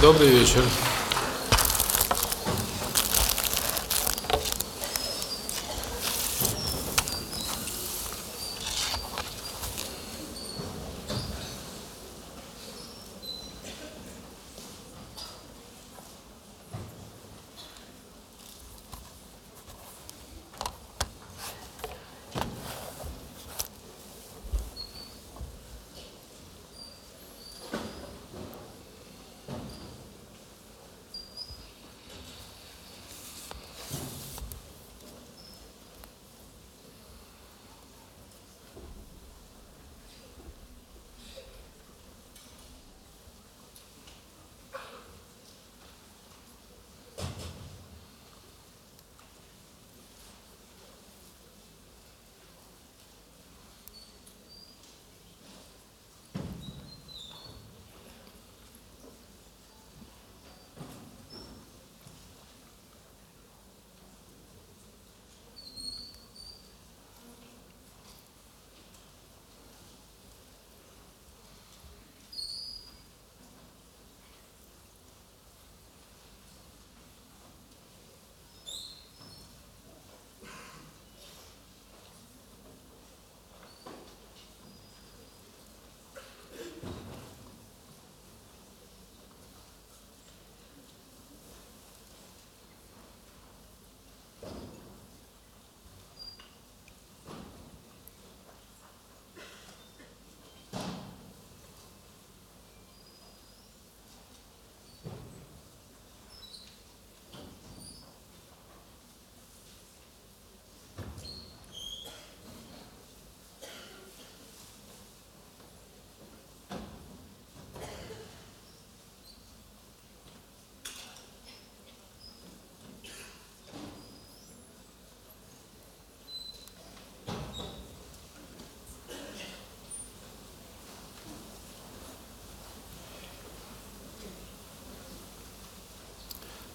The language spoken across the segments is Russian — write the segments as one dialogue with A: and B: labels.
A: Добрый вечер.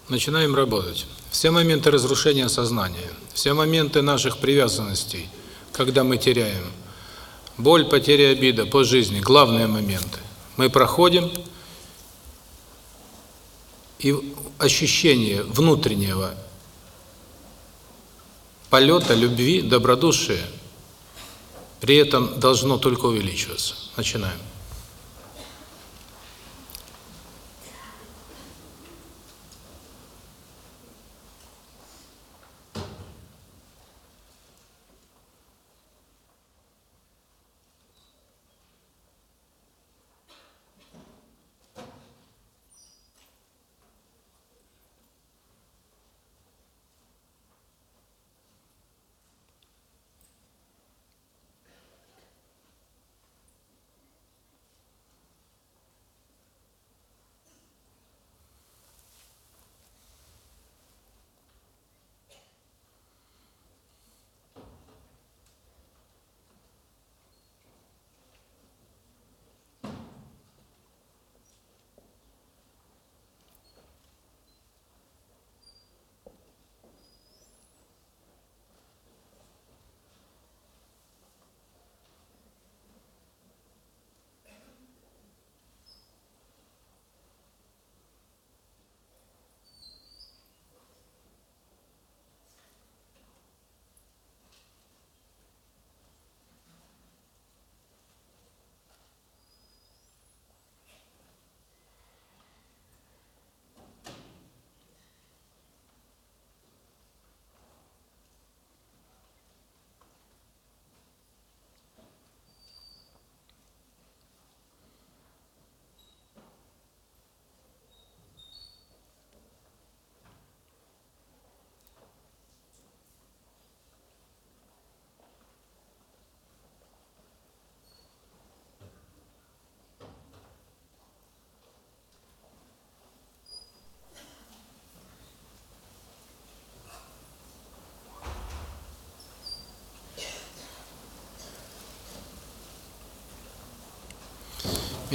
A: Начинаем работать. Все моменты разрушения сознания, все моменты наших привязанностей, когда мы теряем, боль, потеря, обида по жизни, главные моменты, мы проходим, и ощущение внутреннего полета, любви, добродушия при этом должно только увеличиваться. Начинаем.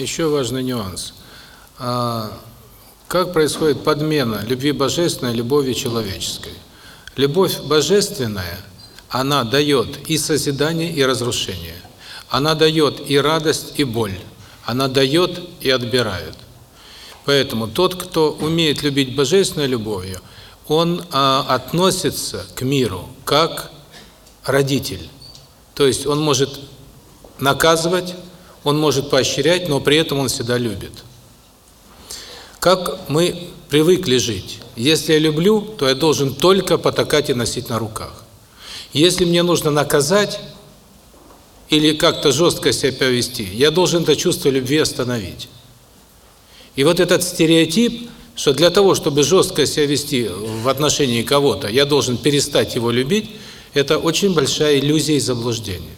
A: Еще важный нюанс. А, как происходит подмена любви божественной любовью человеческой? Любовь божественная, она дает и созидание, и разрушение. Она дает и радость, и боль. Она дает и отбирает. Поэтому тот, кто умеет любить божественной любовью, он а, относится к миру как родитель. То есть он может наказывать, он может поощрять, но при этом он всегда любит. Как мы привыкли жить. Если я люблю, то я должен только потакать и носить на руках. Если мне нужно наказать или как-то жестко себя повести, я должен это чувство любви остановить. И вот этот стереотип, что для того, чтобы жестко себя вести в отношении кого-то, я должен перестать его любить, это очень большая иллюзия и заблуждение.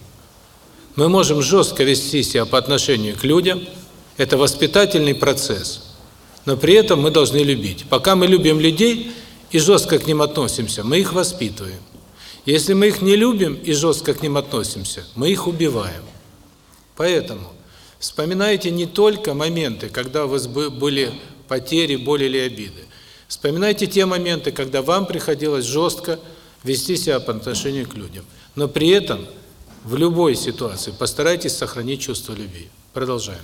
A: Мы можем жестко вести себя по отношению к людям, это воспитательный процесс, но при этом мы должны любить. Пока мы любим людей и жестко к ним относимся, мы их воспитываем. Если мы их не любим и жестко к ним относимся, мы их убиваем. Поэтому вспоминайте не только моменты, когда у вас были потери, боли или обиды. Вспоминайте те моменты, когда вам приходилось жестко вести себя по отношению к людям. Но при этом в любой ситуации постарайтесь сохранить чувство любви. Продолжаем.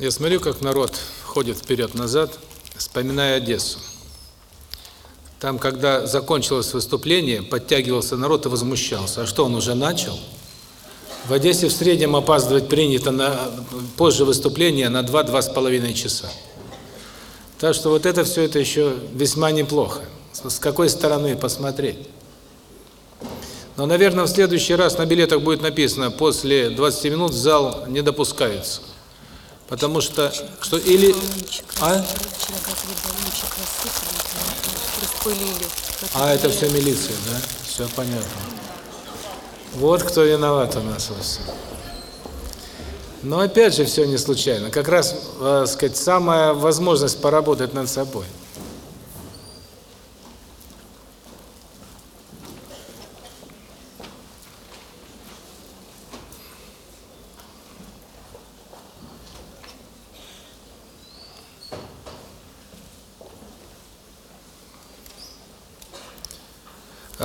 A: Я смотрю, как народ ходит вперед-назад, вспоминая Одессу. Там, когда закончилось выступление, подтягивался народ и возмущался. А что, он уже начал? В Одессе в среднем опаздывать принято на позже выступления на 2-2,5 часа. Так что вот это все это еще весьма неплохо. С какой стороны посмотреть. Но, наверное, в следующий раз на билетах будет написано, после 20 минут зал не допускается. Потому что, что или... А? А, это все милиция, да? Все понятно. Вот кто виноват у нас во всем. Но опять же все не случайно. Как раз, э, сказать, самая возможность поработать над собой –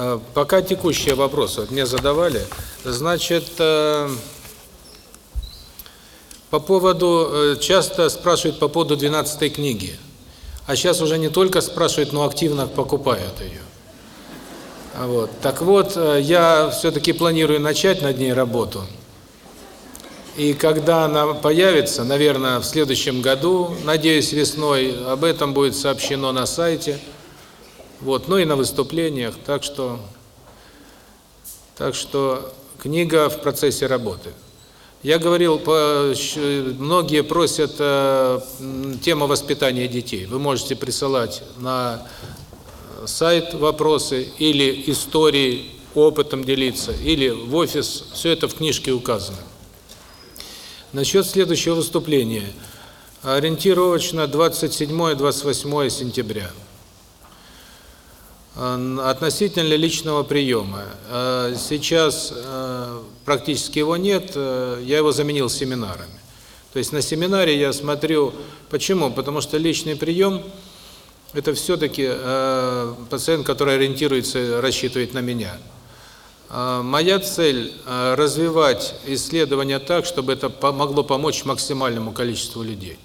A: Э, пока текущие вопросы вот мне задавали. Значит, э, по поводу, э, часто спрашивают по поводу 12 книги. А сейчас уже не только спрашивают, но активно покупают ее. Вот. Так вот, я все-таки планирую начать над ней работу. И когда она появится, наверное, в следующем году, надеюсь, весной, об этом будет сообщено на сайте – вот, ну и на выступлениях, так что так что книга в процессе работы. Я говорил, многие просят э, тему воспитания детей. Вы можете присылать на сайт вопросы или истории, опытом делиться, или в офис. Все это в книжке указано. Насчет следующего выступления. Ориентировочно 27-28 сентября. Относительно личного приема. Э, сейчас э, практически его нет, э, я его заменил семинарами. То есть на семинаре я смотрю, почему? Потому что личный прием – это все-таки пациент, который ориентируется, рассчитывает на меня. Моя цель – развивать исследования так, чтобы это могло помочь максимальному количеству людей.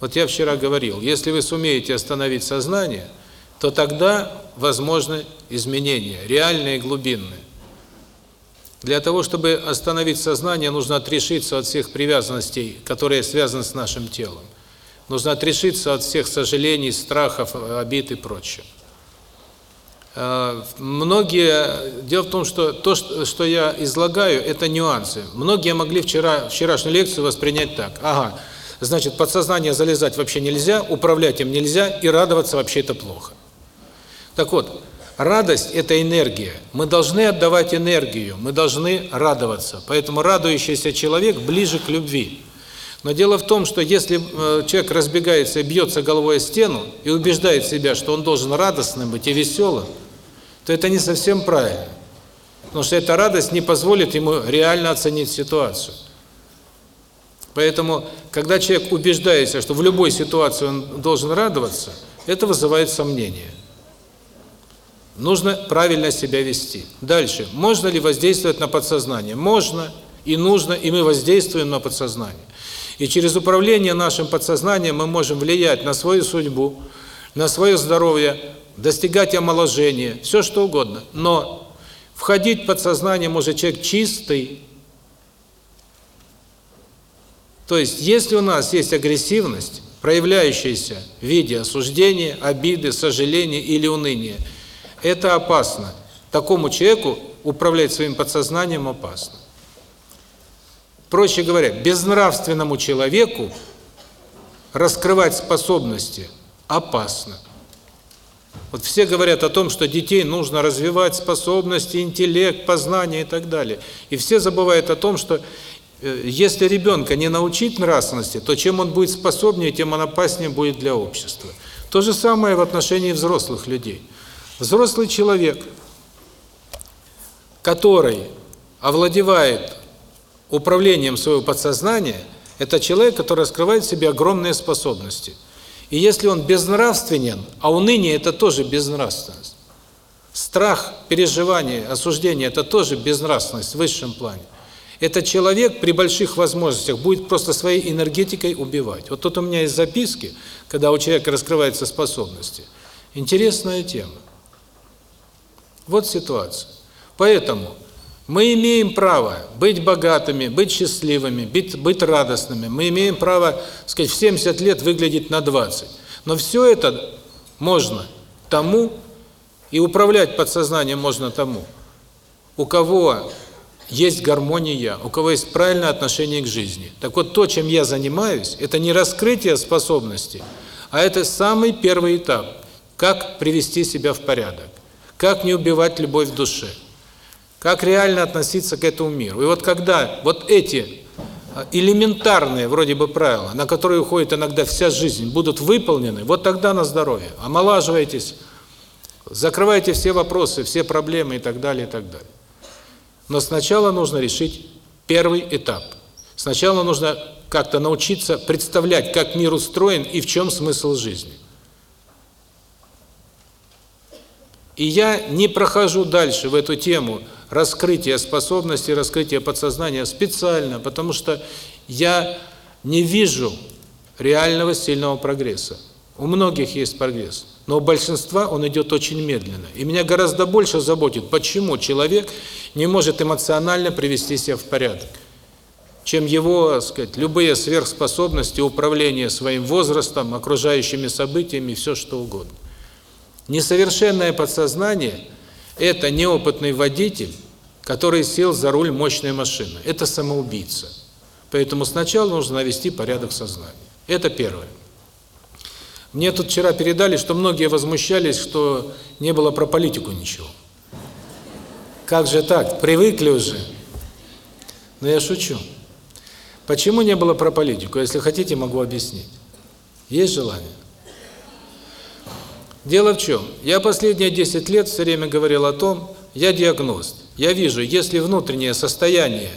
A: Вот я вчера говорил, если вы сумеете остановить сознание – то тогда возможны изменения, реальные глубинные. Для того, чтобы остановить сознание, нужно отрешиться от всех привязанностей, которые связаны с нашим телом. Нужно отрешиться от всех сожалений, страхов, обид и прочего. А, многие дело в том, что то, что я излагаю, это нюансы. Многие могли вчера вчерашнюю лекцию воспринять так: ага, значит, подсознание залезать вообще нельзя, управлять им нельзя, и радоваться вообще это плохо. Так вот, радость – это энергия. Мы должны отдавать энергию, мы должны радоваться. Поэтому радующийся человек ближе к любви. Но дело в том, что если э, человек разбегается и бьется головой о стену и убеждает себя, что он должен радостным быть и веселым, то это не совсем правильно. Потому что эта радость не позволит ему реально оценить ситуацию. Поэтому, когда человек убеждается, что в любой ситуации он должен радоваться, это вызывает сомнения. Нужно правильно себя вести. Дальше. Можно ли воздействовать на подсознание? Можно и нужно, и мы воздействуем на подсознание. И через управление нашим подсознанием мы можем влиять на свою судьбу, на свое здоровье, достигать омоложения, все что угодно. Но входить в подсознание может человек чистый. То есть, если у нас есть агрессивность, проявляющаяся в виде осуждения, обиды, сожаления или уныния, это опасно. Такому человеку управлять своим подсознанием опасно. Проще говоря, безнравственному человеку раскрывать способности опасно. Вот все говорят о том, что детей нужно развивать способности, интеллект, познание и так далее. И все забывают о том, что э, если ребенка не научить нравственности, то чем он будет способнее, тем он опаснее будет для общества. То же самое в отношении взрослых людей. Взрослый человек, который овладевает управлением своего подсознания, это человек, который раскрывает в себе огромные способности. И если он безнравственен, а уныние – это тоже безнравственность. Страх, переживание, осуждение – это тоже безнравственность в высшем плане. Этот человек при больших возможностях будет просто своей энергетикой убивать. Вот тут у меня есть записки, когда у человека раскрываются способности. Интересная тема. Вот ситуация. Поэтому мы имеем право быть богатыми, быть счастливыми, быть, быть радостными. Мы имеем право, сказать, в 70 лет выглядеть на 20. Но все это можно тому, и управлять подсознанием можно тому, у кого есть гармония, у кого есть правильное отношение к жизни. Так вот, то, чем я занимаюсь, это не раскрытие способностей, а это самый первый этап, как привести себя в порядок. Как не убивать любовь в душе? Как реально относиться к этому миру? И вот когда вот эти а, элементарные вроде бы правила, на которые уходит иногда вся жизнь, будут выполнены, вот тогда на здоровье. Омолаживайтесь, закрывайте все вопросы, все проблемы и так далее, и так далее. Но сначала нужно решить первый этап. Сначала нужно как-то научиться представлять, как мир устроен и в чем смысл жизни. И я не прохожу дальше в эту тему раскрытия способностей, раскрытия подсознания специально, потому что я не вижу реального сильного прогресса. У многих есть прогресс, но у большинства он идет очень медленно. И меня гораздо больше заботит, почему человек не может эмоционально привести себя в порядок, чем его, так сказать, любые сверхспособности управления своим возрастом, окружающими событиями, все что угодно. Несовершенное подсознание – это неопытный водитель, который сел за руль мощной машины. Это самоубийца. Поэтому сначала нужно навести порядок сознания. Это первое. Мне тут вчера передали, что многие возмущались, что не было про политику ничего. Как же так? Привыкли уже. Но я шучу. Почему не было про политику? Если хотите, могу объяснить. Есть желание? Дело в чем? Я последние 10 лет все время говорил о том, я диагност. Я вижу, если внутреннее состояние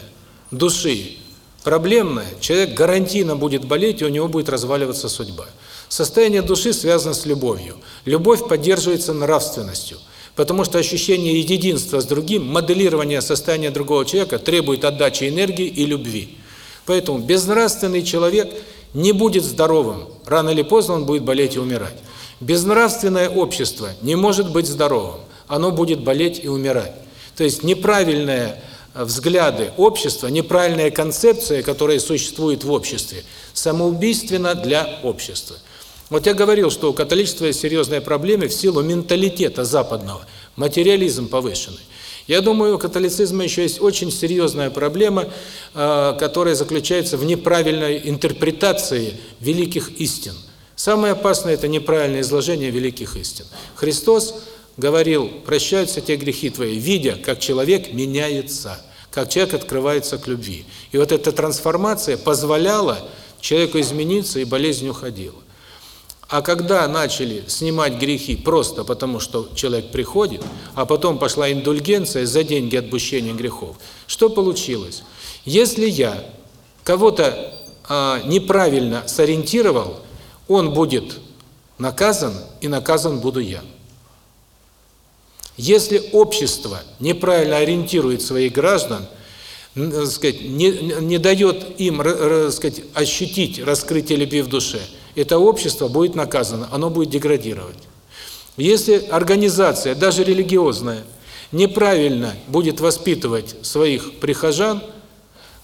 A: души проблемное, человек гарантийно будет болеть, и у него будет разваливаться судьба. Состояние души связано с любовью. Любовь поддерживается нравственностью, потому что ощущение единства с другим, моделирование состояния другого человека требует отдачи энергии и любви. Поэтому безнравственный человек не будет здоровым, рано или поздно он будет болеть и умирать. Безнравственное общество не может быть здоровым, оно будет болеть и умирать. То есть неправильные взгляды общества, неправильная концепция, которая существует в обществе, самоубийственна для общества. Вот я говорил, что у католичества есть серьезные проблемы в силу менталитета западного, материализм повышенный. Я думаю, у католицизма еще есть очень серьезная проблема, э, которая заключается в неправильной интерпретации великих истин. Самое опасное – это неправильное изложение великих истин. Христос говорил, прощаются те грехи твои, видя, как человек меняется, как человек открывается к любви. И вот эта трансформация позволяла человеку измениться, и болезнь уходила. А когда начали снимать грехи просто потому, что человек приходит, а потом пошла индульгенция за деньги отпущения грехов, что получилось? Если я кого-то а, неправильно сориентировал, он будет наказан, и наказан буду я. Если общество неправильно ориентирует своих граждан, сказать, не, не дает им сказать, ощутить раскрытие любви в душе – это общество будет наказано, оно будет деградировать. Если организация, даже религиозная, неправильно будет воспитывать своих прихожан,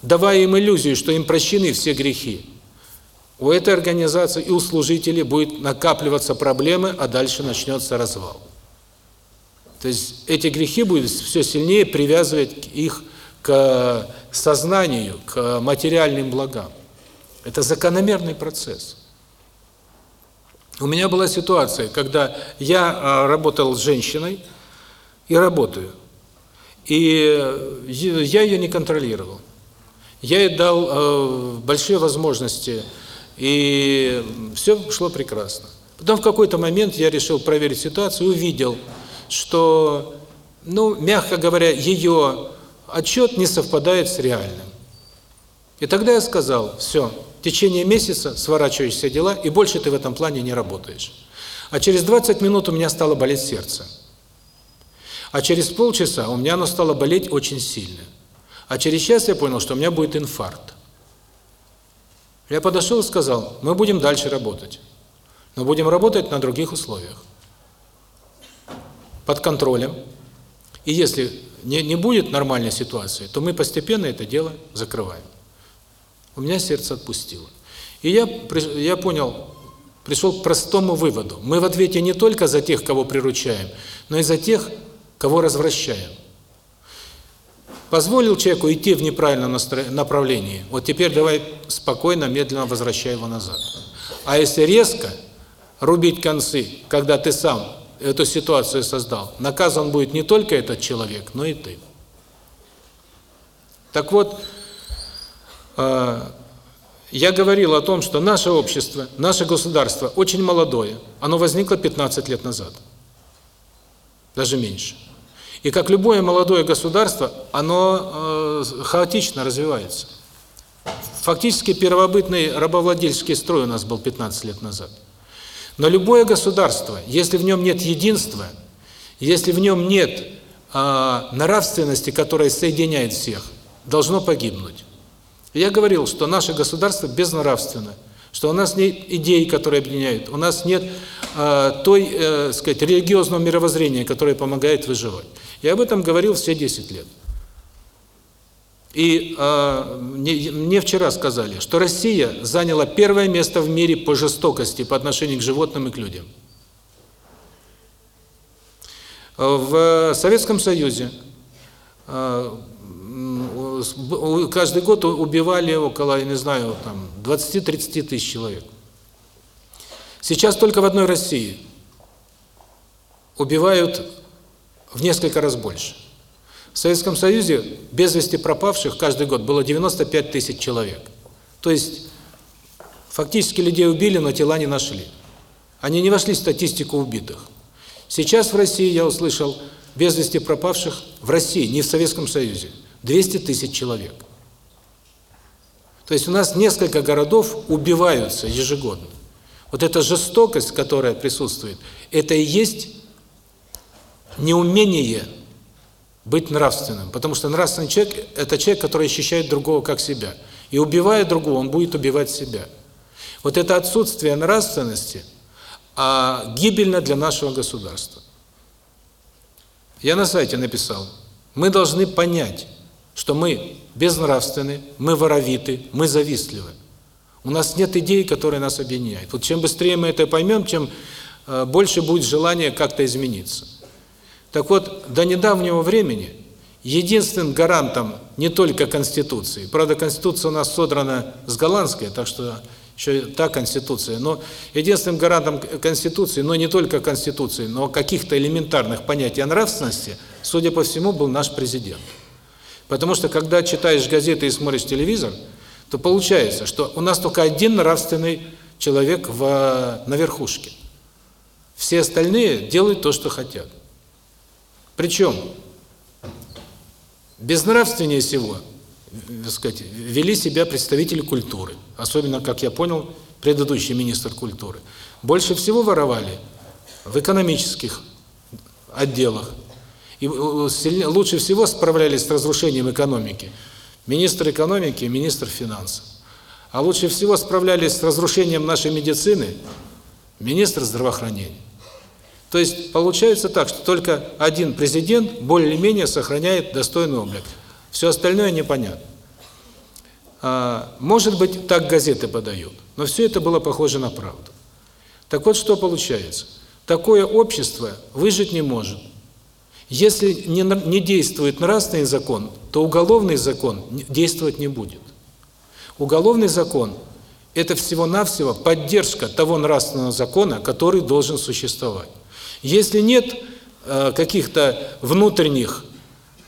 A: давая им иллюзию, что им прощены все грехи, у этой организации и у служителей будет накапливаться проблемы, а дальше начнется развал. То есть эти грехи будут все сильнее привязывать их к сознанию, к материальным благам. Это закономерный процесс. У меня была ситуация, когда я а, работал с женщиной и работаю. И я ее не контролировал. Я ей дал э, большие возможности, и все шло прекрасно. Потом в какой-то момент я решил проверить ситуацию, увидел, что, ну, мягко говоря, ее отчет не совпадает с реальным. И тогда я сказал, все, в течение месяца сворачиваешь все дела, и больше ты в этом плане не работаешь. А через 20 минут у меня стало болеть сердце. А через полчаса у меня оно стало болеть очень сильно. А через час я понял, что у меня будет инфаркт. Я подошел и сказал, мы будем дальше работать. Но будем работать на других условиях. Под контролем. И если не, не будет нормальной ситуации, то мы постепенно это дело закрываем. У меня сердце отпустило. И я, я понял, пришел к простому выводу. Мы в ответе не только за тех, кого приручаем, но и за тех, кого развращаем. Позволил человеку идти в неправильном направлении. Вот теперь давай спокойно, медленно возвращай его назад. А если резко рубить концы, когда ты сам эту ситуацию создал, наказан будет не только этот человек, но и ты. Так вот, а, я говорил о том, что наше общество, наше государство очень молодое. Оно возникло 15 лет назад. Даже меньше. И как любое молодое государство, оно э, хаотично развивается. Фактически первобытный рабовладельческий строй у нас был 15 лет назад. Но любое государство, если в нем нет единства, если в нем нет э, нравственности, которая соединяет всех, должно погибнуть. Я говорил, что наше государство безнравственно, что у нас нет идей, которые объединяют, у нас нет э, той, э, сказать, религиозного мировоззрения, которое помогает выживать. Я об этом говорил все 10 лет. И э, мне, мне вчера сказали, что Россия заняла первое место в мире по жестокости по отношению к животным и к людям. В Советском Союзе э, каждый год убивали около, я не знаю, там 20-30 тысяч человек. Сейчас только в одной России убивают в несколько раз больше. В Советском Союзе без вести пропавших каждый год было 95 тысяч человек. То есть фактически людей убили, но тела не нашли. Они не вошли в статистику убитых. Сейчас в России, я услышал, без вести пропавших в России, не в Советском Союзе, 200 тысяч человек. То есть у нас несколько городов убиваются ежегодно. Вот эта жестокость, которая присутствует, это и есть неумение быть нравственным. Потому что нравственный человек – это человек, который ощущает другого как себя. И убивая другого, он будет убивать себя. Вот это отсутствие нравственности а гибельно для нашего государства. Я на сайте написал, мы должны понять, что мы безнравственны, мы воровиты, мы завистливы. У нас нет идей, которые нас объединяют. Вот чем быстрее мы это поймем, тем э, больше будет желание как-то измениться. Так вот, до недавнего времени единственным гарантом не только Конституции, правда, Конституция у нас содрана с голландской, так что еще та Конституция, но единственным гарантом Конституции, но не только Конституции, но каких-то элементарных понятий о нравственности, судя по всему, был наш президент. Потому что, когда читаешь газеты и смотришь телевизор, то получается, что у нас только один нравственный человек в, на верхушке. Все остальные делают то, что хотят. Причем безнравственнее всего, так сказать, вели себя представители культуры, особенно, как я понял, предыдущий министр культуры. Больше всего воровали в экономических отделах. И лучше всего справлялись с разрушением экономики министр экономики и министр финансов. А лучше всего справлялись с разрушением нашей медицины министр здравоохранения. То есть получается так, что только один президент более-менее сохраняет достойный облик. Все остальное непонятно. А, может быть, так газеты подают, но все это было похоже на правду. Так вот, что получается? Такое общество выжить не может. Если не, действует нравственный закон, то уголовный закон действовать не будет. Уголовный закон – это всего-навсего поддержка того нравственного закона, который должен существовать. Если нет э, каких-то внутренних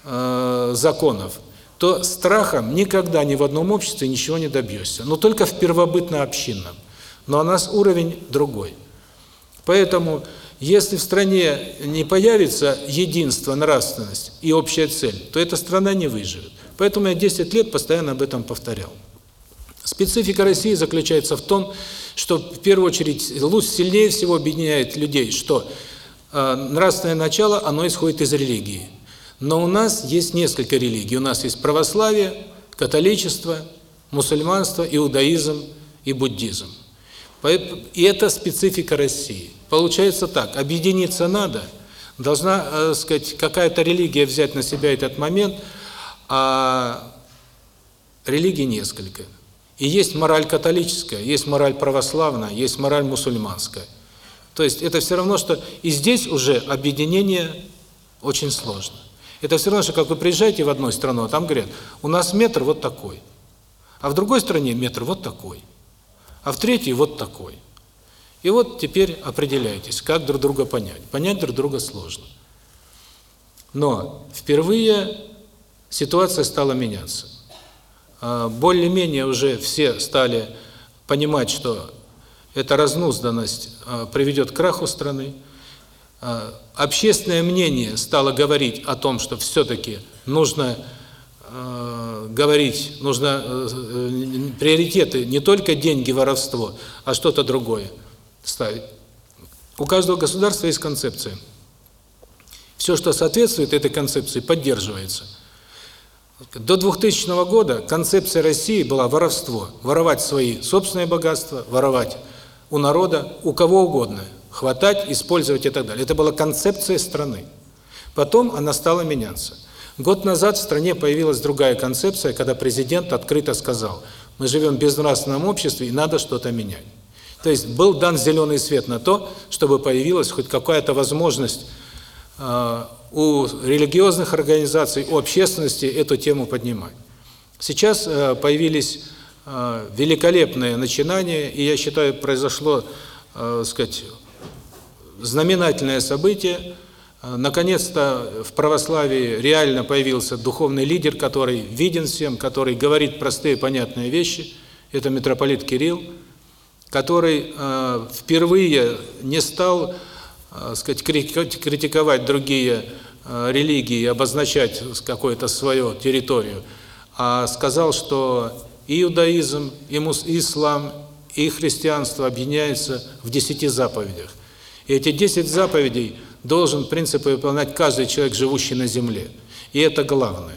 A: э, законов, то страхом никогда ни в одном обществе ничего не добьешься. Но только в первобытно-общинном. Но у нас уровень другой. Поэтому, если в стране не появится единство, нравственность и общая цель, то эта страна не выживет. Поэтому я 10 лет постоянно об этом повторял. Специфика России заключается в том, что в первую очередь луч сильнее всего объединяет людей, что нравственное начало, оно исходит из религии. Но у нас есть несколько религий. У нас есть православие, католичество, мусульманство, иудаизм и буддизм. И это специфика России. Получается так, объединиться надо, должна, э, сказать, какая-то религия взять на себя этот момент, а религий несколько. И есть мораль католическая, есть мораль православная, есть мораль мусульманская. То есть это все равно, что и здесь уже объединение очень сложно. Это все равно, что как вы приезжаете в одну страну, а там говорят, у нас метр вот такой, а в другой стране метр вот такой, а в третьей вот такой. И вот теперь определяйтесь, как друг друга понять. Понять друг друга сложно. Но впервые ситуация стала меняться. А, более-менее уже все стали понимать, что эта разнузданность а, приведет к краху страны. А, общественное мнение стало говорить о том, что все-таки нужно а, говорить, нужно э, э, приоритеты не только деньги, воровство, а что-то другое ставить. У каждого государства есть концепция. Все, что соответствует этой концепции, поддерживается. До 2000 года концепция России была воровство. Воровать свои собственные богатства, воровать у народа, у кого угодно, хватать, использовать и так далее. Это была концепция страны. Потом она стала меняться. Год назад в стране появилась другая концепция, когда президент открыто сказал, мы живем в безнравственном обществе и надо что-то менять. То есть был дан зеленый свет на то, чтобы появилась хоть какая-то возможность э, у религиозных организаций, у общественности эту тему поднимать. Сейчас э, появились э, великолепные начинания, и я считаю, произошло, э, сказать, знаменательное событие. Наконец-то в православии реально появился духовный лидер, который виден всем, который говорит простые понятные вещи. Это митрополит Кирилл, который впервые не стал, сказать, критиковать другие религии, обозначать какую-то свою территорию а сказал, что и иудаизм, и ислам, и христианство объединяются в десяти заповедях. И эти десять заповедей должен, в принципе, выполнять каждый человек, живущий на земле. И это главное.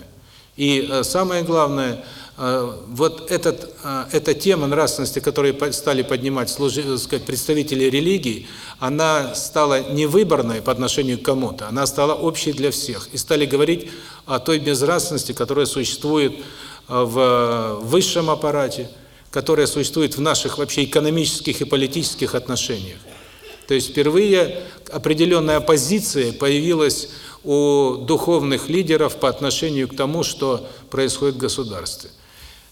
A: И э, самое главное, э, вот этот, э, эта тема нравственности, которую стали поднимать сказать, представители религии, она стала не выборной по отношению к кому-то, она стала общей для всех. И стали говорить о той безнравственности, которая существует в высшем аппарате, которая существует в наших вообще экономических и политических отношениях. То есть впервые определенная позиция появилась у духовных лидеров по отношению к тому, что происходит в государстве.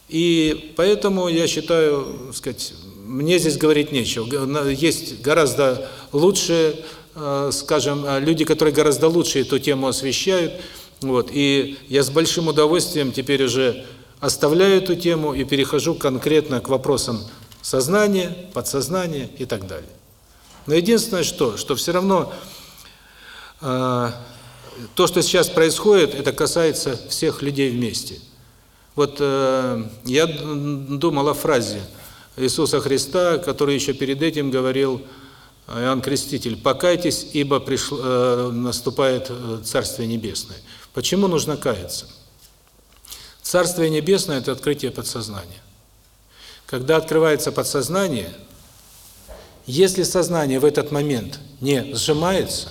A: И поэтому я считаю, сказать, мне здесь говорить нечего. Есть гораздо лучшие, э, скажем, люди, которые гораздо лучше эту тему освещают. Вот. И я с большим удовольствием теперь уже оставляю эту тему и перехожу конкретно к вопросам сознания, подсознания и так далее. Но единственное что, что все равно э, то, что сейчас происходит, это касается всех людей вместе. Вот э, я думал о фразе Иисуса Христа, который еще перед этим говорил Иоанн Креститель, «Покайтесь, ибо пришло, э, наступает э, Царствие Небесное». Почему нужно каяться? Царствие Небесное – это открытие подсознания. Когда открывается подсознание, если сознание в этот момент не сжимается,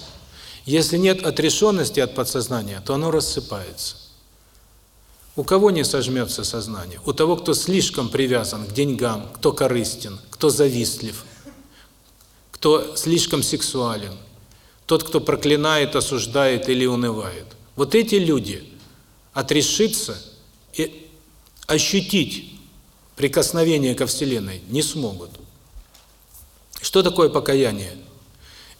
A: если нет отрешенности от подсознания, то оно рассыпается. У кого не сожмется сознание? У того, кто слишком привязан к деньгам, кто корыстен, кто завистлив, кто слишком сексуален, тот, кто проклинает, осуждает или унывает. Вот эти люди отрешиться ощутить прикосновение ко Вселенной не смогут. Что такое покаяние?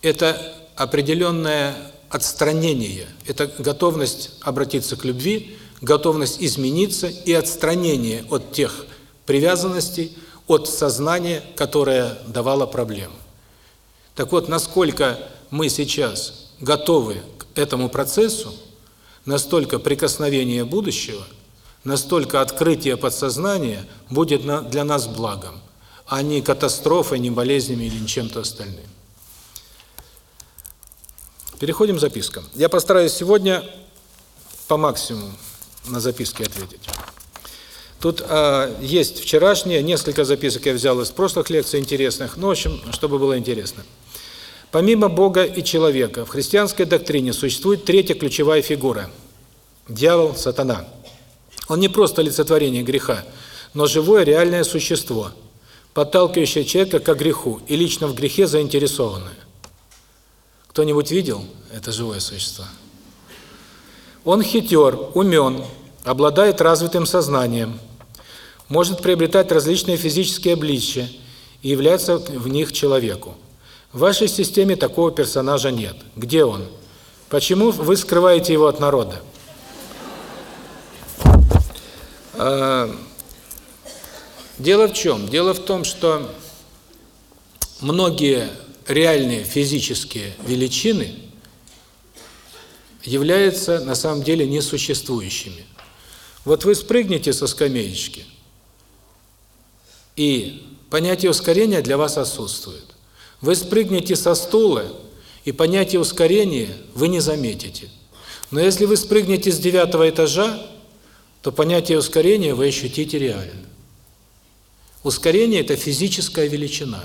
A: Это определенное отстранение, это готовность обратиться к любви, готовность измениться и отстранение от тех привязанностей, от сознания, которое давало проблемы. Так вот, насколько мы сейчас готовы к этому процессу, настолько прикосновение будущего, настолько открытие подсознания будет для нас благом, а не катастрофой, не болезнями или чем-то остальным. Переходим к запискам. Я постараюсь сегодня по максимуму на записки ответить. Тут э, есть вчерашние, несколько записок я взял из прошлых лекций интересных, ну, в общем, чтобы было интересно. Помимо Бога и человека, в христианской доктрине существует третья ключевая фигура – дьявол, сатана. Он не просто олицетворение греха, но живое реальное существо, подталкивающее человека к греху и лично в грехе заинтересованное. Кто-нибудь видел это живое существо? Он хитер, умен, обладает развитым сознанием, может приобретать различные физические обличия и являться в них человеку. В вашей системе такого персонажа нет. Где он? Почему вы скрываете его от народа? А, дело в чем? Дело в том, что многие реальные физические величины являются на самом деле несуществующими. Вот вы спрыгнете со скамеечки, и понятие ускорения для вас отсутствует. Вы спрыгнете со стула, и понятие ускорения вы не заметите. Но если вы спрыгнете с девятого этажа, то понятие ускорения вы ощутите реально. Ускорение – это физическая величина.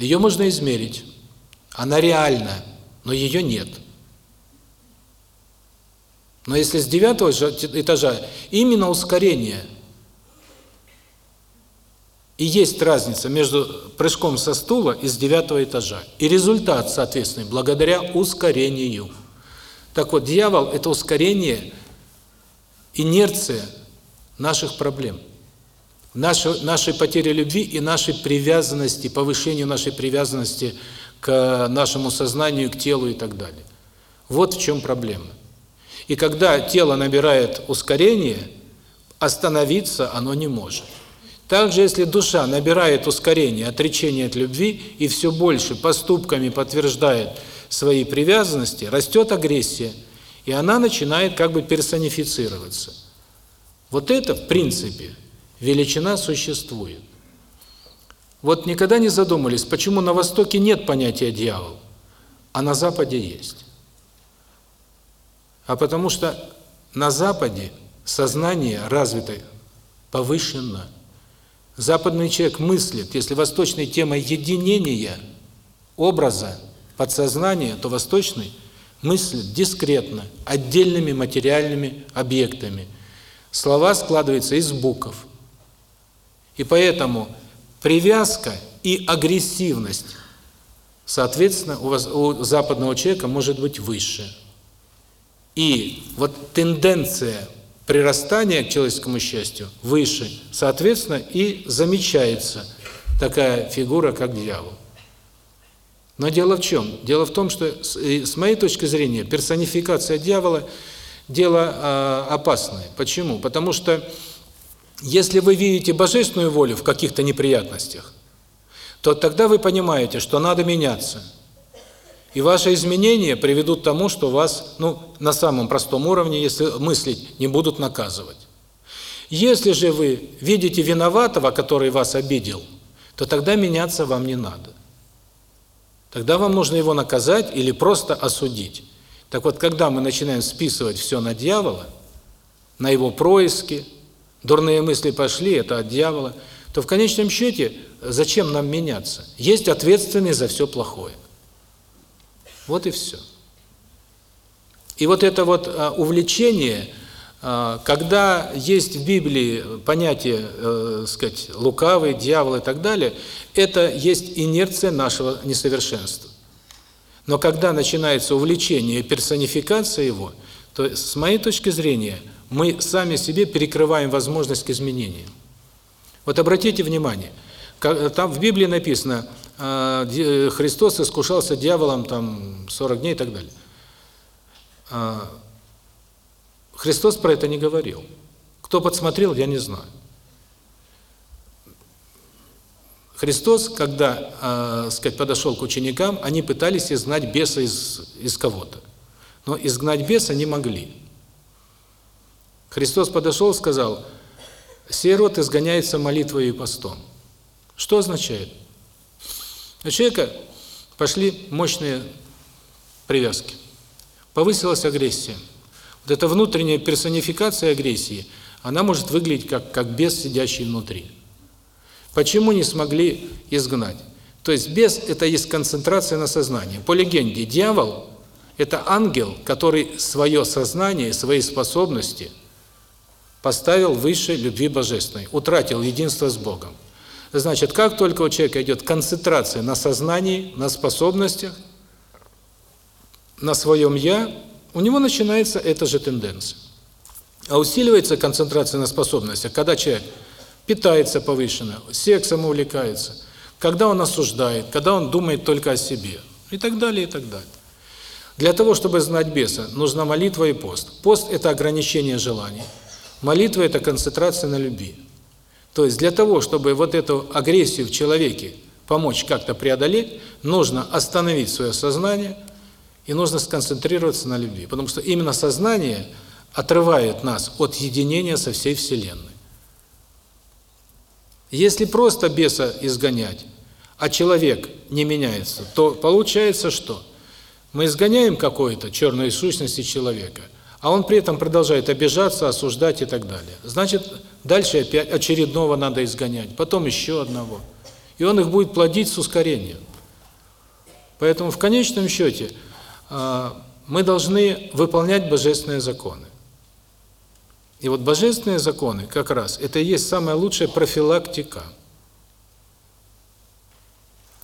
A: Ее можно измерить. Она реальна, но ее нет. Но если с девятого этажа именно ускорение и есть разница между прыжком со стула и с девятого этажа. И результат, соответственно, благодаря ускорению. Так вот, дьявол – это ускорение, инерция наших проблем. Нашей, нашей потери любви и нашей привязанности, повышению нашей привязанности к нашему сознанию, к телу и так далее. Вот в чем проблема. И когда тело набирает ускорение, остановиться оно не может. Также, если душа набирает ускорение, отречение от любви и все больше поступками подтверждает свои привязанности, растет агрессия, и она начинает как бы персонифицироваться. Вот это, в принципе, величина существует. Вот никогда не задумывались, почему на Востоке нет понятия дьявол, а на Западе есть. А потому что на Западе сознание развито повышенно. Западный человек мыслит, если восточной тема единения образа, подсознания, то восточный мыслит дискретно, отдельными материальными объектами. Слова складываются из букв. И поэтому привязка и агрессивность, соответственно, у, вас, у западного человека может быть выше. И вот тенденция прирастания к человеческому счастью выше, соответственно, и замечается такая фигура, как дьявол. Но дело в чем? Дело в том, что с моей точки зрения персонификация дьявола – дело э, опасное. Почему? Потому что если вы видите божественную волю в каких-то неприятностях, то тогда вы понимаете, что надо меняться. И ваши изменения приведут к тому, что вас, ну, на самом простом уровне, если мыслить, не будут наказывать. Если же вы видите виноватого, который вас обидел, то тогда меняться вам не надо. Тогда вам нужно его наказать или просто осудить. Так вот, когда мы начинаем списывать все на дьявола, на его происки, дурные мысли пошли, это от дьявола, то в конечном счете зачем нам меняться? Есть ответственный за все плохое. Вот и все. И вот это вот а, увлечение, когда есть в Библии понятие, э, сказать, лукавый, дьявол и так далее, это есть инерция нашего несовершенства. Но когда начинается увлечение и персонификация его, то с моей точки зрения – мы сами себе перекрываем возможность к изменениям. Вот обратите внимание, там в Библии написано, а, Христос искушался дьяволом там 40 дней и так далее. Христос про это не говорил. Кто подсмотрел, я не знаю. Христос, когда, э, сказать, подошел к ученикам, они пытались изгнать беса из из кого-то. Но изгнать беса не могли. Христос подошел сказал, «Сей род изгоняется молитвой и постом». Что означает? У человека пошли мощные привязки, повысилась агрессия. Вот эта внутренняя персонификация агрессии, она может выглядеть как, как бес, сидящий внутри. Почему не смогли изгнать? То есть бес – это есть концентрация на сознании. По легенде, дьявол – это ангел, который свое сознание, свои способности – поставил выше любви божественной, утратил единство с Богом. Значит, как только у человека идет концентрация на сознании, на способностях, на своем «я», у него начинается эта же тенденция. А усиливается концентрация на способностях, когда человек питается повышенно, сексом увлекается, когда он осуждает, когда он думает только о себе, и так далее, и так далее. Для того, чтобы знать беса, нужна молитва и пост. Пост – это ограничение желаний. Молитва – это концентрация на любви. То есть для того, чтобы вот эту агрессию в человеке помочь как-то преодолеть, нужно остановить свое сознание и нужно сконцентрироваться на любви. Потому что именно сознание отрывает нас от единения со всей Вселенной. Если просто беса изгонять, а человек не меняется, то получается что? Мы изгоняем какую-то черную сущность человека – а он при этом продолжает обижаться, осуждать и так далее. Значит, дальше опять очередного надо изгонять, потом еще одного. И он их будет плодить с ускорением. Поэтому в конечном счете мы должны выполнять божественные законы. И вот божественные законы как раз это и есть самая лучшая профилактика.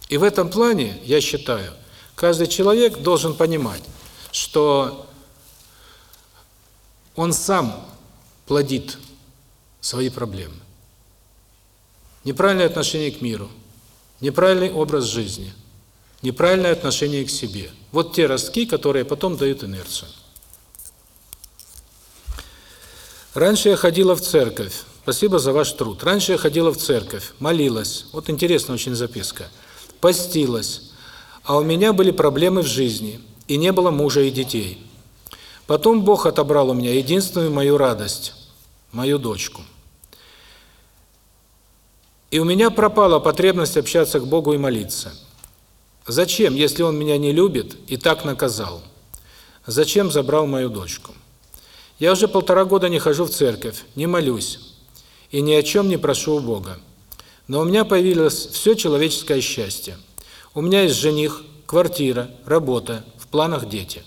A: И в этом плане, я считаю, каждый человек должен понимать, что он сам плодит свои проблемы. Неправильное отношение к миру, неправильный образ жизни, неправильное отношение к себе. Вот те ростки, которые потом дают инерцию. Раньше я ходила в церковь. Спасибо за ваш труд. Раньше я ходила в церковь, молилась. Вот интересная очень записка. Постилась. А у меня были проблемы в жизни, и не было мужа и детей. Потом Бог отобрал у меня единственную мою радость, мою дочку. И у меня пропала потребность общаться к Богу и молиться. Зачем, если Он меня не любит и так наказал? Зачем забрал мою дочку? Я уже полтора года не хожу в церковь, не молюсь и ни о чем не прошу у Бога. Но у меня появилось все человеческое счастье. У меня есть жених, квартира, работа, в планах дети.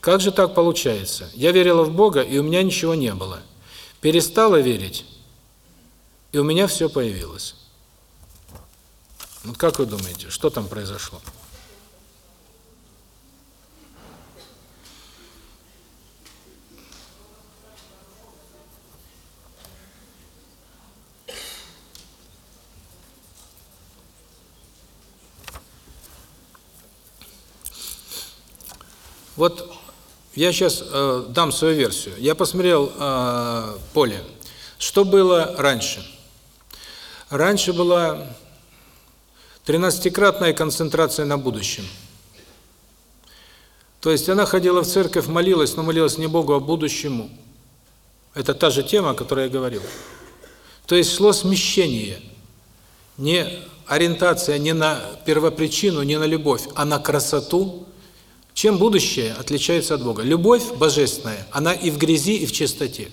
A: Как же так получается? Я верила в Бога, и у меня ничего не было. Перестала верить, и у меня все появилось. Вот как вы думаете, что там произошло? Вот я сейчас э, дам свою версию. Я посмотрел э, поле. Что было раньше? Раньше была тринадцатикратная концентрация на будущем. То есть она ходила в церковь, молилась, но молилась не Богу, а будущему. Это та же тема, о которой я говорил. То есть шло смещение. Не ориентация не на первопричину, не на любовь, а на красоту, чем будущее отличается от Бога? Любовь божественная, она и в грязи, и в чистоте.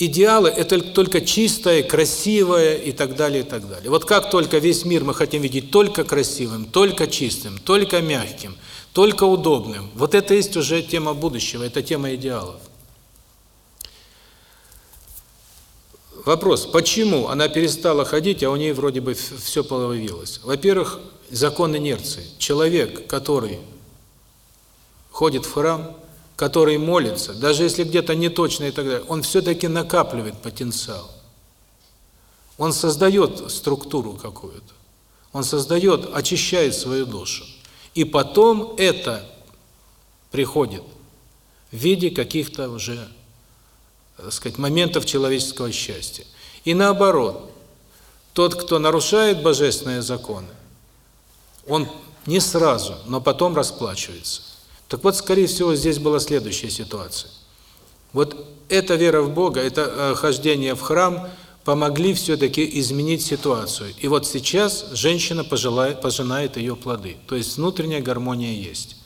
A: Идеалы – это только чистое, красивое и так далее, и так далее. Вот как только весь мир мы хотим видеть только красивым, только чистым, только мягким, только удобным, вот это есть уже тема будущего, это тема идеалов. Вопрос, почему она перестала ходить, а у нее вроде бы все появилось? Во-первых, закон инерции. Человек, который ходит в храм, который молится, даже если где-то не точно и так далее, он все-таки накапливает потенциал. Он создает структуру какую-то. Он создает, очищает свою душу. И потом это приходит в виде каких-то уже, так сказать, моментов человеческого счастья. И наоборот, тот, кто нарушает божественные законы, он не сразу, но потом расплачивается. Так вот, скорее всего, здесь была следующая ситуация. Вот эта вера в Бога, это э, хождение в храм помогли все-таки изменить ситуацию. И вот сейчас женщина пожелает, пожинает ее плоды. То есть внутренняя гармония есть.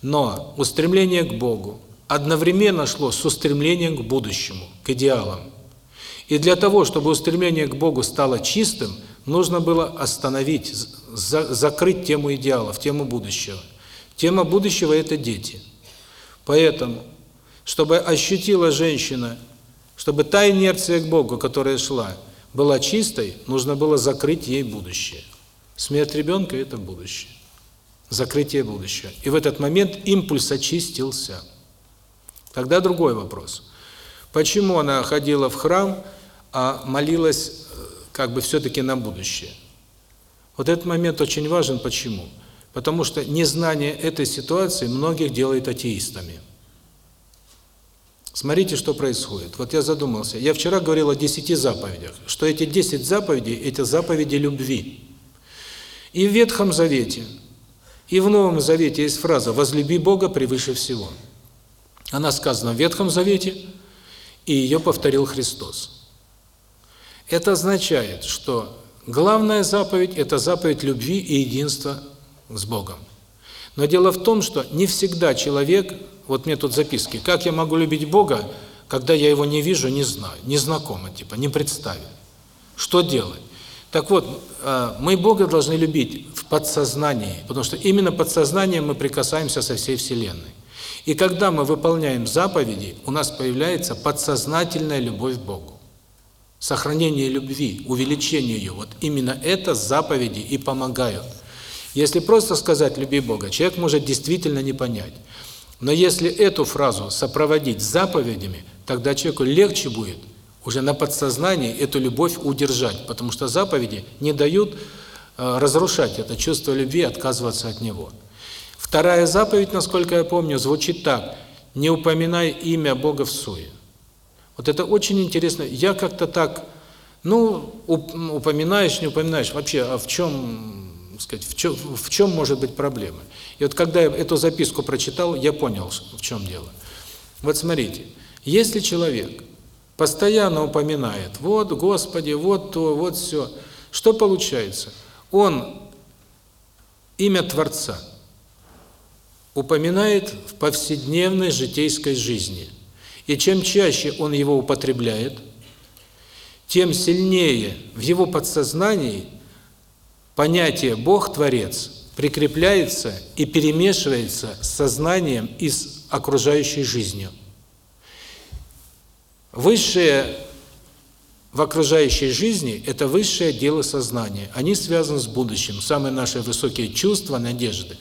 A: Но устремление к Богу одновременно шло с устремлением к будущему, к идеалам. И для того, чтобы устремление к Богу стало чистым, нужно было остановить, за, закрыть тему идеалов, тему будущего. Тема будущего – это дети. Поэтому, чтобы ощутила женщина, чтобы та инерция к Богу, которая шла, была чистой, нужно было закрыть ей будущее. Смерть ребенка – это будущее. Закрытие будущего. И в этот момент импульс очистился. Тогда другой вопрос. Почему она ходила в храм, а молилась э, как бы все-таки на будущее? Вот этот момент очень важен. Почему? Потому что незнание этой ситуации многих делает атеистами. Смотрите, что происходит. Вот я задумался. Я вчера говорил о десяти заповедях, что эти десять заповедей – это заповеди любви. И в Ветхом Завете, и в Новом Завете есть фраза «возлюби Бога превыше всего». Она сказана в Ветхом Завете, и ее повторил Христос. Это означает, что главная заповедь – это заповедь любви и единства с Богом. Но дело в том, что не всегда человек, вот мне тут записки, как я могу любить Бога, когда я его не вижу, не знаю, не знакомо, типа, не представил. Что делать? Так вот, э, мы Бога должны любить в подсознании, потому что именно подсознанием мы прикасаемся со всей Вселенной. И когда мы выполняем заповеди, у нас появляется подсознательная любовь к Богу. Сохранение любви, увеличение ее, вот именно это заповеди и помогают. Если просто сказать «люби Бога», человек может действительно не понять. Но если эту фразу сопроводить заповедями, тогда человеку легче будет уже на подсознании эту любовь удержать, потому что заповеди не дают э, разрушать это чувство любви, отказываться от него. Вторая заповедь, насколько я помню, звучит так: не упоминай имя Бога в суе. Вот это очень интересно. Я как-то так, ну, упоминаешь, не упоминаешь, вообще, а в чем, сказать, в чем, в чем может быть проблема? И вот когда я эту записку прочитал, я понял, в чем дело. Вот смотрите, если человек постоянно упоминает, вот, Господи, вот то, вот все, что получается? Он имя Творца упоминает в повседневной житейской жизни. И чем чаще он его употребляет, тем сильнее в его подсознании понятие Бог-творец прикрепляется и перемешивается с сознанием и с окружающей жизнью. Высшее в окружающей жизни – это высшее дело сознания. Они связаны с будущим, самые наши высокие чувства, надежды.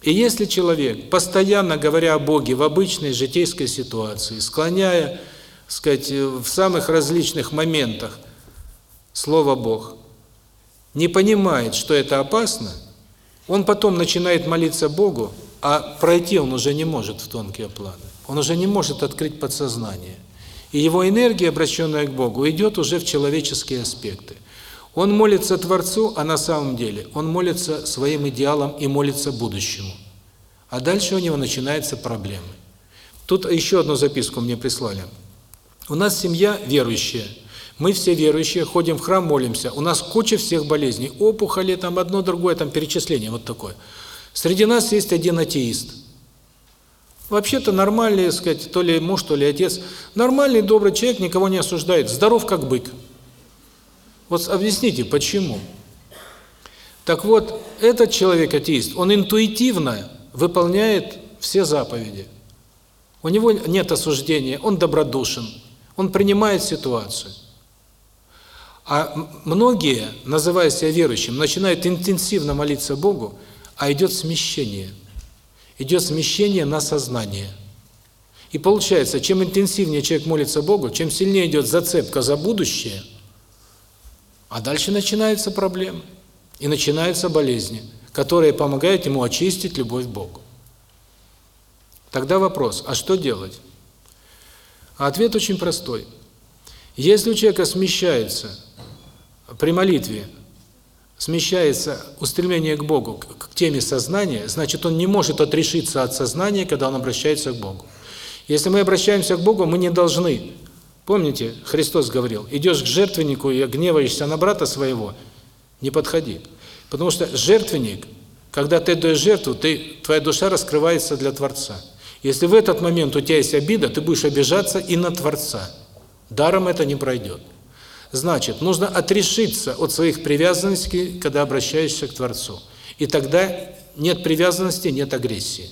A: И если человек, постоянно говоря о Боге в обычной житейской ситуации, склоняя, сказать, в самых различных моментах слово «Бог», не понимает, что это опасно, он потом начинает молиться Богу, а пройти он уже не может в тонкие планы. Он уже не может открыть подсознание. И его энергия, обращенная к Богу, идет уже в человеческие аспекты. Он молится Творцу, а на самом деле он молится своим идеалам и молится будущему. А дальше у него начинаются проблемы. Тут еще одну записку мне прислали. У нас семья верующая. Мы все верующие, ходим в храм, молимся. У нас куча всех болезней. Опухоли, там одно, другое, там перечисление вот такое. Среди нас есть один атеист. Вообще-то нормальный, сказать, то ли муж, то ли отец. Нормальный, добрый человек, никого не осуждает. Здоров, как бык. Вот объясните, почему? Так вот, этот человек-атеист, он интуитивно выполняет все заповеди. У него нет осуждения, он добродушен, он принимает ситуацию. А многие, называя себя верующим, начинают интенсивно молиться Богу, а идет смещение – идет смещение на сознание. И получается, чем интенсивнее человек молится Богу, чем сильнее идет зацепка за будущее, а дальше начинаются проблемы. И начинаются болезни, которые помогают ему очистить любовь к Богу. Тогда вопрос, а что делать? А ответ очень простой. Если у человека смещается при молитве смещается устремление к Богу, к теме сознания, значит, он не может отрешиться от сознания, когда он обращается к Богу. Если мы обращаемся к Богу, мы не должны. Помните, Христос говорил, идешь к жертвеннику и гневаешься на брата своего, не подходи. Потому что жертвенник, когда ты даешь жертву, ты, твоя душа раскрывается для Творца. Если в этот момент у тебя есть обида, ты будешь обижаться и на Творца. Даром это не пройдет. Значит, нужно отрешиться от своих привязанностей, когда обращаешься к Творцу. И тогда нет привязанности, нет агрессии.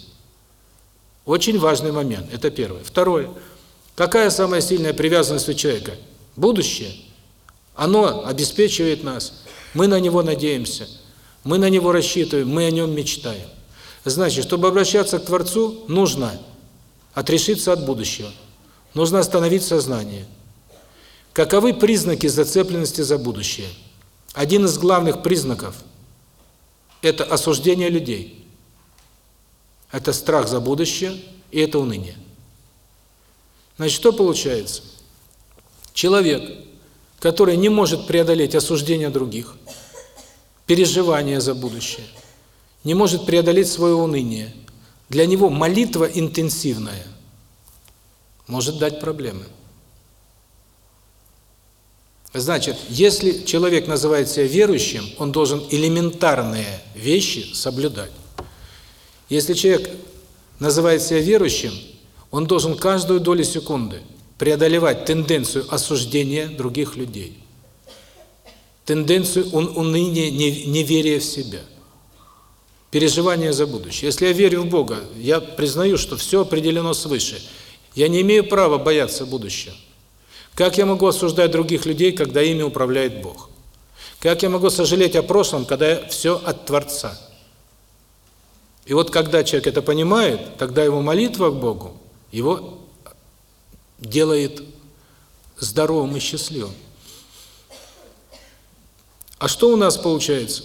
A: Очень важный момент. Это первое. Второе. Какая самая сильная привязанность у человека? Будущее. Оно обеспечивает нас. Мы на него надеемся. Мы на него рассчитываем, мы о нем мечтаем. Значит, чтобы обращаться к Творцу, нужно отрешиться от будущего. Нужно остановить сознание. Каковы признаки зацепленности за будущее? Один из главных признаков – это осуждение людей. Это страх за будущее и это уныние. Значит, что получается? Человек, который не может преодолеть осуждение других, переживания за будущее, не может преодолеть свое уныние, для него молитва интенсивная может дать проблемы. Значит, если человек называет себя верующим, он должен элементарные вещи соблюдать. Если человек называет себя верующим, он должен каждую долю секунды преодолевать тенденцию осуждения других людей, тенденцию уныния, неверия в себя, переживания за будущее. Если я верю в Бога, я признаю, что все определено свыше. Я не имею права бояться будущего. Как я могу осуждать других людей, когда ими управляет Бог? Как я могу сожалеть о прошлом, когда все от Творца? И вот когда человек это понимает, тогда его молитва к Богу его делает здоровым и счастливым. А что у нас получается?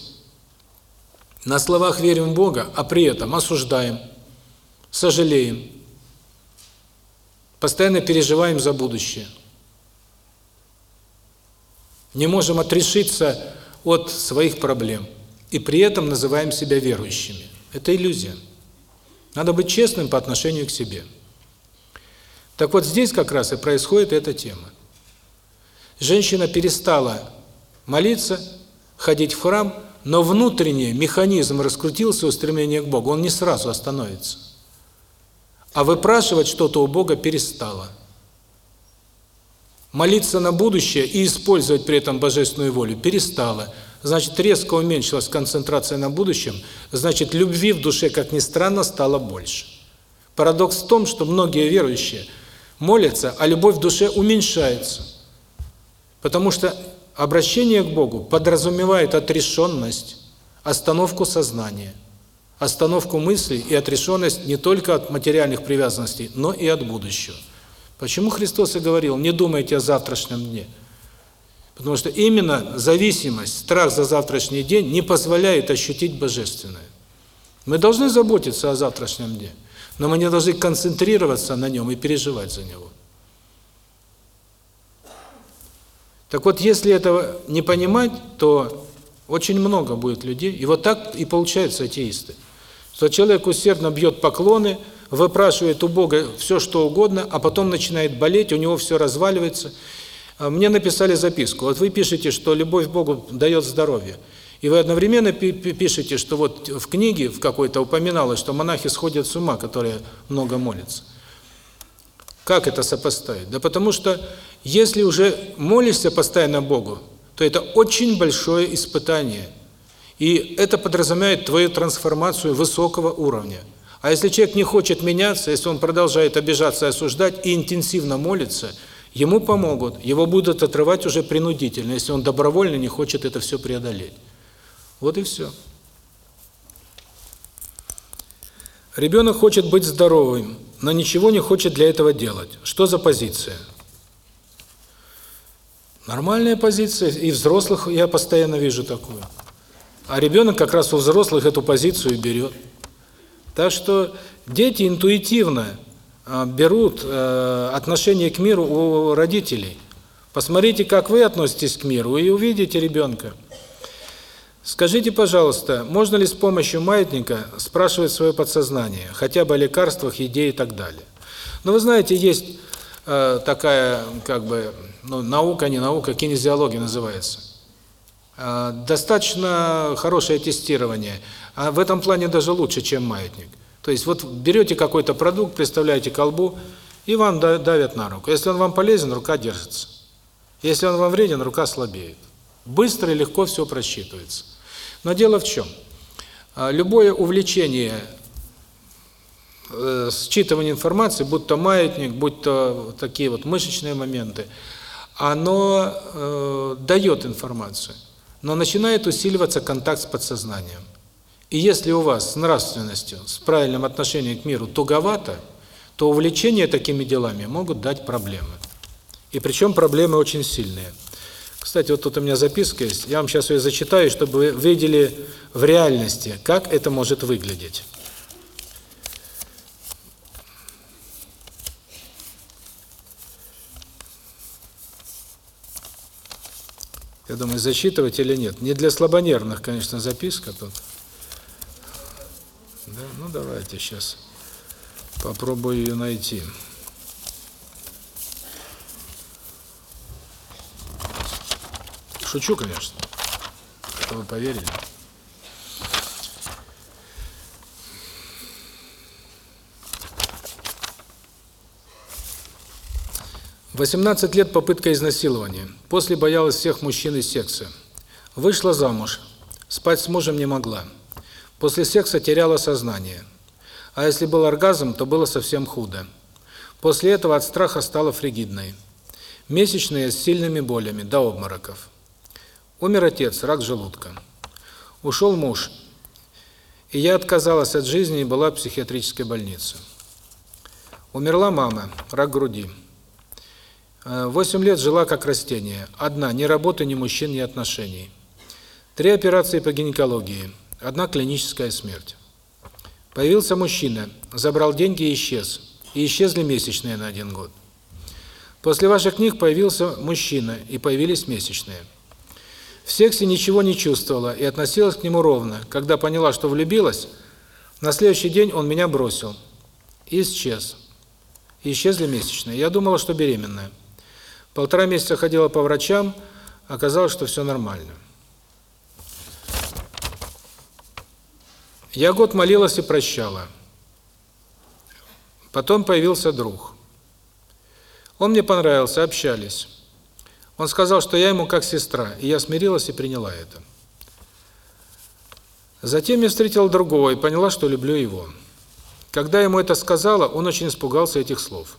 A: На словах верим в Бога, а при этом осуждаем, сожалеем, постоянно переживаем за будущее. Не можем отрешиться от своих проблем и при этом называем себя верующими. Это иллюзия. Надо быть честным по отношению к себе. Так вот здесь как раз и происходит эта тема. Женщина перестала молиться, ходить в храм, но внутренний механизм раскрутился устремление к Богу, он не сразу остановится. А выпрашивать что-то у Бога перестала. Молиться на будущее и использовать при этом божественную волю перестала. Значит, резко уменьшилась концентрация на будущем, значит, любви в душе, как ни странно, стало больше. Парадокс в том, что многие верующие молятся, а любовь в душе уменьшается. Потому что Обращение к Богу подразумевает отрешенность, остановку сознания, остановку мыслей и отрешенность не только от материальных привязанностей, но и от будущего. Почему Христос и говорил, не думайте о завтрашнем дне? Потому что именно зависимость, страх за завтрашний день не позволяет ощутить Божественное. Мы должны заботиться о завтрашнем дне, но мы не должны концентрироваться на нем и переживать за него. Так вот, если этого не понимать, то очень много будет людей, и вот так и получаются атеисты. Что человек усердно бьет поклоны, выпрашивает у Бога все, что угодно, а потом начинает болеть, у него все разваливается. А мне написали записку. Вот вы пишете, что любовь к Богу дает здоровье. И вы одновременно пишете, что вот в книге в какой-то упоминалось, что монахи сходят с ума, которые много молятся. Как это сопоставить? Да потому что если уже молишься постоянно Богу, то это очень большое испытание. И это подразумевает твою трансформацию высокого уровня. А если человек не хочет меняться, если он продолжает обижаться и осуждать и интенсивно молится, ему помогут, его будут отрывать уже принудительно, если он добровольно не хочет это все преодолеть. Вот и все. Ребенок хочет быть здоровым, но ничего не хочет для этого делать. Что за позиция? Нормальная позиция, и взрослых я постоянно вижу такую. А ребенок как раз у взрослых эту позицию берет. Так что дети интуитивно а, берут э, отношение к миру у родителей. Посмотрите, как вы относитесь к миру, и увидите ребенка. Скажите, пожалуйста, можно ли с помощью маятника спрашивать свое подсознание, хотя бы о лекарствах, еде и так далее? Но вы знаете, есть э, такая, как бы, ну, наука, не наука, кинезиология называется. А, достаточно хорошее тестирование, а в этом плане даже лучше, чем маятник. То есть вот берете какой-то продукт, представляете колбу, и вам давят на руку. Если он вам полезен, рука держится. Если он вам вреден, рука слабеет. Быстро и легко все просчитывается. Но дело в чем? А, любое увлечение э, считывание информации, будь то маятник, будь то такие вот мышечные моменты – оно э, дает информацию, но начинает усиливаться контакт с подсознанием. И если у вас с нравственностью, с правильным отношением к миру туговато, то увлечение такими делами могут дать проблемы. И причем проблемы очень сильные. Кстати, вот тут у меня записка есть, я вам сейчас ее зачитаю, чтобы вы видели в реальности, как это может выглядеть. Я думаю, зачитывать или нет. Не для слабонервных, конечно, записка тут. Да, ну давайте сейчас попробую ее найти. Шучу, конечно. Это вы поверили. 18 лет попытка изнасилования. После боялась всех мужчин и секса. Вышла замуж. Спать с мужем не могла. После секса теряла сознание. А если был оргазм, то было совсем худо. После этого от страха стала фригидной. Месячные с сильными болями, до обмороков. Умер отец, рак желудка. Ушел муж. И я отказалась от жизни и была в психиатрической больнице. Умерла мама, рак груди. Э, восемь лет жила как растение. Одна, ни работы, ни мужчин, ни отношений. Три операции по гинекологии. Одна клиническая смерть. Появился мужчина, забрал деньги и исчез. И исчезли месячные на один год. После ваших книг появился мужчина, и появились месячные. В сексе ничего не чувствовала и относилась к нему ровно. Когда поняла, что влюбилась, на следующий день он меня бросил. И исчез. Исчезли месячные. Я думала, что беременная. Полтора месяца ходила по врачам, оказалось, что все нормально. Я год молилась и прощала. Потом появился друг. Он мне понравился, общались. Он сказал, что я ему как сестра, и я смирилась и приняла это. Затем я встретила другого и поняла, что люблю его. Когда ему это сказала, он очень испугался этих слов.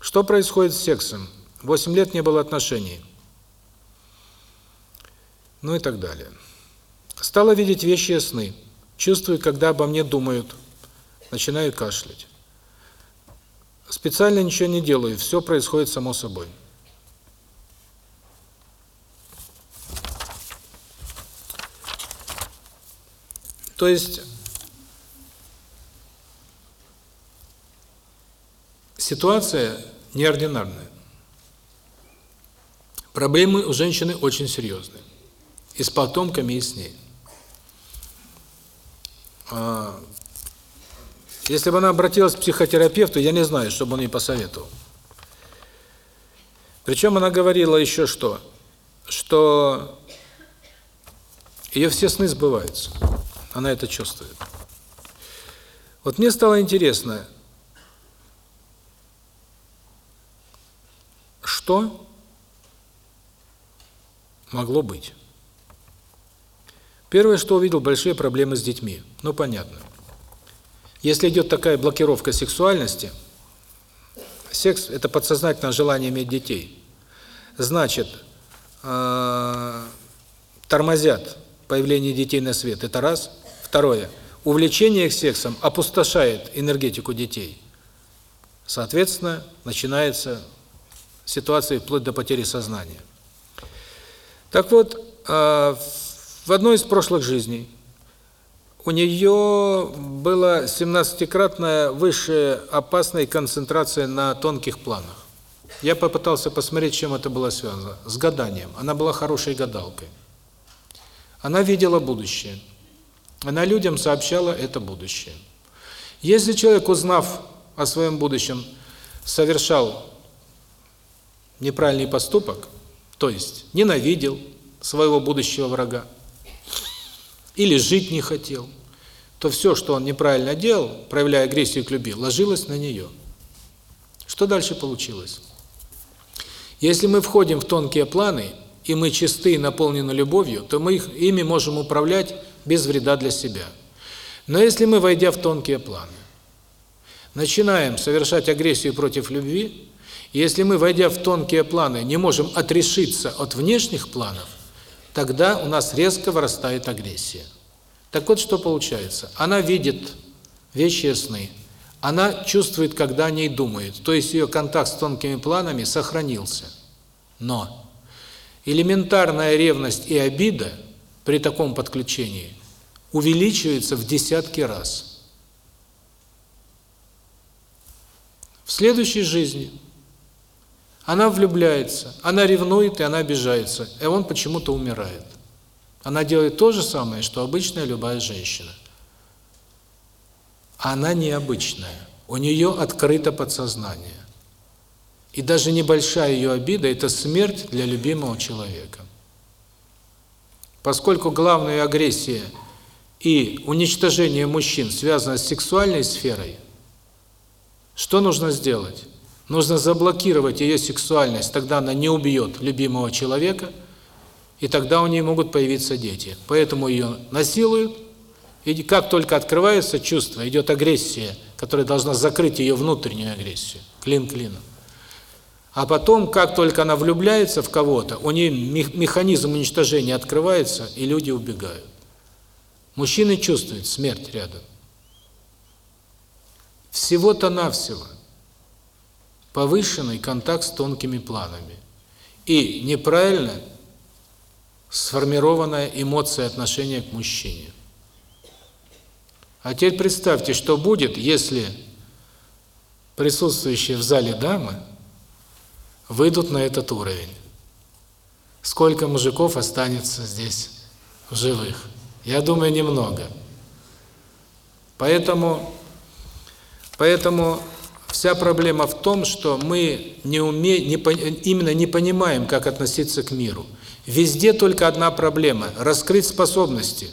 A: Что происходит с сексом? Восемь лет не было отношений. Ну и так далее. Стала видеть вещи и сны. Чувствую, когда обо мне думают. Начинаю кашлять. Специально ничего не делаю, все происходит само собой. То есть ситуация неординарная. Проблемы у женщины очень серьезные. И с потомками, и с ней. А, если бы она обратилась к психотерапевту, я не знаю, что бы он ей посоветовал. Причем она говорила еще что? Что ее все сны сбываются. Она это чувствует. Вот мне стало интересно, что могло быть. Первое, что увидел, большие проблемы с детьми. Ну, понятно. Если идет такая блокировка сексуальности, секс – это подсознательное желание иметь детей, значит, э, тормозят появление детей на свет. Это раз. Второе. Увлечение их сексом опустошает энергетику детей. Соответственно, начинается ситуация вплоть до потери сознания. Так вот, э, в одной из прошлых жизней у нее была 17-кратная высшая опасная концентрация на тонких планах. Я попытался посмотреть, чем это было связано. С гаданием. Она была хорошей гадалкой. Она видела будущее. Она людям сообщала это будущее. Если человек, узнав о своем будущем, совершал неправильный поступок, то есть ненавидел своего будущего врага, или жить не хотел, то все, что он неправильно делал, проявляя агрессию к любви, ложилось на нее. Что дальше получилось? Если мы входим в тонкие планы, и мы чисты и наполнены любовью, то мы их, ими можем управлять без вреда для себя. Но если мы, войдя в тонкие планы, начинаем совершать агрессию против любви, если мы, войдя в тонкие планы, не можем отрешиться от внешних планов, тогда у нас резко вырастает агрессия. Так вот, что получается. Она видит вещи сны. Она чувствует, когда о ней думает. То есть ее контакт с тонкими планами сохранился. Но элементарная ревность и обида при таком подключении увеличивается в десятки раз. В следующей жизни она влюбляется, она ревнует и она обижается, и он почему-то умирает. Она делает то же самое, что обычная любая женщина. Она необычная. У нее открыто подсознание. И даже небольшая ее обида – это смерть для любимого человека. Поскольку главная агрессия и уничтожение мужчин связано с сексуальной сферой, что нужно сделать? Нужно заблокировать ее сексуальность, тогда она не убьет любимого человека, и тогда у нее могут появиться дети. Поэтому ее насилуют, и как только открывается чувство, идет агрессия, которая должна закрыть ее внутреннюю агрессию, клин клином. А потом, как только она влюбляется в кого-то, у нее механизм уничтожения открывается, и люди убегают. Мужчины чувствуют смерть рядом. Всего-то навсего. Повышенный контакт с тонкими планами и неправильно сформированная эмоция отношения к мужчине. А теперь представьте, что будет, если присутствующие в зале дамы выйдут на этот уровень. Сколько мужиков останется здесь в живых? Я думаю, немного. Поэтому, поэтому вся проблема в том, что мы не умеем, не, именно не понимаем, как относиться к миру. Везде только одна проблема – раскрыть способности,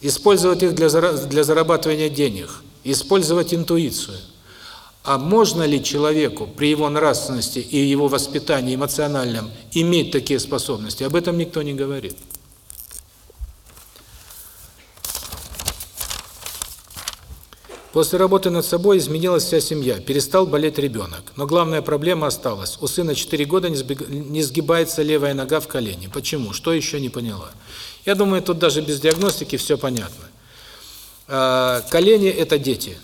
A: использовать их для, для зарабатывания денег, использовать интуицию. А можно ли человеку при его нравственности и его воспитании эмоциональном иметь такие способности? Об этом никто не говорит. После работы над собой изменилась вся семья, перестал болеть ребенок. Но главная проблема осталась. У сына 4 года не сгибается левая нога в колене. Почему? Что еще не поняла? Я думаю, тут даже без диагностики все понятно. А, колени – это дети.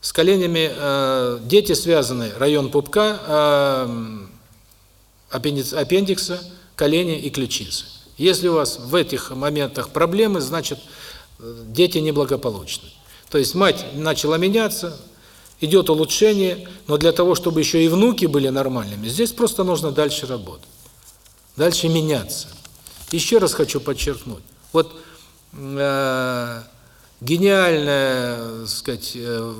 A: С коленями а, дети связаны район пупка, а, аппендикса, колени и ключицы. Если у вас в этих моментах проблемы, значит, э, дети неблагополучны. То есть мать начала меняться, идет улучшение, но для того, чтобы еще и внуки были нормальными, здесь просто нужно дальше работать. Дальше меняться. Еще раз хочу подчеркнуть. Вот э, гениальная, сказать, э,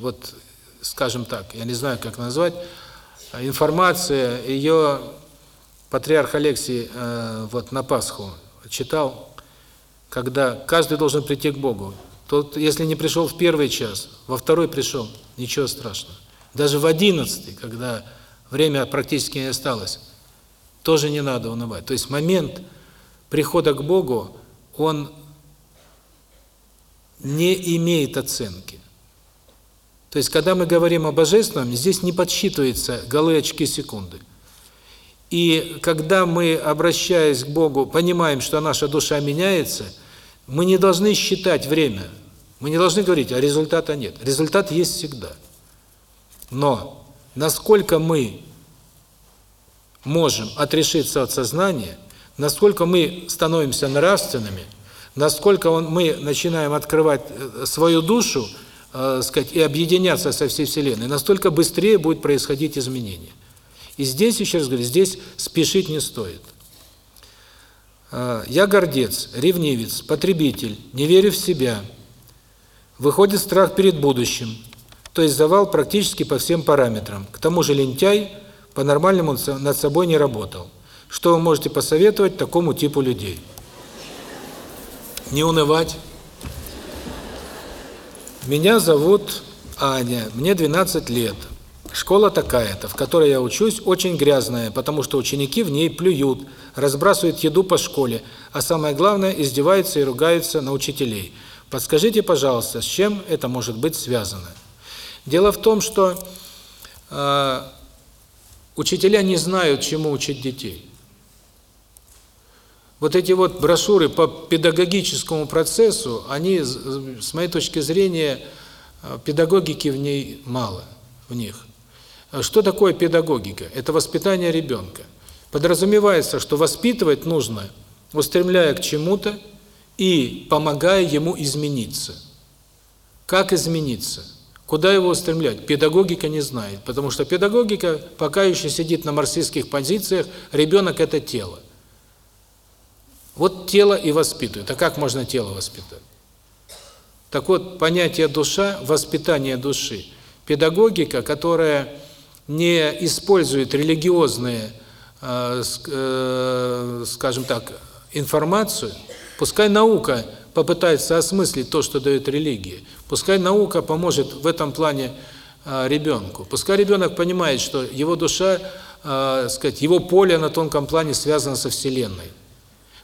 A: вот, скажем так, я не знаю, как назвать, информация, ее патриарх Алексий э, вот на Пасху читал, когда каждый должен прийти к Богу. Тот, если не пришел в первый час, во второй пришел, ничего страшного. Даже в одиннадцатый, когда время практически не осталось, тоже не надо унывать. То есть момент прихода к Богу, он не имеет оценки. То есть, когда мы говорим о Божественном, здесь не подсчитываются голые очки секунды. И когда мы, обращаясь к Богу, понимаем, что наша душа меняется, мы не должны считать время – мы не должны говорить, а результата нет. Результат есть всегда. Но насколько мы можем отрешиться от сознания, насколько мы становимся нравственными, насколько он, мы начинаем открывать э, свою душу, э, сказать, и объединяться со всей Вселенной, настолько быстрее будет происходить изменения. И здесь, еще раз говорю, здесь спешить не стоит. Э, я гордец, ревнивец, потребитель, не верю в себя – Выходит страх перед будущим, то есть завал практически по всем параметрам. К тому же лентяй по-нормальному над собой не работал. Что вы можете посоветовать такому типу людей? Не унывать. Меня зовут Аня, мне 12 лет. Школа такая-то, в которой я учусь, очень грязная, потому что ученики в ней плюют, разбрасывают еду по школе, а самое главное, издеваются и ругаются на учителей – Подскажите, пожалуйста, с чем это может быть связано? Дело в том, что э, учителя не знают, чему учить детей. Вот эти вот брошюры по педагогическому процессу, они, с моей точки зрения, э, педагогики в ней мало, в них. Что такое педагогика? Это воспитание ребенка. Подразумевается, что воспитывать нужно, устремляя к чему-то, и помогая ему измениться. Как измениться? Куда его устремлять? Педагогика не знает, потому что педагогика пока еще сидит на марксистских позициях, ребенок – это тело. Вот тело и воспитывает. А как можно тело воспитать? Так вот, понятие душа, воспитание души, педагогика, которая не использует религиозные, э, э, скажем так, информацию – Пускай наука попытается осмыслить то, что дает религия. Пускай наука поможет в этом плане э, ребенку. Пускай ребенок понимает, что его душа, э, сказать, его поле на тонком плане связано со Вселенной.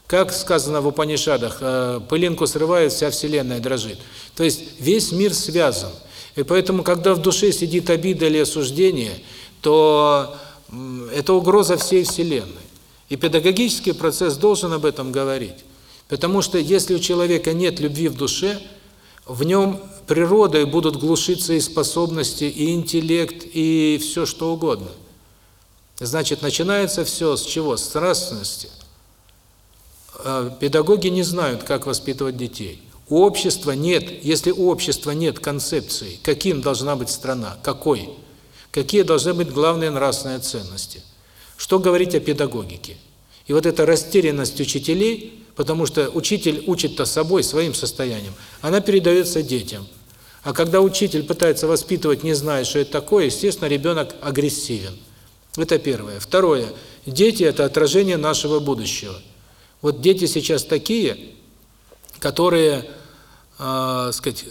A: Как сказано в Упанишадах, э, пылинку срывает, вся Вселенная дрожит. То есть весь мир связан. И поэтому, когда в душе сидит обида или осуждение, то это угроза всей Вселенной. И педагогический процесс должен об этом говорить. Потому что если у человека нет любви в душе, в нем природой будут глушиться и способности, и интеллект, и все что угодно. Значит, начинается все с чего? С нравственности. А, педагоги не знают, как воспитывать детей. У общества нет, если у общества нет концепции, каким должна быть страна, какой, какие должны быть главные нравственные ценности. Что говорить о педагогике? И вот эта растерянность учителей, потому что учитель учит-то собой, своим состоянием, она передается детям. А когда учитель пытается воспитывать, не зная, что это такое, естественно, ребенок агрессивен. Это первое. Второе. Дети – это отражение нашего будущего. Вот дети сейчас такие, которые, э, сказать,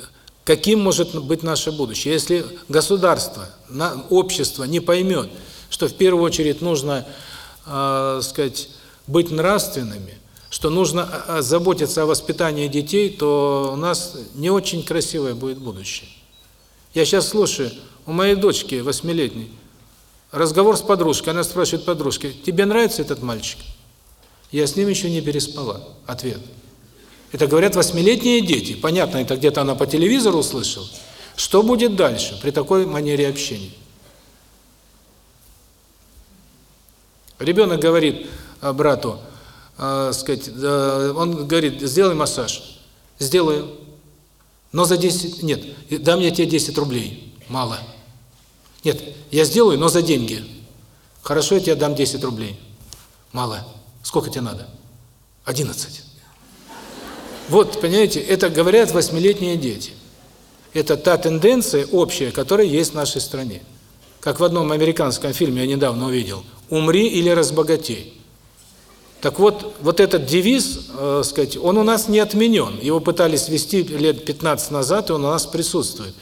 A: каким может быть наше будущее. Если государство, общество не поймет, что в первую очередь нужно, э, сказать, быть нравственными, что нужно а, а, заботиться о воспитании детей, то у нас не очень красивое будет будущее. Я сейчас слушаю, у моей дочки восьмилетней разговор с подружкой, она спрашивает подружки, тебе нравится этот мальчик? Я с ним еще не переспала. Ответ. Это говорят восьмилетние дети. Понятно, это где-то она по телевизору услышала. Что будет дальше при такой манере общения? Ребенок говорит, Э, брату, э, сказать, э, он говорит, сделай массаж. Сделаю. Но за 10, нет, дам я тебе 10 рублей. Мало. Нет, я сделаю, но за деньги. Хорошо, я тебе дам 10 рублей. Мало. Сколько тебе надо? 11. Вот, понимаете, это говорят восьмилетние дети. Это та тенденция общая, которая есть в нашей стране. Как в одном американском фильме я недавно увидел. «Умри или разбогатей». Так вот, вот этот девиз, э, сказать, он у нас не отменен. Его пытались ввести лет 15 назад, и он у нас присутствует.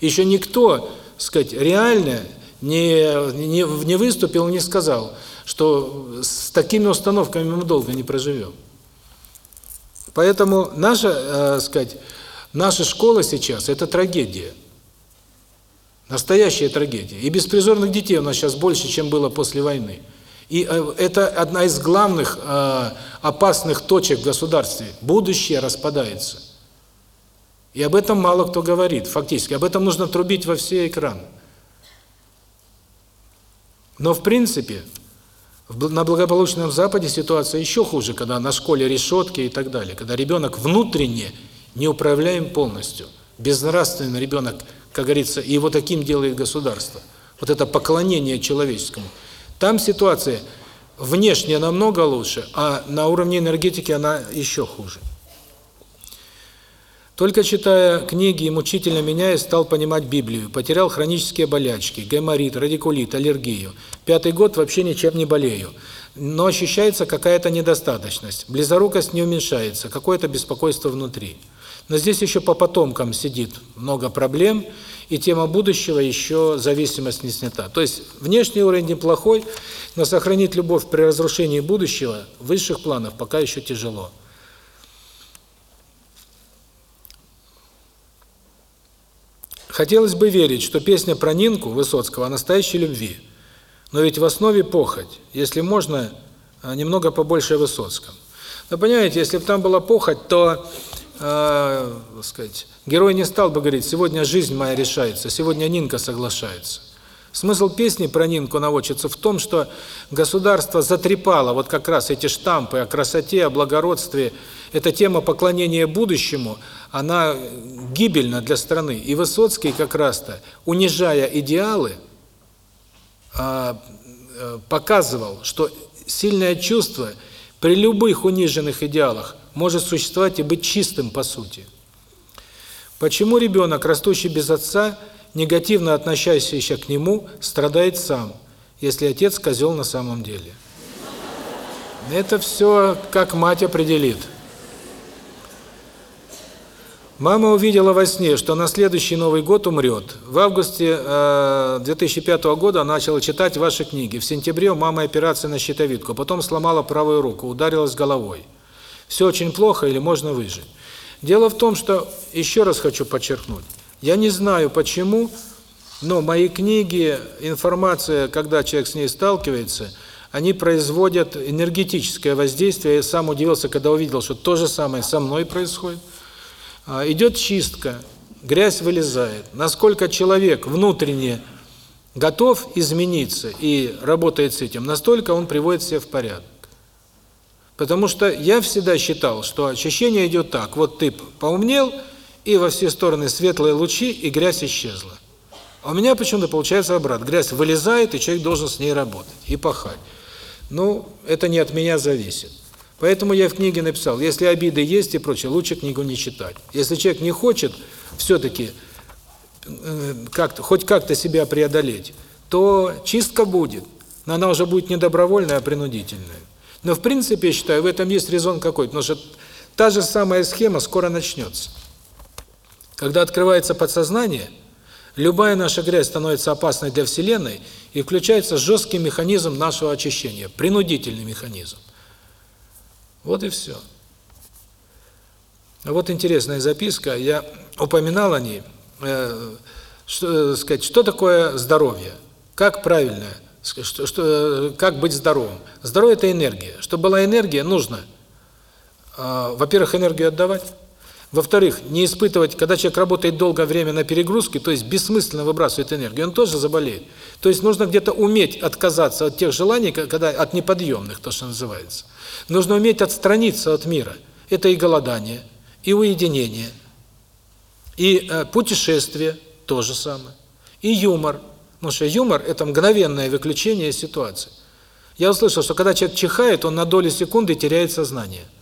A: Еще никто, сказать, реально не, не, не выступил, не сказал, что с такими установками мы долго не проживем. Поэтому наша, э, сказать, наша школа сейчас – это трагедия. Настоящая трагедия. И беспризорных детей у нас сейчас больше, чем было после войны. И э, это одна из главных э, опасных точек в государстве. Будущее распадается. И об этом мало кто говорит, фактически. Об этом нужно трубить во все экраны. Но в принципе, на благополучном Западе ситуация еще хуже, когда на школе решетки и так далее. Когда ребенок внутренне не управляем полностью. Безнравственный ребенок, как говорится, и его таким делает государство. Вот это поклонение человеческому – там ситуация внешне намного лучше, а на уровне энергетики она еще хуже. Только читая книги и мучительно меняясь, стал понимать Библию. Потерял хронические болячки, гайморит, радикулит, аллергию. Пятый год вообще ничем не болею. Но ощущается какая-то недостаточность. Близорукость не уменьшается, какое-то беспокойство внутри. Но здесь еще по потомкам сидит много проблем, и тема будущего еще зависимость не снята. То есть внешний уровень неплохой, но сохранить любовь при разрушении будущего высших планов пока еще тяжело. Хотелось бы верить, что песня про Нинку Высоцкого о настоящей любви. Но ведь в основе похоть. Если можно, а, немного побольше о Высоцком. Но понимаете, если бы там была похоть, то э, сказать, герой не стал бы говорить, сегодня жизнь моя решается, сегодня Нинка соглашается. Смысл песни про Нинку наводится в том, что государство затрепало вот как раз эти штампы о красоте, о благородстве. Эта тема поклонения будущему, она гибельна для страны. И Высоцкий как раз-то, унижая идеалы, а, э, показывал, что сильное чувство при любых униженных идеалах может существовать и быть чистым по сути. Почему ребенок, растущий без отца, негативно относящийся к нему, страдает сам, если отец козел на самом деле? Это все как мать определит. Мама увидела во сне, что на следующий Новый год умрет. В августе э, 2005 года начала читать ваши книги. В сентябре у мамы операция на щитовидку, потом сломала правую руку, ударилась головой все очень плохо или можно выжить. Дело в том, что, еще раз хочу подчеркнуть, я не знаю почему, но мои книги, информация, когда человек с ней сталкивается, они производят энергетическое воздействие. Я сам удивился, когда увидел, что то же самое со мной происходит. А, идет чистка, грязь вылезает. Насколько человек внутренне готов измениться и работает с этим, настолько он приводит себя в порядок. Потому что я всегда считал, что очищение идет так. Вот ты поумнел, и во все стороны светлые лучи, и грязь исчезла. А у меня почему-то получается обратно. Грязь вылезает, и человек должен с ней работать и пахать. Ну, это не от меня зависит. Поэтому я в книге написал, если обиды есть и прочее, лучше книгу не читать. Если человек не хочет все-таки э, как-то хоть как-то себя преодолеть, то чистка будет, но она уже будет не добровольная, а принудительная. Но в принципе, я считаю, в этом есть резон какой-то, потому что та же самая схема скоро начнется. Когда открывается подсознание, любая наша грязь становится опасной для Вселенной, и включается жесткий механизм нашего очищения, принудительный механизм. Вот и все. Вот интересная записка, я упоминал о ней. Э, что, э, сказать, что такое здоровье? Как правильно, что, что, как быть здоровым? Здоровье – это энергия. Чтобы была энергия, нужно, э, во-первых, энергию отдавать, во-вторых, не испытывать, когда человек работает долгое время на перегрузке, то есть бессмысленно выбрасывает энергию, он тоже заболеет. То есть нужно где-то уметь отказаться от тех желаний, когда от неподъемных, то, что называется. Нужно уметь отстраниться от мира. Это и голодание, и уединение, и э, путешествие, то же самое, и юмор. Потому что юмор – это мгновенное выключение ситуации. Я услышал, что когда человек чихает, он на долю секунды теряет сознание –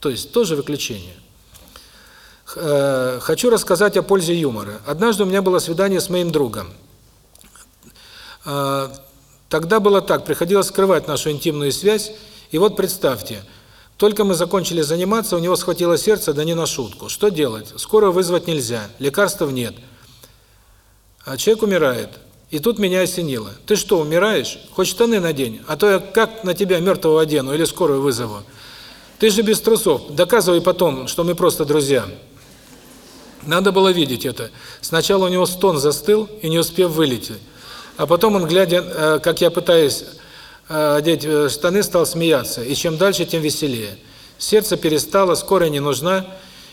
A: то есть тоже выключение. Э, хочу рассказать о пользе юмора. Однажды у меня было свидание с моим другом. Э, тогда было так, приходилось скрывать нашу интимную связь. И вот представьте, только мы закончили заниматься, у него схватило сердце, да не на шутку. Что делать? Скоро вызвать нельзя, лекарств нет. А человек умирает. И тут меня осенило. Ты что, умираешь? Хоть штаны надень, а то я как на тебя мертвого одену или скорую вызову. Ты же без трусов. Доказывай потом, что мы просто друзья. Надо было видеть это. Сначала у него стон застыл и не успев вылететь. А потом он, глядя, э, как я пытаюсь э, одеть э, штаны, стал смеяться. И чем дальше, тем веселее. Сердце перестало, скорая не нужна.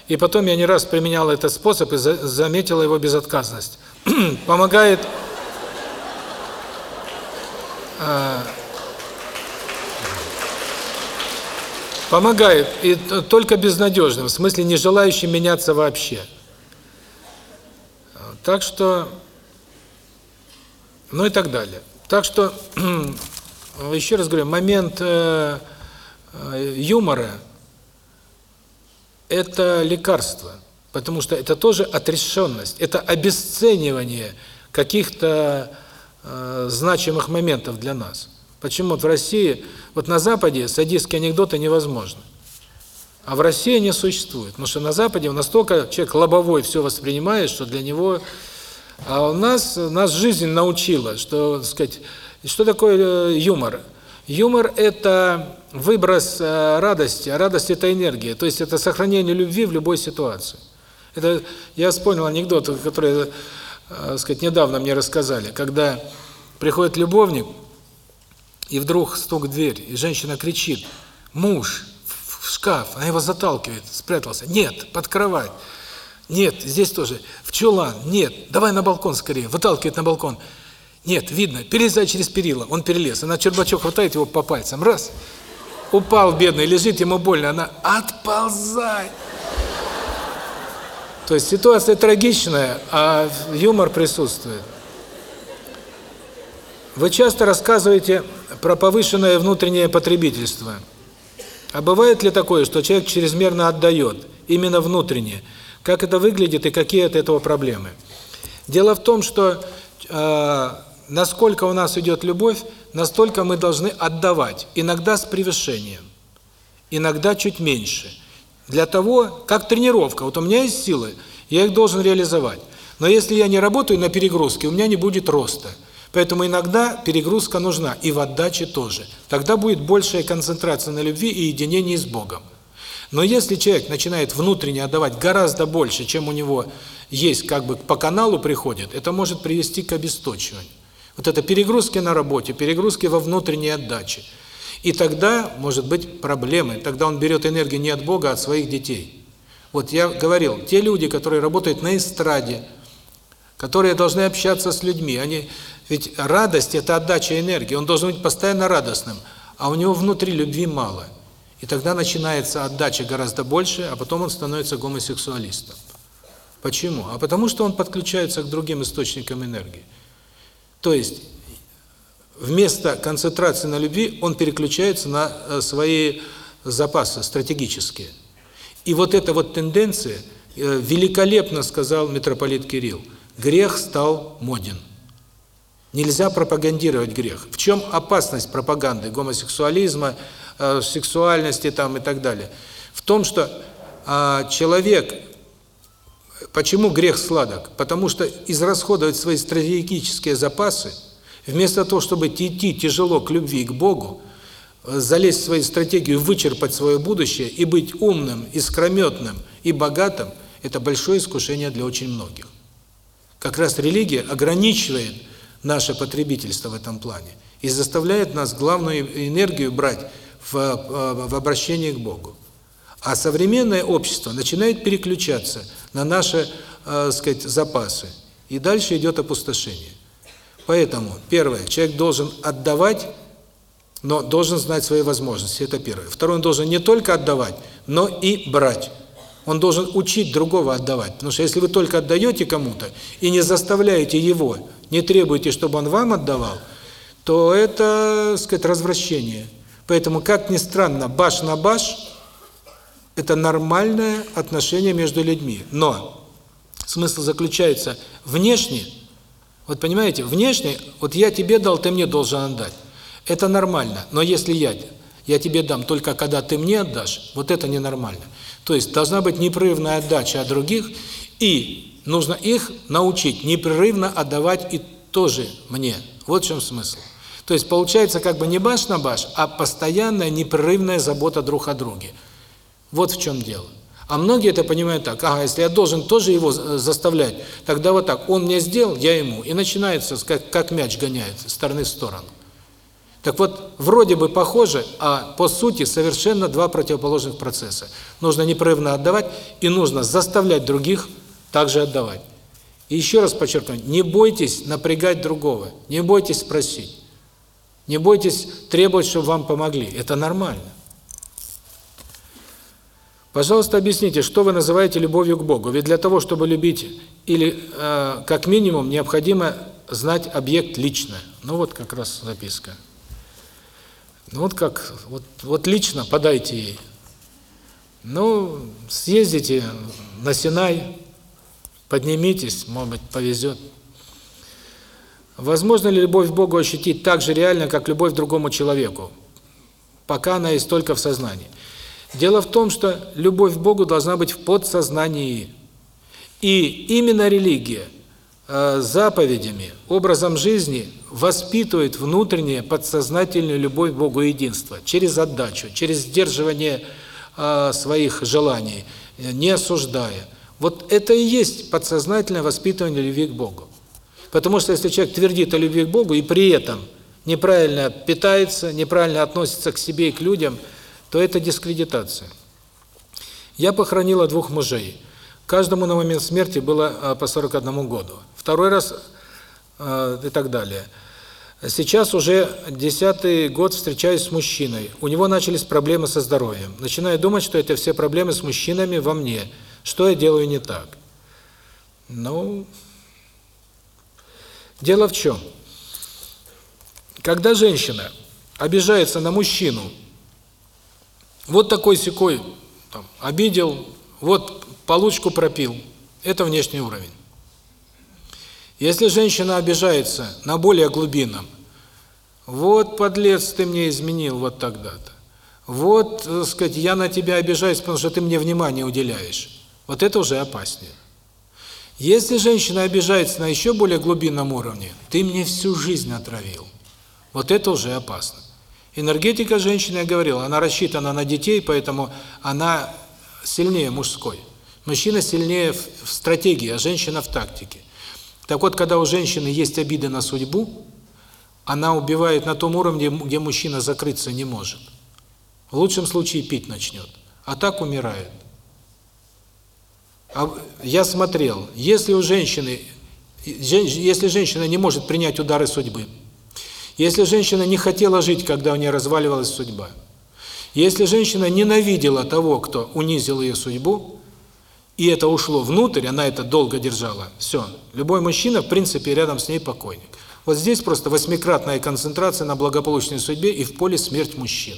A: И потом я не раз применял этот способ и заметил его безотказность. Помогает... Помогает, и только безнадежным, в смысле не желающим меняться вообще. Так что, ну и так далее. Так что, еще раз говорю, момент э, э, юмора – это лекарство, потому что это тоже отрешенность, это обесценивание каких-то э, значимых моментов для нас. Почему вот в России вот на Западе садистские анекдоты невозможны. А в России не существует. Потому что на Западе настолько человек лобовой все воспринимает, что для него... А у нас, нас жизнь научила, что, так сказать, что такое э, юмор? Юмор – это выброс э, радости, а радость – это энергия. То есть это сохранение любви в любой ситуации. Это я вспомнил анекдот, который, так сказать, недавно мне рассказали. Когда приходит любовник, и вдруг стук в дверь, и женщина кричит, муж, в шкаф, она его заталкивает, спрятался. Нет, под кровать. Нет, здесь тоже. В чулан. Нет, давай на балкон скорее. Выталкивает на балкон. Нет, видно, перелезай через перила. Он перелез. Она чербачок хватает его по пальцам. Раз. Упал бедный, лежит, ему больно. Она отползай. То есть ситуация трагичная, а юмор присутствует. Вы часто рассказываете про повышенное внутреннее потребительство. А бывает ли такое, что человек чрезмерно отдает, именно внутренне? Как это выглядит и какие от этого проблемы? Дело в том, что э, насколько у нас идет любовь, настолько мы должны отдавать, иногда с превышением, иногда чуть меньше. Для того, как тренировка, вот у меня есть силы, я их должен реализовать. Но если я не работаю на перегрузке, у меня не будет роста. Поэтому иногда перегрузка нужна, и в отдаче тоже. Тогда будет большая концентрация на любви и единении с Богом. Но если человек начинает внутренне отдавать гораздо больше, чем у него есть, как бы по каналу приходит, это может привести к обесточиванию. Вот это перегрузки на работе, перегрузки во внутренней отдаче. И тогда может быть проблемы, тогда он берет энергию не от Бога, а от своих детей. Вот я говорил, те люди, которые работают на эстраде, которые должны общаться с людьми, они ведь радость – это отдача энергии, он должен быть постоянно радостным, а у него внутри любви мало. И тогда начинается отдача гораздо больше, а потом он становится гомосексуалистом. Почему? А потому что он подключается к другим источникам энергии. То есть, вместо концентрации на любви, он переключается на э, свои запасы стратегические. И вот эта вот тенденция, э, великолепно сказал митрополит Кирилл, грех стал моден. Нельзя пропагандировать грех. В чем опасность пропаганды гомосексуализма, э, сексуальности там и так далее? В том, что человек, почему грех сладок? Потому что израсходовать свои стратегические запасы, вместо того, чтобы идти тяжело к любви к Богу, э, залезть в свою стратегию, вычерпать свое будущее и быть умным, искрометным и богатым, это большое искушение для очень многих. Как раз религия ограничивает наше потребительство в этом плане и заставляет нас главную энергию брать в, э, в обращении к Богу. А современное общество начинает переключаться на наши, э, сказать, запасы. И дальше идет опустошение. Поэтому, первое, человек должен отдавать, но должен знать свои возможности. Это первое. Второе, он должен не только отдавать, но и брать. Он должен учить другого отдавать. Потому что если вы только отдаете кому-то и не заставляете его, не требуете, чтобы он вам отдавал, то это, так сказать, развращение. Поэтому, как ни странно, баш на баш – это нормальное отношение между людьми. Но смысл заключается внешне, вот понимаете, внешне, вот я тебе дал, ты мне должен отдать. Это нормально, но если я, я тебе дам только когда ты мне отдашь, вот это ненормально. То есть должна быть непрерывная отдача от других, и нужно их научить непрерывно отдавать и тоже мне. Вот в чем смысл. То есть получается как бы не баш на баш, а постоянная непрерывная забота друг о друге. Вот в чем дело. А многие это понимают так, ага, если я должен тоже его заставлять, тогда вот так, он мне сделал, я ему. И начинается, как, как мяч гоняется, стороны в сторону. Так вот, вроде бы похоже, а по сути совершенно два противоположных процесса. Нужно непрерывно отдавать и нужно заставлять других также отдавать. И еще раз подчеркну, не бойтесь напрягать другого, не бойтесь спросить, не бойтесь требовать, чтобы вам помогли. Это нормально. Пожалуйста, объясните, что вы называете любовью к Богу? Ведь для того, чтобы любить, или э, как минимум необходимо знать объект лично. Ну вот как раз записка. Ну вот как, вот, вот лично подайте ей. Ну, съездите на Синай, поднимитесь, может быть, повезет. Возможно ли любовь к Богу ощутить так же реально, как любовь к другому человеку, пока она есть только в сознании? Дело в том, что любовь к Богу должна быть в подсознании. И именно религия Э, заповедями, образом жизни воспитывает внутреннее подсознательную любовь к Богу и единство через отдачу, через сдерживание э, своих желаний, не осуждая. Вот это и есть подсознательное воспитывание любви к Богу. Потому что если человек твердит о любви к Богу и при этом неправильно питается, неправильно относится к себе и к людям, то это дискредитация. Я похоронила двух мужей. Каждому на момент смерти было э, по 41 году второй раз э, и так далее. Сейчас уже десятый год встречаюсь с мужчиной. У него начались проблемы со здоровьем. Начинаю думать, что это все проблемы с мужчинами во мне. Что я делаю не так? Ну, дело в чем? Когда женщина обижается на мужчину, вот такой секой там, обидел, вот получку пропил, это внешний уровень. Если женщина обижается на более глубинном, вот, подлец, ты мне изменил вот тогда-то. Вот, так сказать, я на тебя обижаюсь, потому что ты мне внимание уделяешь. Вот это уже опаснее. Если женщина обижается на еще более глубинном уровне, ты мне всю жизнь отравил. Вот это уже опасно. Энергетика женщины, я говорил, она рассчитана на детей, поэтому она сильнее мужской. Мужчина сильнее в стратегии, а женщина в тактике. Так вот, когда у женщины есть обиды на судьбу, она убивает на том уровне, где мужчина закрыться не может. В лучшем случае пить начнет, а так умирает. А я смотрел, если у женщины, если женщина не может принять удары судьбы, если женщина не хотела жить, когда у нее разваливалась судьба, если женщина ненавидела того, кто унизил ее судьбу, и это ушло внутрь, она это долго держала, все. Любой мужчина, в принципе, рядом с ней покойник. Вот здесь просто восьмикратная концентрация на благополучной судьбе и в поле смерть мужчин.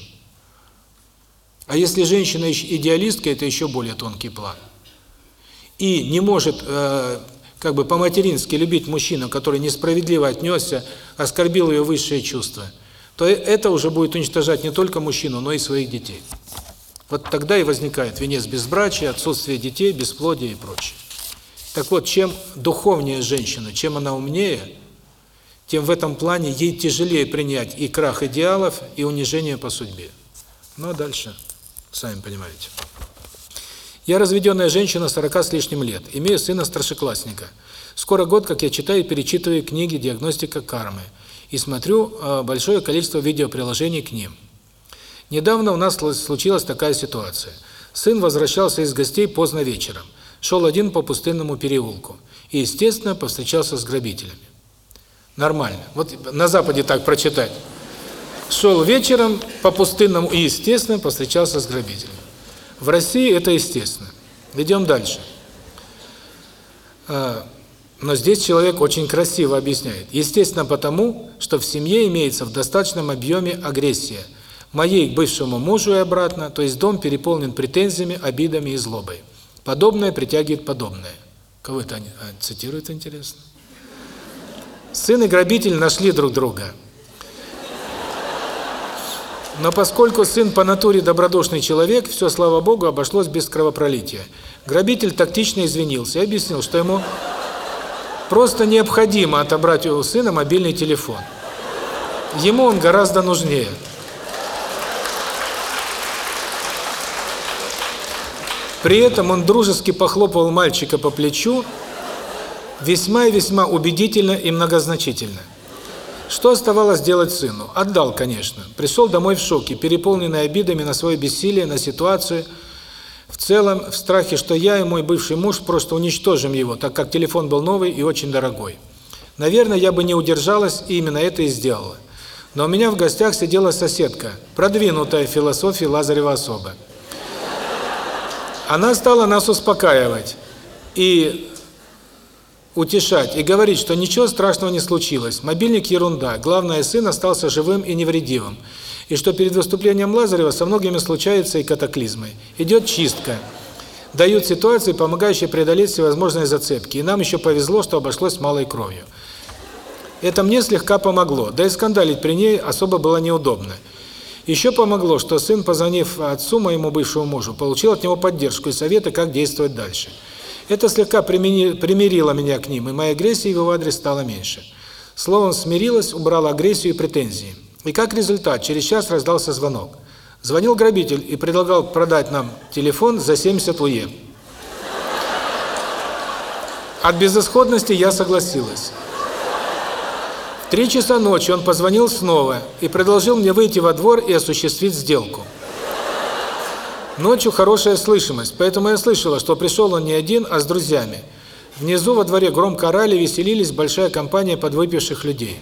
A: А если женщина идеалистка, это еще более тонкий план. И не может э, как бы по-матерински любить мужчину, который несправедливо отнесся, оскорбил ее высшие чувства, то это уже будет уничтожать не только мужчину, но и своих детей. Вот тогда и возникает венец безбрачия, отсутствие детей, бесплодие и прочее. Так вот, чем духовнее женщина, чем она умнее, тем в этом плане ей тяжелее принять и крах идеалов, и унижение по судьбе. Ну а дальше, сами понимаете. Я разведенная женщина 40 с лишним лет, имею сына-старшеклассника. Скоро год, как я читаю и перечитываю книги «Диагностика кармы» и смотрю э, большое количество видеоприложений к ним. Недавно у нас случилась такая ситуация. Сын возвращался из гостей поздно вечером. Шел один по пустынному переулку. И, естественно, повстречался с грабителями. Нормально. Вот на Западе так прочитать. Шел вечером по пустынному и, естественно, повстречался с грабителем. В России это естественно. Идем дальше. А, но здесь человек очень красиво объясняет. Естественно потому, что в семье имеется в достаточном объеме агрессия. Моей к бывшему мужу и обратно, то есть дом переполнен претензиями, обидами и злобой. Подобное притягивает подобное. Кого это а, цитируют, интересно? Сын и грабитель нашли друг друга. Но поскольку сын по натуре добродушный человек, все, слава богу, обошлось без кровопролития. Грабитель тактично извинился и объяснил, что ему просто необходимо отобрать у сына мобильный телефон. Ему он гораздо нужнее. При этом он дружески похлопал мальчика по плечу, весьма и весьма убедительно и многозначительно. Что оставалось делать сыну? Отдал, конечно. Пришел домой в шоке, переполненный обидами на свое бессилие, на ситуацию. В целом, в страхе, что я и мой бывший муж просто уничтожим его, так как телефон был новый и очень дорогой. Наверное, я бы не удержалась и именно это и сделала. Но у меня в гостях сидела соседка, продвинутая в философии Лазарева особа. Она стала нас успокаивать. И утешать и говорить, что ничего страшного не случилось, мобильник ерунда, главное, сын остался живым и невредимым, и что перед выступлением Лазарева со многими случаются и катаклизмы. Идет чистка. Дают ситуации, помогающие преодолеть всевозможные зацепки, и нам еще повезло, что обошлось малой кровью. Это мне слегка помогло, да и скандалить при ней особо было неудобно. Еще помогло, что сын, позвонив отцу, моему бывшему мужу, получил от него поддержку и советы, как действовать дальше. Это слегка примирило меня к ним, и моя агрессия в его адрес стала меньше. Словом, смирилась, убрала агрессию и претензии. И как результат, через час раздался звонок. Звонил грабитель и предлагал продать нам телефон за 70 УЕ. От безысходности я согласилась. В три часа ночи он позвонил снова и предложил мне выйти во двор и осуществить сделку. Ночью хорошая слышимость, поэтому я слышала, что пришел он не один, а с друзьями. Внизу во дворе громко орали, веселились большая компания подвыпивших людей.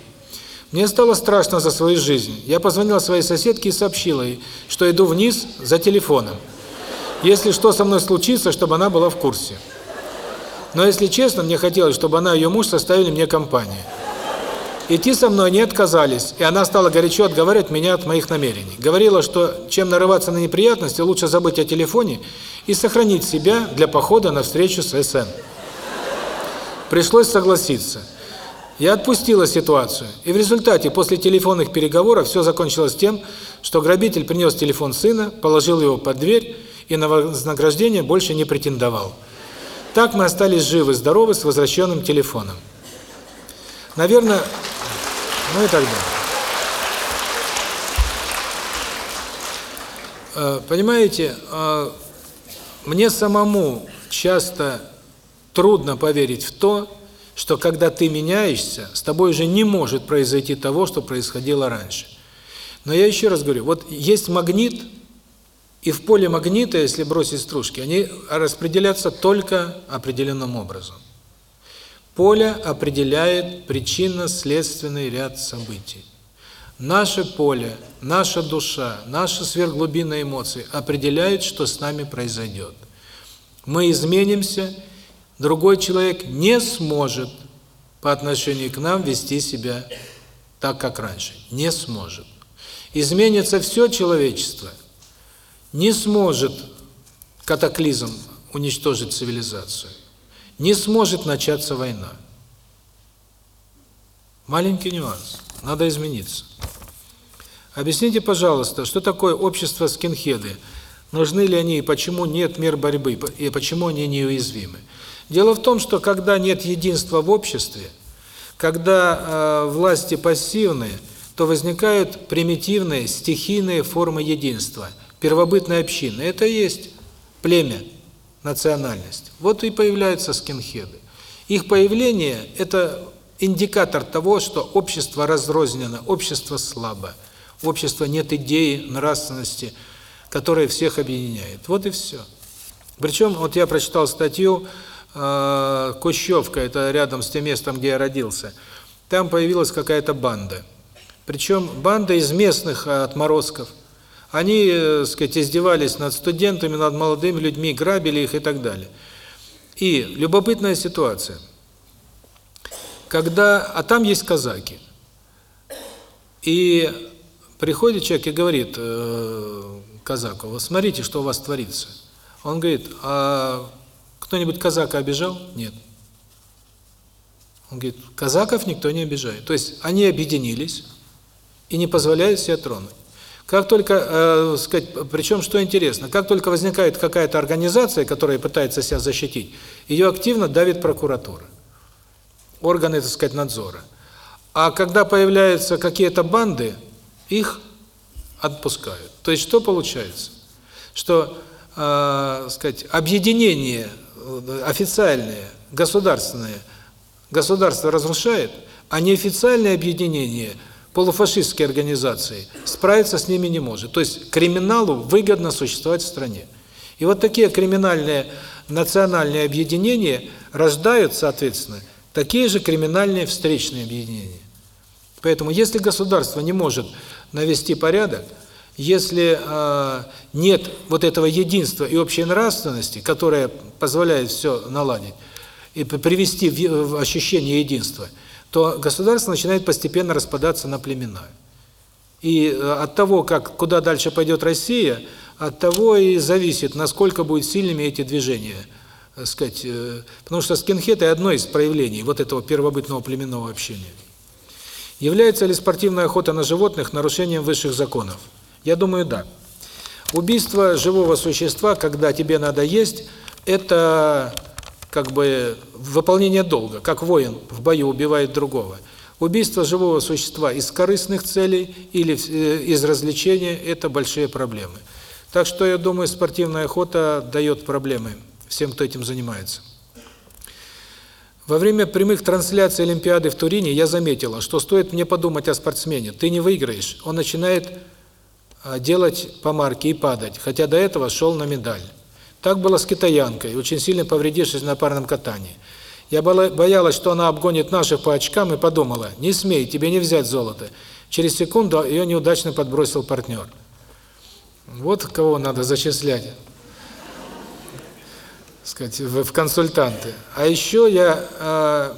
A: Мне стало страшно за свою жизнь. Я позвонила своей соседке и сообщила ей, что иду вниз за телефоном. Если что со мной случится, чтобы она была в курсе. Но если честно, мне хотелось, чтобы она и ее муж составили мне компанию. Идти со мной не отказались, и она стала горячо отговаривать меня от моих намерений. Говорила, что чем нарываться на неприятности, лучше забыть о телефоне и сохранить себя для похода на встречу с СН. Пришлось согласиться. Я отпустила ситуацию, и в результате после телефонных переговоров все закончилось тем, что грабитель принес телефон сына, положил его под дверь и на вознаграждение больше не претендовал. Так мы остались живы-здоровы с возвращенным телефоном. Наверное, ну и так далее. Э, понимаете, э, мне самому часто трудно поверить в то, что когда ты меняешься, с тобой уже не может произойти того, что происходило раньше. Но я еще раз говорю, вот есть магнит И в поле магнита, если бросить стружки, они распределятся только определенным образом. Поле определяет причинно-следственный ряд событий. Наше поле, наша душа, наши сверхглубинные эмоции определяют, что с нами произойдет. Мы изменимся, другой человек не сможет по отношению к нам вести себя так, как раньше. Не сможет. Изменится все человечество – не сможет катаклизм уничтожить цивилизацию, не сможет начаться война. Маленький нюанс. Надо измениться. Объясните, пожалуйста, что такое общество скинхеды? Нужны ли они и почему нет мер борьбы, и почему они неуязвимы? Дело в том, что когда нет единства в обществе, когда э, власти пассивные, то возникают примитивные, стихийные формы единства – первобытной общины. Это есть племя, национальность. Вот и появляются скинхеды. Их появление – это индикатор того, что общество разрознено, общество слабо, общество нет идеи, нравственности, которая всех объединяет. Вот и все. Причем, вот я прочитал статью э, Кущевка, это рядом с тем местом, где я родился, там появилась какая-то банда. Причем банда из местных отморозков – они, так э, сказать, издевались над студентами, над молодыми людьми, грабили их и так далее. И любопытная ситуация. Когда, а там есть казаки. И приходит человек и говорит э, казаку, вот смотрите, что у вас творится. Он говорит, а кто-нибудь казака обижал? Нет. Он говорит, казаков никто не обижает. То есть они объединились и не позволяют себя тронуть. Как только, э, сказать, причем что интересно, как только возникает какая-то организация, которая пытается себя защитить, ее активно давит прокуратура, органы, так сказать, надзора. А когда появляются какие-то банды, их отпускают. То есть что получается? Что, э, сказать, объединение э, официальное, государственное, государство разрушает, а неофициальное объединение – полуфашистские организации, справиться с ними не может. То есть криминалу выгодно существовать в стране. И вот такие криминальные национальные объединения рождают, соответственно, такие же криминальные встречные объединения. Поэтому если государство не может навести порядок, если э, нет вот этого единства и общей нравственности, которая позволяет все наладить и привести в, в ощущение единства – то государство начинает постепенно распадаться на племена. И э, от того, как куда дальше пойдет Россия, от того и зависит, насколько будут сильными эти движения. Так сказать, э, потому что скинхед – одно из проявлений вот этого первобытного племенного общения. Является ли спортивная охота на животных нарушением высших законов? Я думаю, да. Убийство живого существа, когда тебе надо есть, это как бы выполнение долга, как воин в бою убивает другого. Убийство живого существа из корыстных целей или э, из развлечения – это большие проблемы. Так что, я думаю, спортивная охота дает проблемы всем, кто этим занимается. Во время прямых трансляций Олимпиады в Турине я заметила, что стоит мне подумать о спортсмене, ты не выиграешь, он начинает а, делать помарки и падать, хотя до этого шел на медаль. Так было с китаянкой, очень сильно повредившись на парном катании. Я боялась, что она обгонит наших по очкам, и подумала, не смей, тебе не взять золото. Через секунду ее неудачно подбросил партнер. Вот кого надо зачислять сказать, в, консультанты. А еще я э,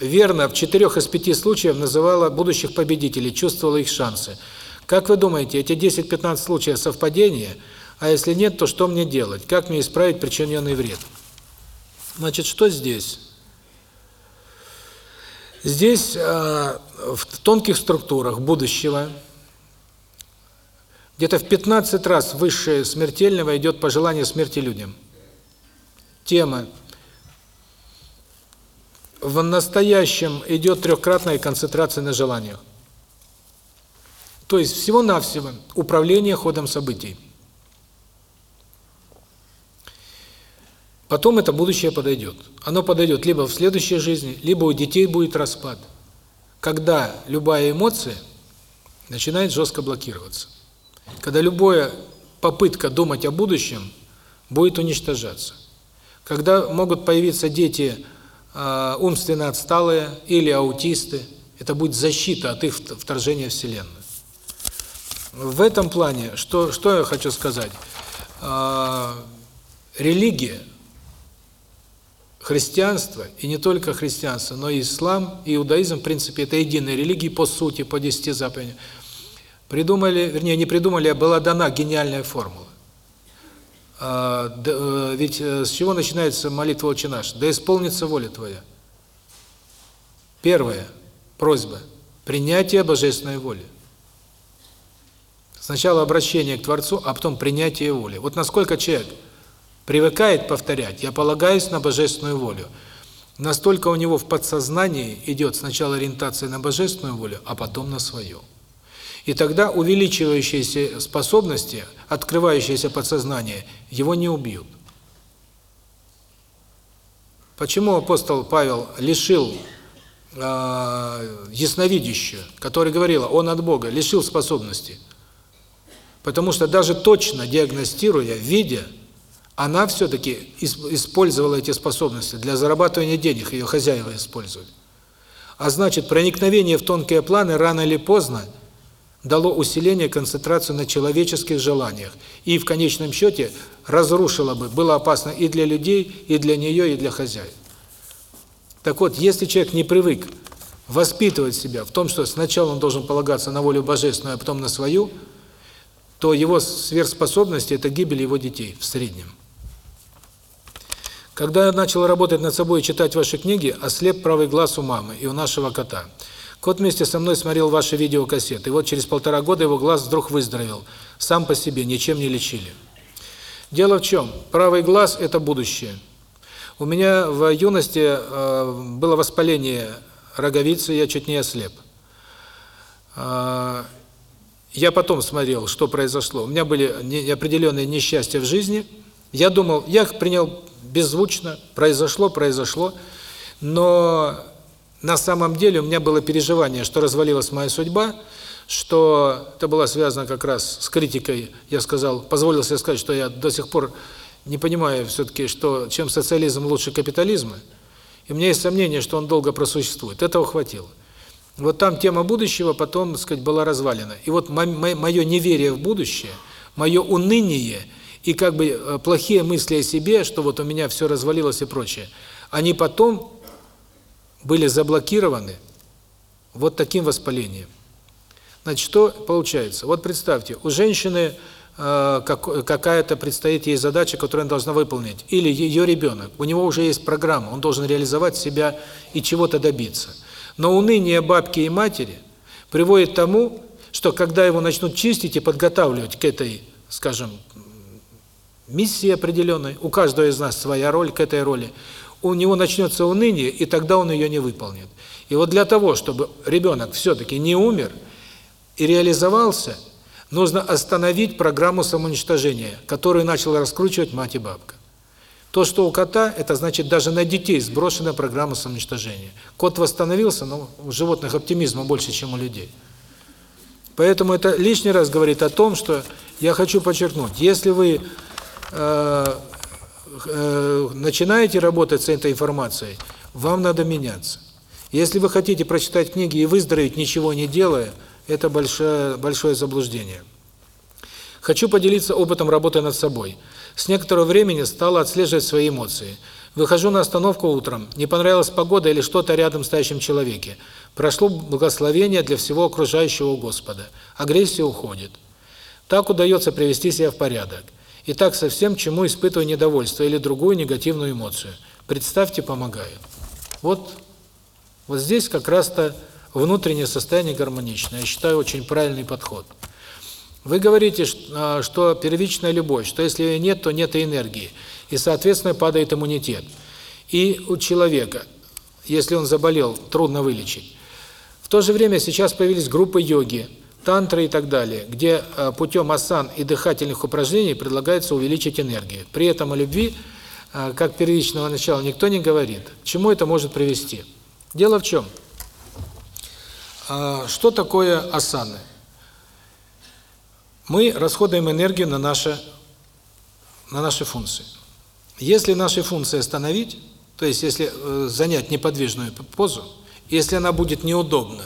A: верно в четырех из пяти случаев называла будущих победителей, чувствовала их шансы. Как вы думаете, эти 10-15 случаев совпадения – а если нет, то что мне делать? Как мне исправить причиненный вред? Значит, что здесь? Здесь э, в тонких структурах будущего где-то в 15 раз выше смертельного идет пожелание смерти людям. Тема. В настоящем идет трехкратная концентрация на желаниях. То есть всего-навсего управление ходом событий. Потом это будущее подойдет. Оно подойдет либо в следующей жизни, либо у детей будет распад. Когда любая эмоция начинает жестко блокироваться. Когда любое попытка думать о будущем будет уничтожаться. Когда могут появиться дети э, умственно отсталые или аутисты, это будет защита от их вторжения в Вселенную. В этом плане, что, что я хочу сказать? Э, религия, христианство, и не только христианство, но и ислам, и иудаизм, в принципе, это единые религии по сути, по десяти заповедям. Придумали, вернее, не придумали, а была дана гениальная формула. А, э, ведь э, с чего начинается молитва «Отче наш»? «Да исполнится воля Твоя». Первая просьба – принятие божественной воли. Сначала обращение к Творцу, а потом принятие воли. Вот насколько человек привыкает повторять «я полагаюсь на божественную волю», настолько у него в подсознании идет сначала ориентация на божественную волю, а потом на свою. И тогда увеличивающиеся способности, открывающееся подсознание, его не убьют. Почему апостол Павел лишил э, ясновидящую, которая говорила, он от Бога, лишил способности? Потому что даже точно диагностируя, видя, она все-таки использовала эти способности для зарабатывания денег, ее хозяева использовали. А значит, проникновение в тонкие планы рано или поздно – дало усиление концентрацию на человеческих желаниях и в конечном счете разрушило бы, было опасно и для людей, и для нее, и для хозяев. Так вот, если человек не привык воспитывать себя в том, что сначала он должен полагаться на волю божественную, а потом на свою, то его сверхспособности – это гибель его детей в среднем. Когда я начал работать над собой и читать ваши книги, ослеп правый глаз у мамы и у нашего кота – Кот вместе со мной смотрел ваши видеокассеты, и вот через полтора года его глаз вдруг выздоровел, сам по себе, ничем не лечили. Дело в чем? Правый глаз – это будущее. У меня в юности э, было воспаление роговицы, я чуть не ослеп. Э, я потом смотрел, что произошло. У меня были определенные несчастья в жизни. Я думал, я принял беззвучно, произошло, произошло, но на самом деле у меня было переживание, что развалилась моя судьба, что это было связано как раз с критикой. Я сказал, позволил себе сказать, что я до сих пор не понимаю все-таки, что чем социализм лучше капитализма. И у меня есть сомнение, что он долго просуществует. Этого хватило. Вот там тема будущего потом, так сказать, была развалена. И вот мое неверие в будущее, мое уныние и как бы э, плохие мысли о себе, что вот у меня все развалилось и прочее, они потом были заблокированы вот таким воспалением. Значит, что получается? Вот представьте, у женщины э, как, какая-то предстоит ей задача, которую она должна выполнить, или ее ребенок, у него уже есть программа, он должен реализовать себя и чего-то добиться. Но уныние бабки и матери приводит к тому, что когда его начнут чистить и подготавливать к этой, скажем, миссии определенной, у каждого из нас своя роль к этой роли, у него начнется уныние, и тогда он ее не выполнит. И вот для того, чтобы ребенок все-таки не умер и реализовался, нужно остановить программу самоуничтожения, которую начала раскручивать мать и бабка. То, что у кота, это значит даже на детей сброшена программа самоуничтожения. Кот восстановился, но у животных оптимизма больше, чем у людей. Поэтому это лишний раз говорит о том, что я хочу подчеркнуть, если вы э, э, начинаете работать с этой информацией, вам надо меняться. Если вы хотите прочитать книги и выздороветь, ничего не делая, это большое, большое заблуждение. Хочу поделиться опытом работы над собой. С некоторого времени стала отслеживать свои эмоции. Выхожу на остановку утром, не понравилась погода или что-то рядом стоящем человеке. Прошло благословение для всего окружающего Господа. Агрессия уходит. Так удается привести себя в порядок. И так совсем чему испытываю недовольство или другую негативную эмоцию. Представьте, помогает. Вот, вот здесь как раз-то внутреннее состояние гармоничное. Я считаю, очень правильный подход. Вы говорите, а, что первичная любовь, что если ее нет, то нет и энергии. И, соответственно, падает иммунитет. И у человека, если он заболел, трудно вылечить. В то же время сейчас появились группы йоги, тантры и так далее, где э, путем асан и дыхательных упражнений предлагается увеличить энергию. При этом о любви, э, как первичного начала, никто не говорит. К чему это может привести? Дело в чем? А, что такое асаны? мы расходуем энергию на наши, на наши функции. Если наши функции остановить, то есть если э, занять неподвижную позу, если она будет неудобна,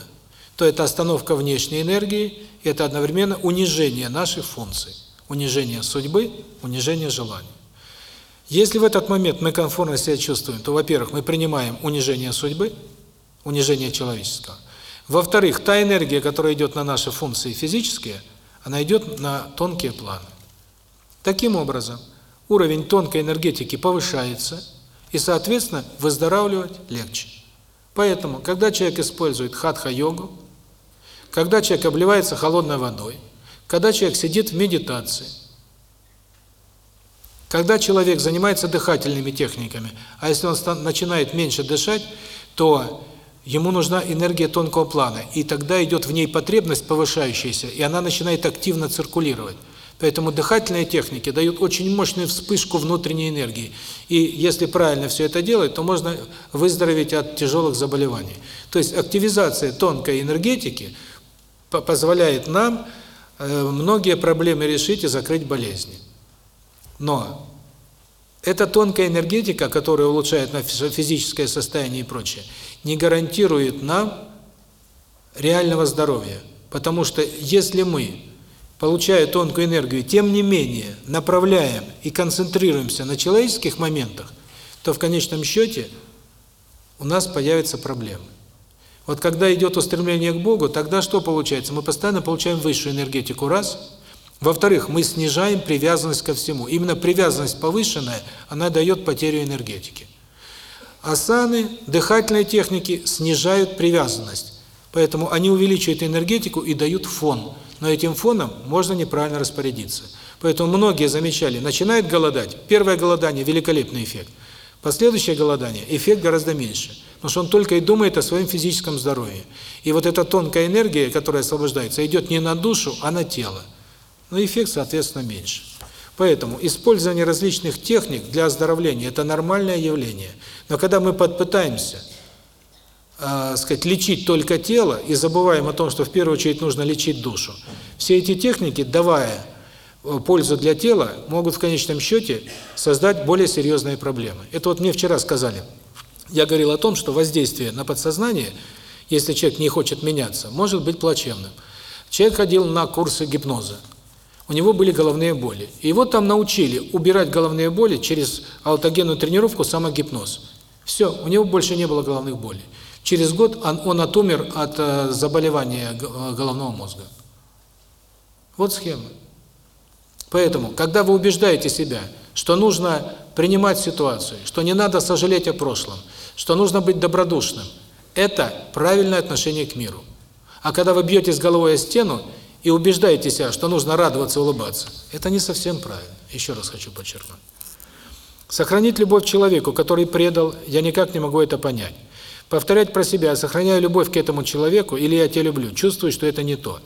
A: то это остановка внешней энергии, и это одновременно унижение наших функций, унижение судьбы, унижение желаний. Если в этот момент мы комфортно себя чувствуем, то, во-первых, мы принимаем унижение судьбы, унижение человеческого. Во-вторых, та энергия, которая идет на наши функции физические, она идет на тонкие планы. Таким образом, уровень тонкой энергетики повышается, и, соответственно, выздоравливать легче. Поэтому, когда человек использует хатха-йогу, когда человек обливается холодной водой, когда человек сидит в медитации, когда человек занимается дыхательными техниками, а если он начинает меньше дышать, то ему нужна энергия тонкого плана, и тогда идет в ней потребность повышающаяся, и она начинает активно циркулировать. Поэтому дыхательные техники дают очень мощную вспышку внутренней энергии. И если правильно все это делать, то можно выздороветь от тяжелых заболеваний. То есть активизация тонкой энергетики позволяет нам э, многие проблемы решить и закрыть болезни. Но эта тонкая энергетика, которая улучшает наше физическое состояние и прочее, не гарантирует нам реального здоровья. Потому что если мы получая тонкую энергию, тем не менее направляем и концентрируемся на человеческих моментах, то в конечном счете у нас появятся проблемы. Вот когда идет устремление к Богу, тогда что получается? Мы постоянно получаем высшую энергетику, раз. Во-вторых, мы снижаем привязанность ко всему. Именно привязанность повышенная, она дает потерю энергетики. Асаны, дыхательные техники снижают привязанность. Поэтому они увеличивают энергетику и дают фон – но этим фоном можно неправильно распорядиться. Поэтому многие замечали, начинает голодать, первое голодание – великолепный эффект. Последующее голодание – эффект гораздо меньше, потому что он только и думает о своем физическом здоровье. И вот эта тонкая энергия, которая освобождается, идет не на душу, а на тело. Но эффект, соответственно, меньше. Поэтому использование различных техник для оздоровления – это нормальное явление. Но когда мы подпытаемся – э, сказать, лечить только тело и забываем о том, что в первую очередь нужно лечить душу. Все эти техники, давая э, пользу для тела, могут в конечном счете создать более серьезные проблемы. Это вот мне вчера сказали. Я говорил о том, что воздействие на подсознание, если человек не хочет меняться, может быть плачевным. Человек ходил на курсы гипноза. У него были головные боли. И его там научили убирать головные боли через аутогенную тренировку самогипноз. Все, у него больше не было головных болей. Через год он, он отумер от э, заболевания э, головного мозга. Вот схема. Поэтому, когда вы убеждаете себя, что нужно принимать ситуацию, что не надо сожалеть о прошлом, что нужно быть добродушным, это правильное отношение к миру. А когда вы бьетесь головой о стену и убеждаете себя, что нужно радоваться, улыбаться, это не совсем правильно. Еще раз хочу подчеркнуть. Сохранить любовь человеку, который предал, я никак не могу это понять. Повторять про себя, сохраняя любовь к этому человеку, или я тебя люблю, чувствую, что это не то.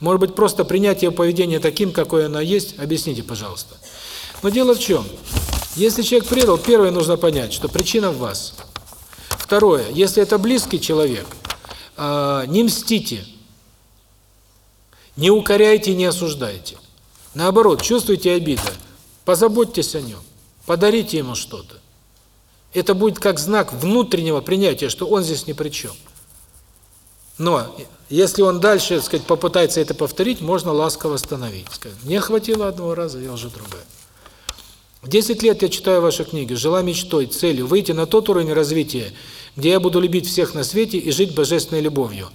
A: Может быть, просто принять его поведение таким, какое оно есть, объясните, пожалуйста. Но дело в чем? Если человек предал, первое нужно понять, что причина в вас. Второе, если это близкий человек, э, не мстите, не укоряйте, не осуждайте. Наоборот, чувствуете обиду, позаботьтесь о нем, подарите ему что-то. Это будет как знак внутреннего принятия, что он здесь ни при чем. Но если он дальше, так сказать, попытается это повторить, можно ласково остановить. Сказать, мне хватило одного раза, я уже другая. В 10 лет я читаю ваши книги, жила мечтой, целью выйти на тот уровень развития, где я буду любить всех на свете и жить божественной любовью.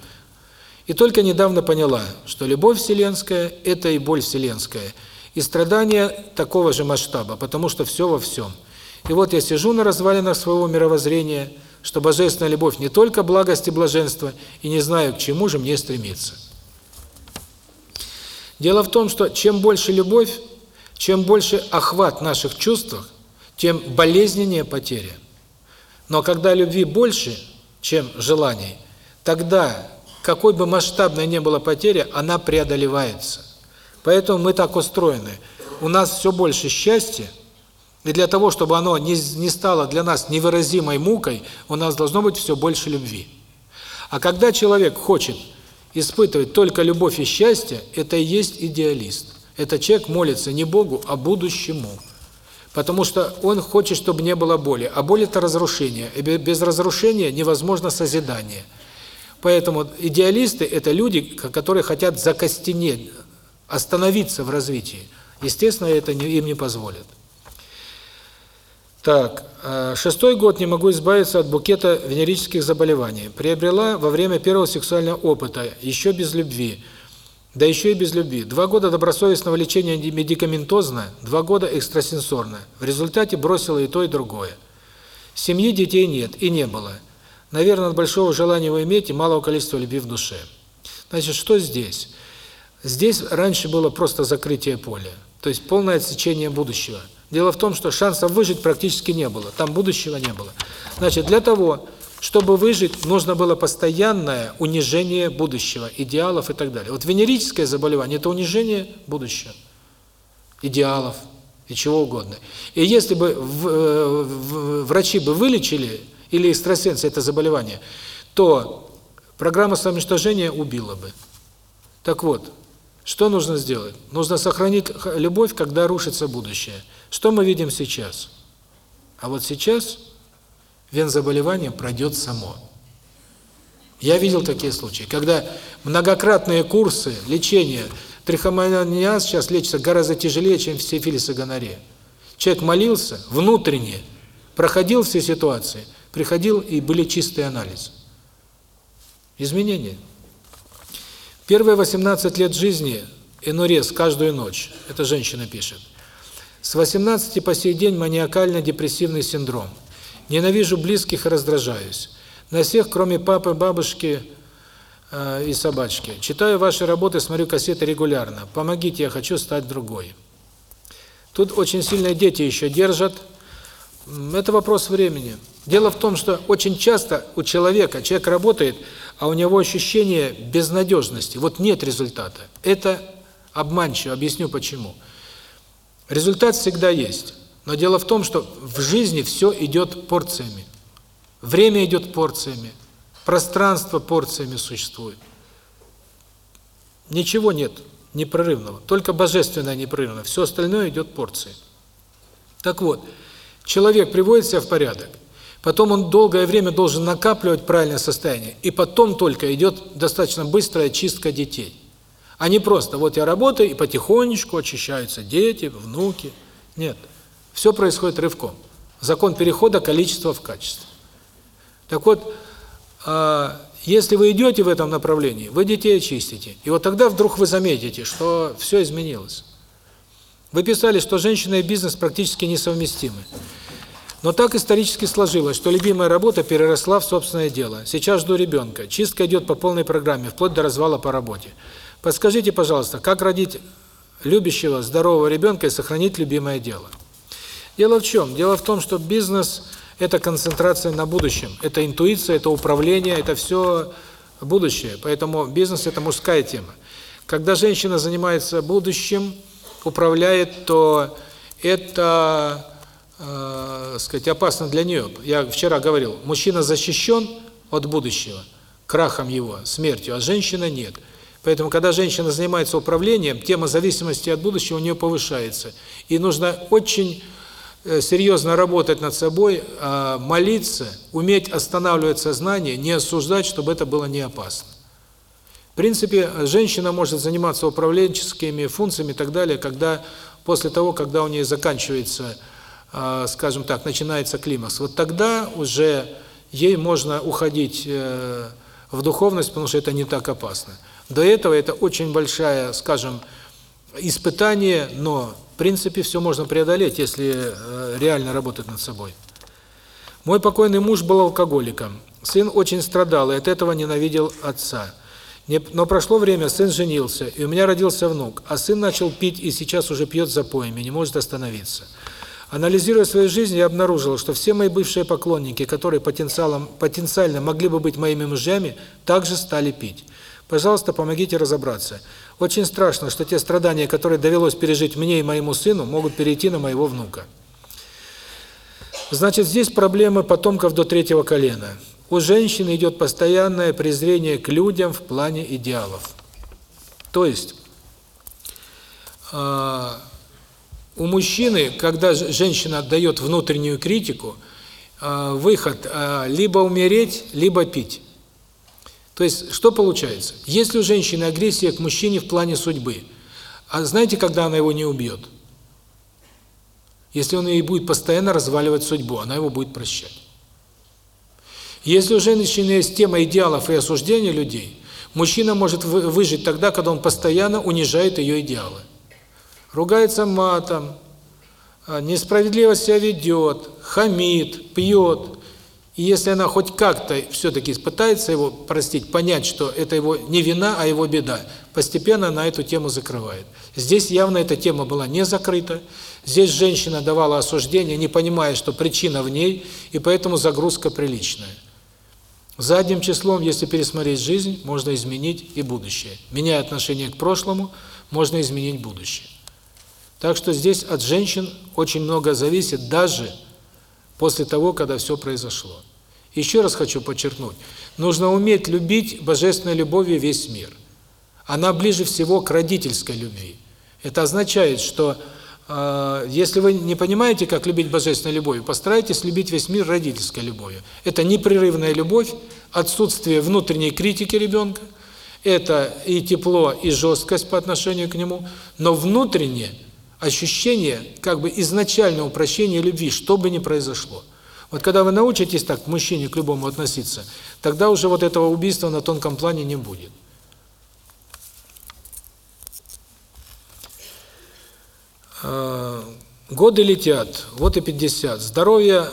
A: И только недавно поняла, что любовь вселенская – это и боль вселенская, и страдания такого же масштаба, потому что все во всем – и вот я сижу на развалинах своего мировоззрения, что божественная любовь не только благость и блаженство, и не знаю, к чему же мне стремиться. Дело в том, что чем больше любовь, чем больше охват наших чувств, тем болезненнее потеря. Но когда любви больше, чем желаний, тогда, какой бы масштабной ни была потеря, она преодолевается. Поэтому мы так устроены. У нас все больше счастья, и для того, чтобы оно не, не стало для нас невыразимой мукой, у нас должно быть все больше любви. А когда человек хочет испытывать только любовь и счастье, это и есть идеалист. Этот человек молится не Богу, а будущему. Потому что он хочет, чтобы не было боли. А боль – это разрушение. И без разрушения невозможно созидание. Поэтому идеалисты – это люди, которые хотят закостенеть, остановиться в развитии. Естественно, это им не позволит. Так, э, шестой год не могу избавиться от букета венерических заболеваний. Приобрела во время первого сексуального опыта, еще без любви. Да еще и без любви. Два года добросовестного лечения медикаментозно, два года экстрасенсорно. В результате бросила и то, и другое. Семьи детей нет и не было. Наверное, от большого желания его иметь и малого количества любви в душе. Значит, что здесь? Здесь раньше было просто закрытие поля, то есть полное отсечение будущего – Дело в том, что шансов выжить практически не было, там будущего не было. Значит, для того, чтобы выжить, нужно было постоянное унижение будущего, идеалов и так далее. Вот венерическое заболевание – это унижение будущего, идеалов и чего угодно. И если бы э, врачи бы вылечили, или экстрасенсы это заболевание, то программа самоуничтожения убила бы. Так вот, что нужно сделать? Нужно сохранить любовь, когда рушится будущее – что мы видим сейчас? А вот сейчас вензаболевание пройдет само. Я видел такие случаи, когда многократные курсы лечения трихомониаз сейчас лечится гораздо тяжелее, чем сифилис и гонорея. Человек молился внутренне, проходил все ситуации, приходил и были чистые анализы. Изменения. Первые 18 лет жизни энурез каждую ночь, это женщина пишет, с 18 по сей день маниакально-депрессивный синдром. Ненавижу близких и раздражаюсь. На всех, кроме папы, бабушки э, и собачки. Читаю ваши работы, смотрю кассеты регулярно. Помогите, я хочу стать другой. Тут очень сильные дети еще держат. Это вопрос времени. Дело в том, что очень часто у человека, человек работает, а у него ощущение безнадежности. Вот нет результата. Это обманчиво, объясню. Почему? Результат всегда есть. Но дело в том, что в жизни все идет порциями. Время идет порциями. Пространство порциями существует. Ничего нет непрерывного. Только божественное непрерывно. Все остальное идет порцией. Так вот, человек приводит себя в порядок. Потом он долгое время должен накапливать правильное состояние. И потом только идет достаточно быстрая чистка детей. А не просто, вот я работаю, и потихонечку очищаются дети, внуки. Нет. Все происходит рывком. Закон перехода количества в качество. Так вот, а, если вы идете в этом направлении, вы детей очистите. И вот тогда вдруг вы заметите, что все изменилось. Вы писали, что женщина и бизнес практически несовместимы. Но так исторически сложилось, что любимая работа переросла в собственное дело. Сейчас жду ребенка. Чистка идет по полной программе, вплоть до развала по работе. Подскажите, пожалуйста, как родить любящего, здорового ребенка и сохранить любимое дело? Дело в чем? Дело в том, что бизнес – это концентрация на будущем, это интуиция, это управление, это все будущее. Поэтому бизнес – это мужская тема. Когда женщина занимается будущим, управляет, то это, э, сказать, опасно для нее. Я вчера говорил, мужчина защищен от будущего, крахом его, смертью, а женщина нет – Поэтому, когда женщина занимается управлением, тема зависимости от будущего у нее повышается. И нужно очень серьезно работать над собой, а, молиться, уметь останавливать сознание, не осуждать, чтобы это было не опасно. В принципе, женщина может заниматься управленческими функциями и так далее, когда после того, когда у нее заканчивается, а, скажем так, начинается климакс. Вот тогда уже ей можно уходить э, в духовность, потому что это не так опасно. До этого это очень большая, скажем, испытание, но принципе все можно преодолеть, если э, реально работать над собой. Мой покойный муж был алкоголиком. Сын очень страдал и от этого ненавидел отца. Но прошло время, сын женился, и у меня родился внук, а сын начал пить и сейчас уже пьет запоями, не может остановиться. Анализируя свою жизнь, я обнаружил, что все мои бывшие поклонники, которые потенциалом, потенциально могли бы быть моими мужьями, также стали пить. Пожалуйста, помогите разобраться. Очень страшно, что те страдания, которые довелось пережить мне и моему сыну, могут перейти на моего внука. Значит, здесь проблемы потомков до третьего колена. У женщины идет постоянное презрение к людям в плане идеалов. То есть, а, у мужчины, когда женщина отдает внутреннюю критику, а, выход а, либо умереть, либо пить. То есть, что получается? Если у женщины агрессия к мужчине в плане судьбы, а знаете, когда она его не убьет? Если он ей будет постоянно разваливать судьбу, она его будет прощать. Если у женщины есть тема идеалов и осуждения людей, мужчина может выжить тогда, когда он постоянно унижает ее идеалы. Ругается матом, а, несправедливо себя ведет, хамит, пьет. И если она хоть как-то все-таки пытается его простить, понять, что это его не вина, а его беда, постепенно она эту тему закрывает. Здесь явно эта тема была не закрыта. Здесь женщина давала осуждение, не понимая, что причина в ней, и поэтому загрузка приличная. Задним числом, если пересмотреть жизнь, можно изменить и будущее. Меняя отношение к прошлому, можно изменить будущее. Так что здесь от женщин очень много зависит, даже после того, когда все произошло. Еще раз хочу подчеркнуть, нужно уметь любить божественной любовью весь мир. Она ближе всего к родительской любви. Это означает, что э, если вы не понимаете, как любить божественной любовью, постарайтесь любить весь мир родительской любовью. Это непрерывная любовь, отсутствие внутренней критики ребенка, это и тепло, и жесткость по отношению к нему, но внутреннее ощущение как бы изначального упрощения любви, что бы ни произошло. Вот когда вы научитесь так к мужчине, к любому относиться, тогда уже вот этого убийства на тонком плане не будет. А, годы летят, вот и 50. Здоровье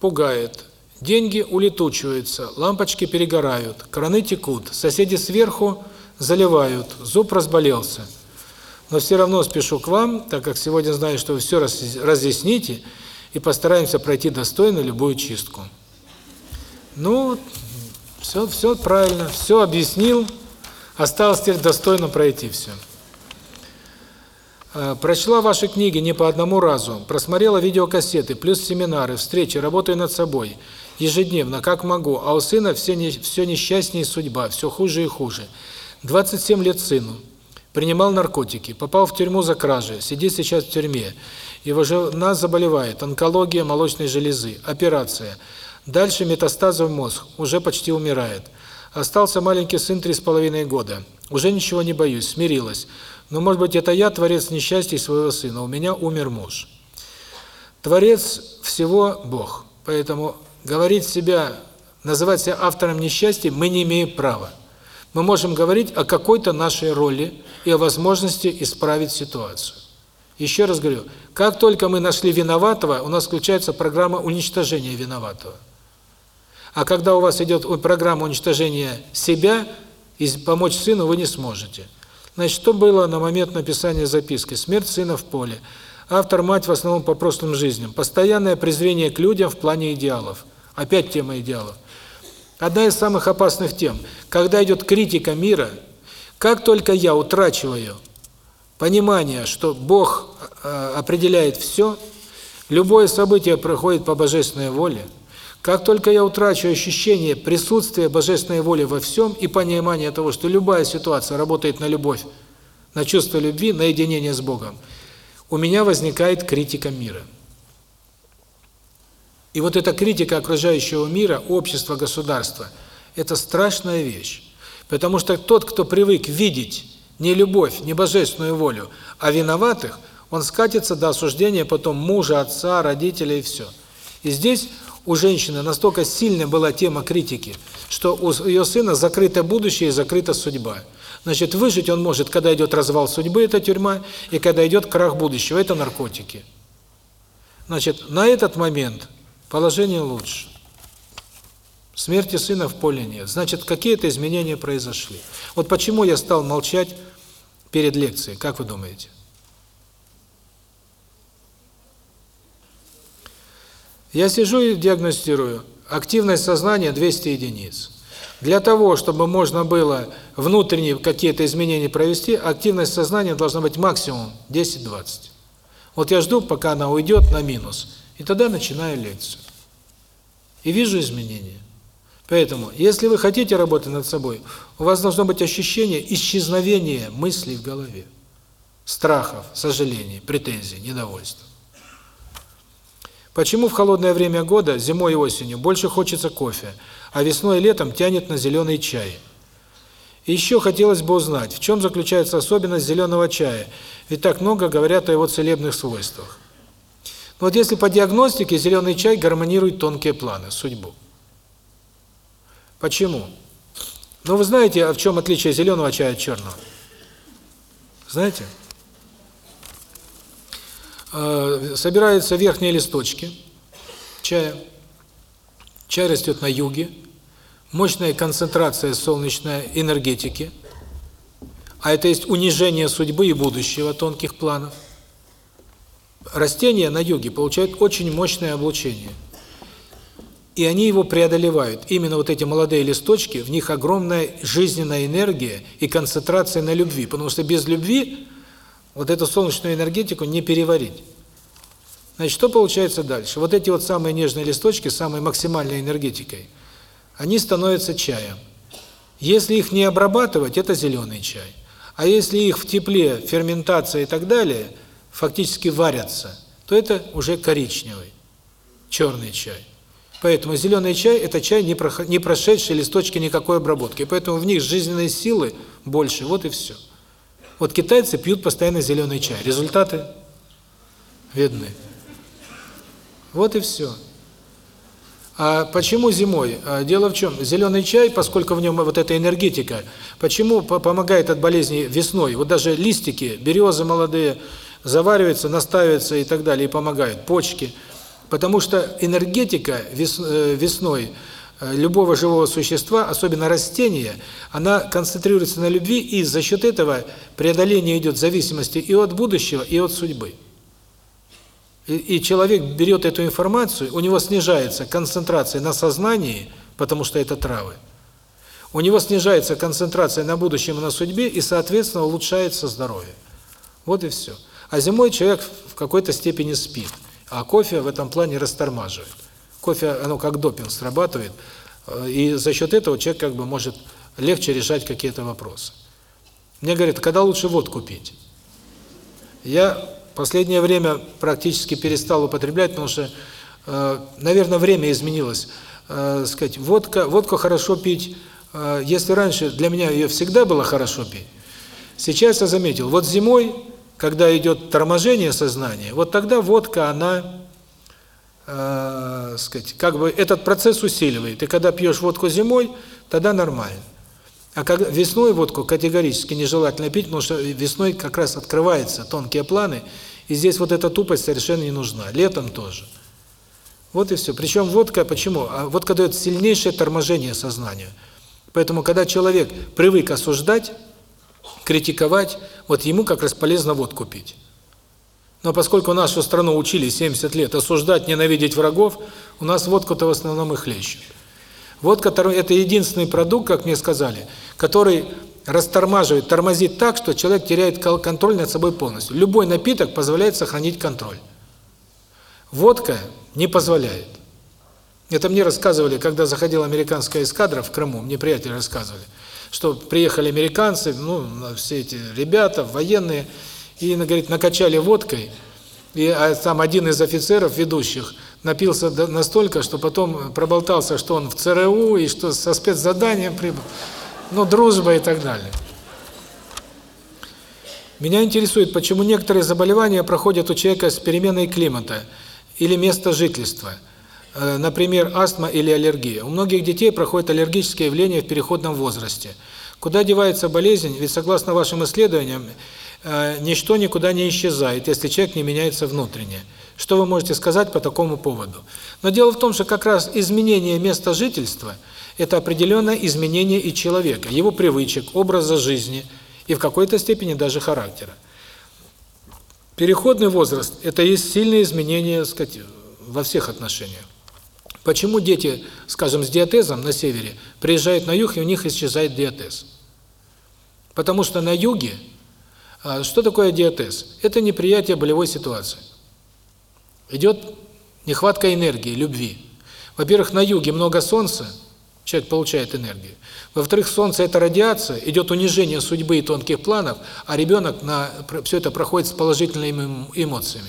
A: пугает, деньги улетучиваются, лампочки перегорают, краны текут, соседи сверху заливают, зуб разболелся. Но все равно спешу к вам, так как сегодня знаю, что вы все разъясните, и постараемся пройти достойно любую чистку. Ну, все, все правильно, все объяснил, осталось теперь достойно пройти все. Э, прочла ваши книги не по одному разу, просмотрела видеокассеты, плюс семинары, встречи, работаю над собой ежедневно, как могу, а у сына все, не, все несчастнее судьба, все хуже и хуже. 27 лет сыну, принимал наркотики, попал в тюрьму за кражи, сидит сейчас в тюрьме. Его жена заболевает, онкология молочной железы, операция. Дальше метастазы в мозг, уже почти умирает. Остался маленький сын три с половиной года. Уже ничего не боюсь, смирилась. Но, может быть, это я творец несчастья своего сына, у меня умер муж. Творец всего Бог. Поэтому говорить себя, называть себя автором несчастья мы не имеем права. Мы можем говорить о какой-то нашей роли и о возможности исправить ситуацию. Еще раз говорю, как только мы нашли виноватого, у нас включается программа уничтожения виноватого. А когда у вас идет программа уничтожения себя, и помочь сыну вы не сможете. Значит, что было на момент написания записки? Смерть сына в поле. Автор мать в основном по прошлым жизням. Постоянное презрение к людям в плане идеалов. Опять тема идеалов. Одна из самых опасных тем. Когда идет критика мира, как только я утрачиваю понимание, что Бог э, определяет все, любое событие проходит по божественной воле, как только я утрачу ощущение присутствия божественной воли во всем и понимание того, что любая ситуация работает на любовь, на чувство любви, на единение с Богом, у меня возникает критика мира. И вот эта критика окружающего мира, общества, государства – это страшная вещь. Потому что тот, кто привык видеть не любовь, не божественную волю, а виноватых, он скатится до осуждения потом мужа, отца, родителей и все. И здесь у женщины настолько сильная была тема критики, что у ее сына закрыто будущее и закрыта судьба. Значит, выжить он может, когда идет развал судьбы, это тюрьма, и когда идет крах будущего, это наркотики. Значит, на этот момент положение лучше. Смерти сына в поле нет. Значит, какие-то изменения произошли. Вот почему я стал молчать перед лекцией, как вы думаете? Я сижу и диагностирую. Активность сознания 200 единиц. Для того, чтобы можно было внутренние какие-то изменения провести, активность сознания должна быть максимум 10-20. Вот я жду, пока она уйдет на минус, и тогда начинаю лекцию. И вижу изменения. Поэтому, если вы хотите работать над собой, у вас должно быть ощущение исчезновения мыслей в голове. Страхов, сожалений, претензий, недовольства. Почему в холодное время года, зимой и осенью, больше хочется кофе, а весной и летом тянет на зеленый чай? И еще хотелось бы узнать, в чем заключается особенность зеленого чая, ведь так много говорят о его целебных свойствах. Но вот если по диагностике зеленый чай гармонирует тонкие планы, судьбу. Почему? Ну, вы знаете, в чем отличие зеленого чая от черного? Знаете? Э, собираются верхние листочки чая. Чай растет на юге. Мощная концентрация солнечной энергетики. А это есть унижение судьбы и будущего тонких планов. Растения на юге получают очень мощное облучение. И они его преодолевают. Именно вот эти молодые листочки, в них огромная жизненная энергия и концентрация на любви. Потому что без любви вот эту солнечную энергетику не переварить. Значит, что получается дальше? Вот эти вот самые нежные листочки, самой максимальной энергетикой, они становятся чаем. Если их не обрабатывать, это зеленый чай. А если их в тепле, ферментация и так далее, фактически варятся, то это уже коричневый, черный чай. Поэтому зеленый чай – это чай, не прошедший листочки никакой обработки. Поэтому в них жизненной силы больше, вот и все. Вот китайцы пьют постоянно зеленый чай. Результаты видны. Вот и все. А почему зимой? А дело в чем? Зеленый чай, поскольку в нем вот эта энергетика, почему помогает от болезней весной? Вот даже листики, березы молодые, завариваются, настаиваются и так далее, и помогают, почки. Потому что энергетика э, весной э, любого живого существа, особенно растения, она концентрируется на любви, и за счет этого преодоление идет зависимости и от будущего, и от судьбы. И, и человек берет эту информацию, у него снижается концентрация на сознании, потому что это травы. У него снижается концентрация на будущем и на судьбе, и, соответственно, улучшается здоровье. Вот и все. А зимой человек в какой-то степени спит, а кофе в этом плане растормаживает. Кофе, оно как допинг срабатывает, э, и за счет этого человек как бы может легче решать какие-то вопросы. Мне говорят, когда лучше водку пить? Я последнее время практически перестал употреблять, потому что, э, наверное, время изменилось. Э, сказать, водка, водку хорошо пить, если раньше для меня ее всегда было хорошо пить, сейчас я заметил, вот зимой, когда идет торможение сознания, вот тогда водка, она, э, сказать, как бы этот процесс усиливает. И когда пьешь водку зимой, тогда нормально. А как весной водку категорически нежелательно пить, потому что весной как раз открываются тонкие планы, и здесь вот эта тупость совершенно не нужна. Летом тоже. Вот и все. Причем водка, почему? А водка дает сильнейшее торможение сознания. Поэтому, когда человек привык осуждать, критиковать, вот ему как раз полезно водку пить. Но поскольку нашу страну учили 70 лет осуждать, ненавидеть врагов, у нас водку-то в основном и хлещут. Водка – это единственный продукт, как мне сказали, который растормаживает, тормозит так, что человек теряет контроль над собой полностью. Любой напиток позволяет сохранить контроль. Водка не позволяет. Это мне рассказывали, когда заходила американская эскадра в Крыму, мне приятели рассказывали, что приехали американцы, ну, все эти ребята, военные, и, говорит, накачали водкой, и а там один из офицеров, ведущих, напился настолько, что потом проболтался, что он в ЦРУ и что со спецзаданием прибыл. Ну, дружба и так далее. Меня интересует, почему некоторые заболевания проходят у человека с переменой климата или места жительства. Э, например, астма или аллергия. У многих детей проходят аллергические явления в переходном возрасте. Куда девается болезнь? Ведь согласно вашим исследованиям, э, ничто никуда не исчезает, если человек не меняется внутренне. Что вы можете сказать по такому поводу? Но дело в том, что как раз изменение места жительства – это определенное изменение и человека, его привычек, образа жизни и в какой-то степени даже характера. Переходный возраст – это есть сильные изменения, сказать, во всех отношениях. Почему дети, скажем, с диатезом на севере приезжают на юг, и у них исчезает диатез? Потому что на юге, а, что такое диатез? Это неприятие болевой ситуации идет нехватка энергии, любви. Во-первых, на юге много солнца, Человек получает энергию. Во-вторых, Солнце – это радиация, идет унижение судьбы и тонких планов, а ребенок на все это проходит с положительными эмоциями.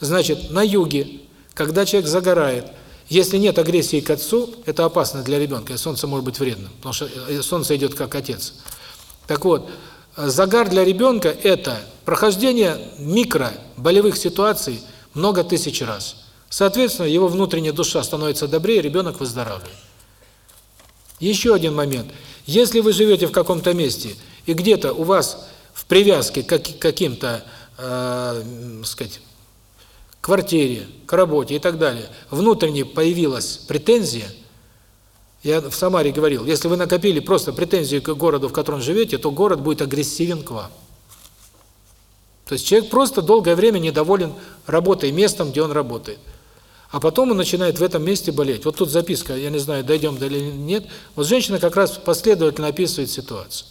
A: Значит, на юге, когда человек загорает, если нет агрессии к отцу, это опасно для ребенка, и Солнце может быть вредным, потому что э, Солнце идет как отец. Так вот, загар для ребенка – это прохождение микро болевых ситуаций много тысяч раз. Соответственно, его внутренняя душа становится добрее, ребенок выздоравливает. Еще один момент. Если вы живете в каком-то месте, и где-то у вас в привязке к каким-то, э, сказать, квартире, к работе и так далее, внутренне появилась претензия, я в Самаре говорил, если вы накопили просто претензии к городу, в котором живете, то город будет агрессивен к вам. То есть человек просто долгое время недоволен работой, местом, где он работает. А потом он начинает в этом месте болеть. Вот тут записка, я не знаю, дойдем до или нет. Вот женщина как раз последовательно описывает ситуацию.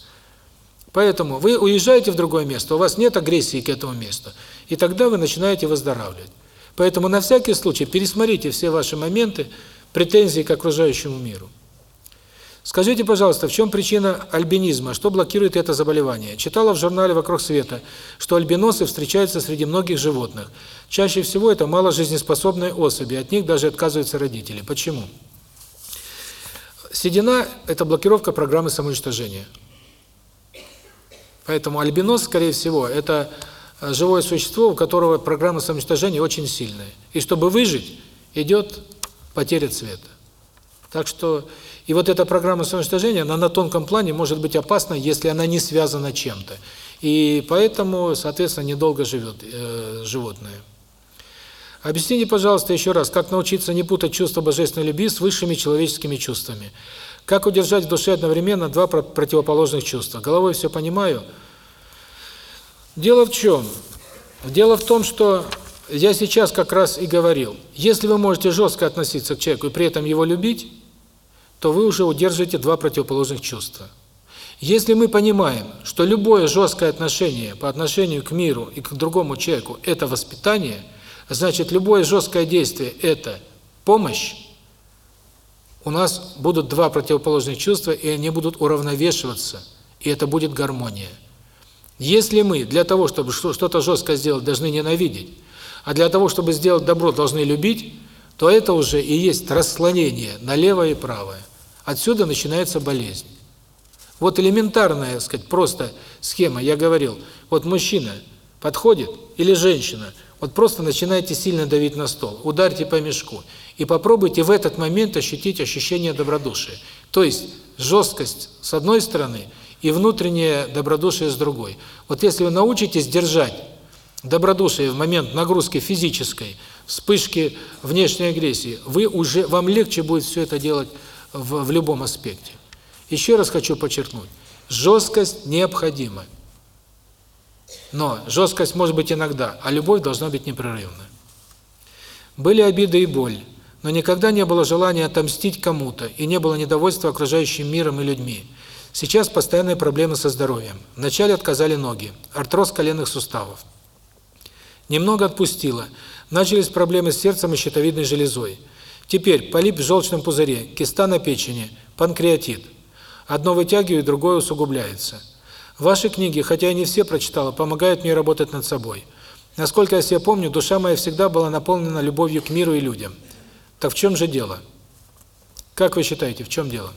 A: Поэтому вы уезжаете в другое место, у вас нет агрессии к этому месту, и тогда вы начинаете выздоравливать. Поэтому на всякий случай пересмотрите все ваши моменты претензий к окружающему миру. Скажите, пожалуйста, в чем причина альбинизма? Что блокирует это заболевание? Читала в журнале «Вокруг света», что альбиносы встречаются среди многих животных. Чаще всего это маложизнеспособные особи, от них даже отказываются родители. Почему? Седина – это блокировка программы самоуничтожения. Поэтому альбинос, скорее всего, это живое существо, у которого программа самоуничтожения очень сильная. И чтобы выжить, идет потеря цвета. Так что и вот эта программа самоуничтожения, она на тонком плане может быть опасна, если она не связана чем-то. И поэтому, соответственно, недолго живет э, животное. Объясните, пожалуйста, еще раз, как научиться не путать чувство божественной любви с высшими человеческими чувствами. Как удержать в душе одновременно два противоположных чувства? Головой все понимаю. Дело в чем? Дело в том, что я сейчас как раз и говорил, если вы можете жестко относиться к человеку и при этом его любить, то вы уже удерживаете два противоположных чувства. Если мы понимаем, что любое жесткое отношение по отношению к миру и к другому человеку – это воспитание, значит, любое жесткое действие – это помощь, у нас будут два противоположных чувства, и они будут уравновешиваться, и это будет гармония. Если мы для того, чтобы что-то жесткое сделать, должны ненавидеть, а для того, чтобы сделать добро, должны любить, то это уже и есть расслоение на левое и правое. Отсюда начинается болезнь. Вот элементарная, так сказать, просто схема, я говорил, вот мужчина подходит или женщина, вот просто начинайте сильно давить на стол, ударьте по мешку и попробуйте в этот момент ощутить ощущение добродушия. То есть жесткость с одной стороны и внутреннее добродушие с другой. Вот если вы научитесь держать добродушие в момент нагрузки физической, вспышки внешней агрессии, вы уже вам легче будет все это делать в, в любом аспекте. Еще раз хочу подчеркнуть, жесткость необходима. Но жесткость может быть иногда, а любовь должна быть непрерывна. Были обиды и боль, но никогда не было желания отомстить кому-то, и не было недовольства окружающим миром и людьми. Сейчас постоянные проблемы со здоровьем. Вначале отказали ноги, артроз коленных суставов. Немного отпустило. Начались проблемы с сердцем и щитовидной железой. Теперь полип в желчном пузыре, киста на печени, панкреатит. Одно вытягивает, другое усугубляется. Ваши книги, хотя я не все прочитала, помогают мне работать над собой. Насколько я себя помню, душа моя всегда была наполнена любовью к миру и людям. Так в чем же дело? Как вы считаете, в чем дело?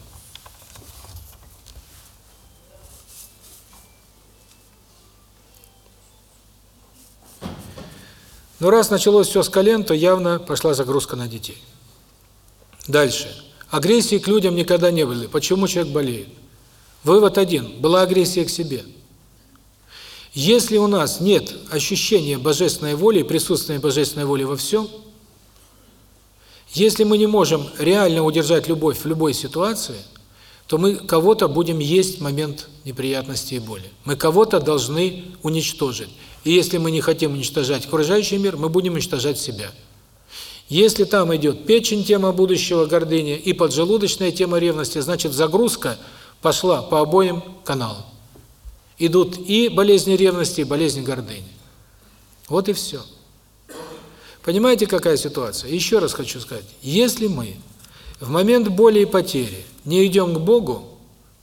A: Но раз началось все с колен, то явно пошла загрузка на детей. Дальше. Агрессии к людям никогда не было. Почему человек болеет? Вывод один. Была агрессия к себе. Если у нас нет ощущения божественной воли, присутствия божественной воли во всем, если мы не можем реально удержать любовь в любой ситуации, то мы кого-то будем есть в момент неприятности и боли. Мы кого-то должны уничтожить. И если мы не хотим уничтожать окружающий мир, мы будем уничтожать себя. Если там идет печень, тема будущего гордыни, и поджелудочная тема ревности, значит загрузка пошла по обоим каналам. Идут и болезни ревности, и болезни гордыни. Вот и все. Понимаете, какая ситуация? Еще раз хочу сказать, если мы В момент боли и потери не идем к Богу,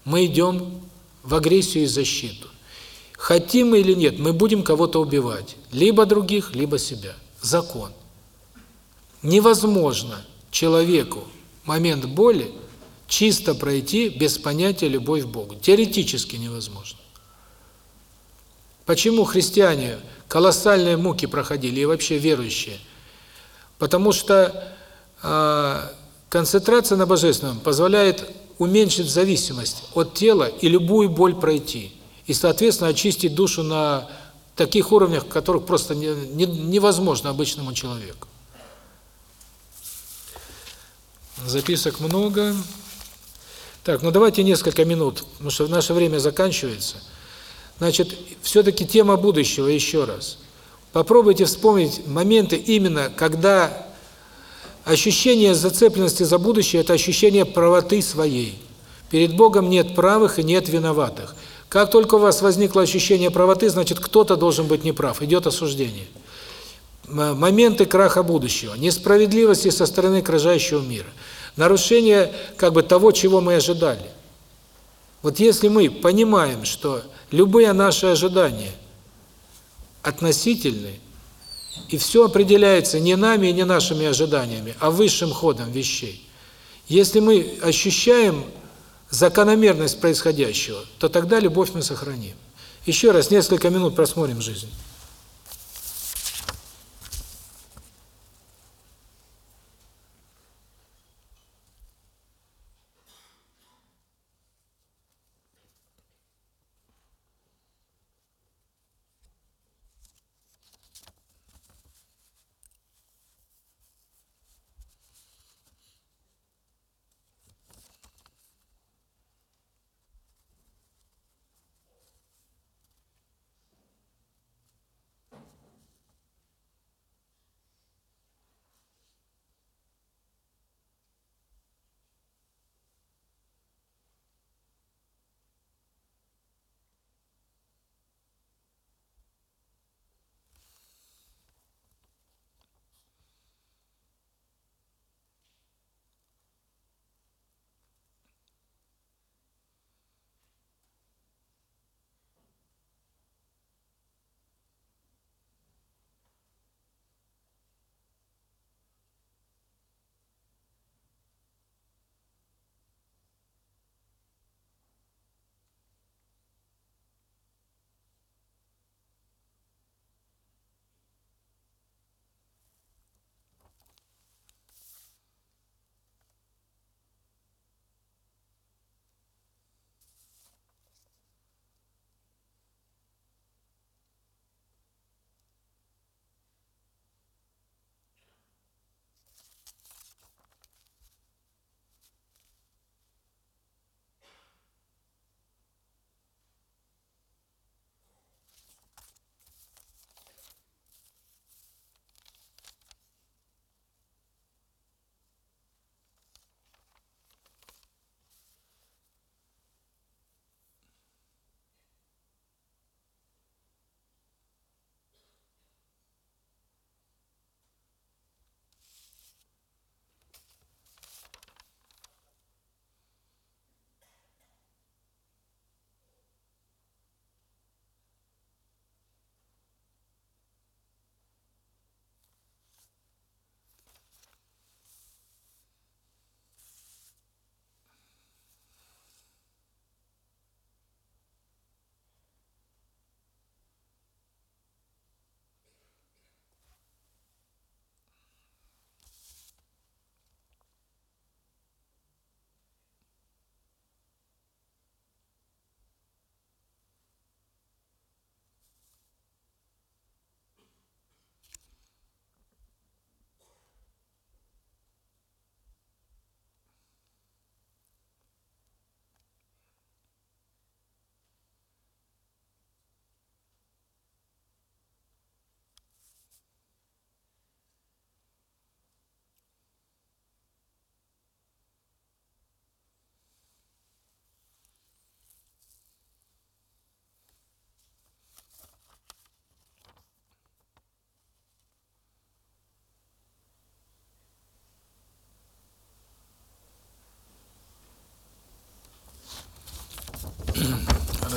A: мы идем в агрессию и защиту. Хотим мы или нет, мы будем кого-то убивать. Либо других, либо себя. Закон. Невозможно человеку момент боли чисто пройти без понятия любовь к Богу. Теоретически невозможно. Почему христиане колоссальные муки проходили и вообще верующие? Потому что э, концентрация на Божественном позволяет уменьшить зависимость от тела и любую боль пройти. И, соответственно, очистить душу на таких уровнях, которых просто не, не, невозможно обычному человеку. Записок много. Так, ну давайте несколько минут, потому что наше время заканчивается. Значит, все-таки тема будущего еще раз. Попробуйте вспомнить моменты именно, когда ощущение зацепленности за будущее – это ощущение правоты своей. Перед Богом нет правых и нет виноватых. Как только у вас возникло ощущение правоты, значит, кто-то должен быть неправ, идет осуждение. Моменты краха будущего, несправедливости со стороны окружающего мира – нарушение как бы того, чего мы ожидали. Вот если мы понимаем, что любые наши ожидания относительны, и все определяется не нами и не нашими ожиданиями, а высшим ходом вещей. Если мы ощущаем закономерность происходящего, то тогда любовь мы сохраним. Еще раз, несколько минут просмотрим жизнь.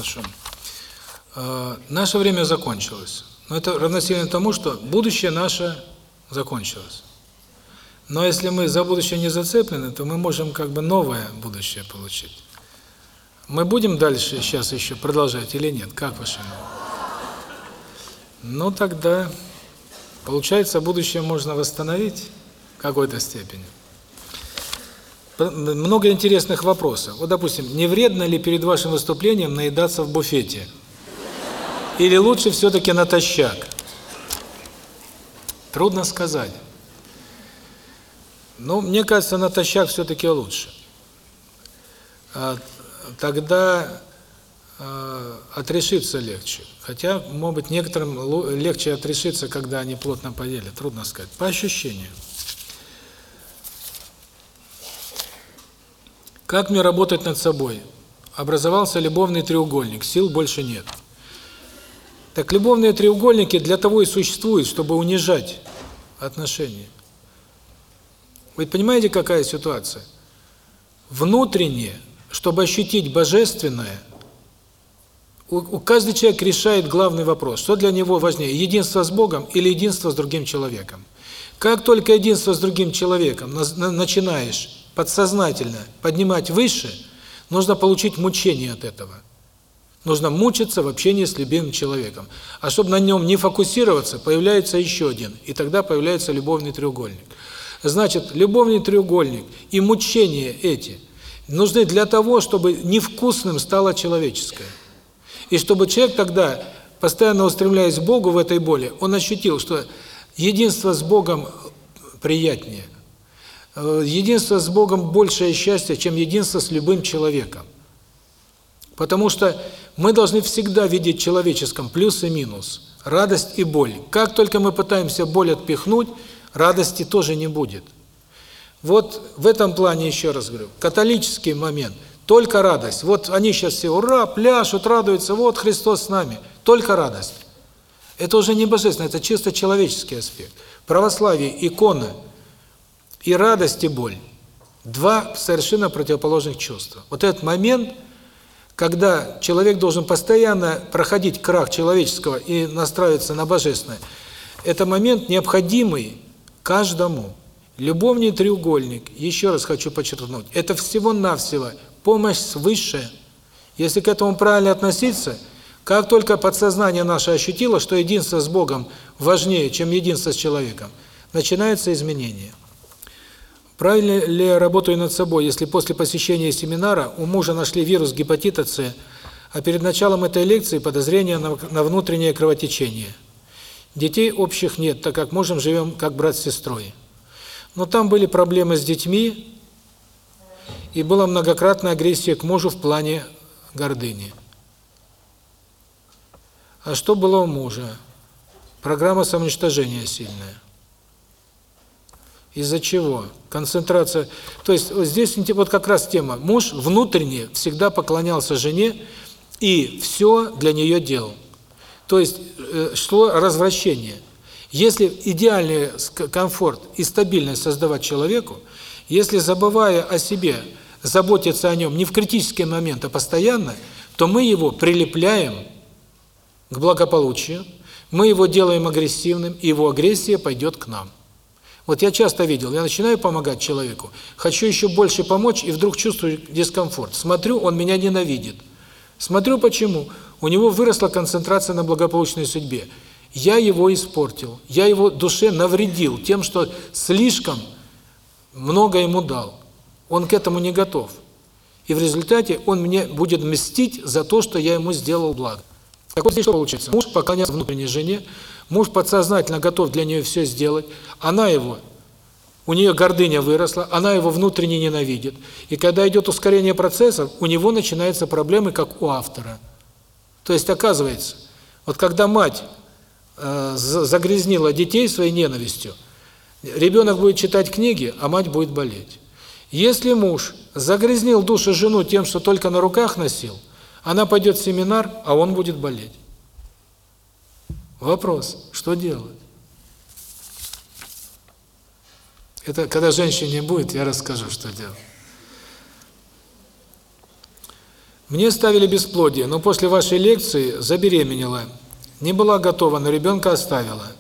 A: Хорошо. Э, наше время закончилось. Но это равносильно тому, что будущее наше закончилось. Но если мы за будущее не зацеплены, то мы можем как бы новое будущее получить. Мы будем дальше сейчас еще продолжать или нет? Как ваше мнение? Ну тогда, получается, будущее можно восстановить в какой-то степени. Много интересных вопросов. Вот, допустим, не вредно ли перед вашим выступлением наедаться в буфете? Или лучше все-таки натощак? Трудно сказать. Но мне кажется, натощак все-таки лучше. А, тогда э, отрешиться легче. Хотя, может быть, некоторым легче отрешиться, когда они плотно поели. Трудно сказать. По ощущениям. Как мне работать над собой? Образовался любовный треугольник, сил больше нет. Так любовные треугольники для того и существуют, чтобы унижать отношения. Вы понимаете, какая ситуация? Внутренне, чтобы ощутить божественное, у, у каждый человек решает главный вопрос, что для него важнее, единство с Богом или единство с другим человеком. Как только единство с другим человеком начинаешь подсознательно поднимать выше, нужно получить мучение от этого. Нужно мучиться в общении с любимым человеком. А чтобы на нем не фокусироваться, появляется еще один, и тогда появляется любовный треугольник. Значит, любовный треугольник и мучения эти нужны для того, чтобы невкусным стало человеческое. И чтобы человек тогда, постоянно устремляясь к Богу в этой боли, он ощутил, что единство с Богом приятнее, единство с Богом большее счастье, чем единство с любым человеком. Потому что мы должны всегда видеть в человеческом плюс и минус, радость и боль. Как только мы пытаемся боль отпихнуть, радости тоже не будет. Вот в этом плане еще раз говорю, католический момент, только радость. Вот они сейчас все ура, пляшут, радуются, вот Христос с нами, только радость. Это уже не божественно, это чисто человеческий аспект. Православие, икона – и радость, и боль. Два совершенно противоположных чувства. Вот этот момент, когда человек должен постоянно проходить крах человеческого и настраиваться на божественное, это момент необходимый каждому. Любовный треугольник, еще раз хочу подчеркнуть, это всего-навсего помощь свыше. Если к этому правильно относиться, как только подсознание наше ощутило, что единство с Богом важнее, чем единство с человеком, начинается изменение. Правильно ли я работаю над собой, если после посещения семинара у мужа нашли вирус гепатита С, а перед началом этой лекции подозрение на, на внутреннее кровотечение? Детей общих нет, так как мужем живем как брат с сестрой. Но там были проблемы с детьми, и была многократная агрессия к мужу в плане гордыни. А что было у мужа? Программа самоуничтожения сильная. Из-за чего? Концентрация. То есть вот здесь вот как раз тема. Муж внутренне всегда поклонялся жене и все для нее делал. То есть э, шло развращение. Если идеальный комфорт и стабильность создавать человеку, если забывая о себе, заботиться о нем не в критический момент, а постоянно, то мы его прилепляем к благополучию, мы его делаем агрессивным, и его агрессия пойдет к нам. Вот я часто видел, я начинаю помогать человеку, хочу еще больше помочь, и вдруг чувствую дискомфорт. Смотрю, он меня ненавидит. Смотрю, почему. У него выросла концентрация на благополучной судьбе. Я его испортил, я его душе навредил тем, что слишком много ему дал. Он к этому не готов. И в результате он мне будет мстить за то, что я ему сделал благо. Так вот здесь что получается? Муж поклоняется внутренней жене, Муж подсознательно готов для нее все сделать, она его, у нее гордыня выросла, она его внутренне ненавидит. И когда идет ускорение процессов, у него начинаются проблемы, как у автора. То есть, оказывается, вот когда мать э, загрязнила детей своей ненавистью, ребенок будет читать книги, а мать будет болеть. Если муж загрязнил душу жену тем, что только на руках носил, она пойдет в семинар, а он будет болеть. Вопрос, что делать? Это когда женщины не будет, я расскажу, что делать. Мне ставили бесплодие, но после вашей лекции забеременела. Не была готова, но ребенка оставила.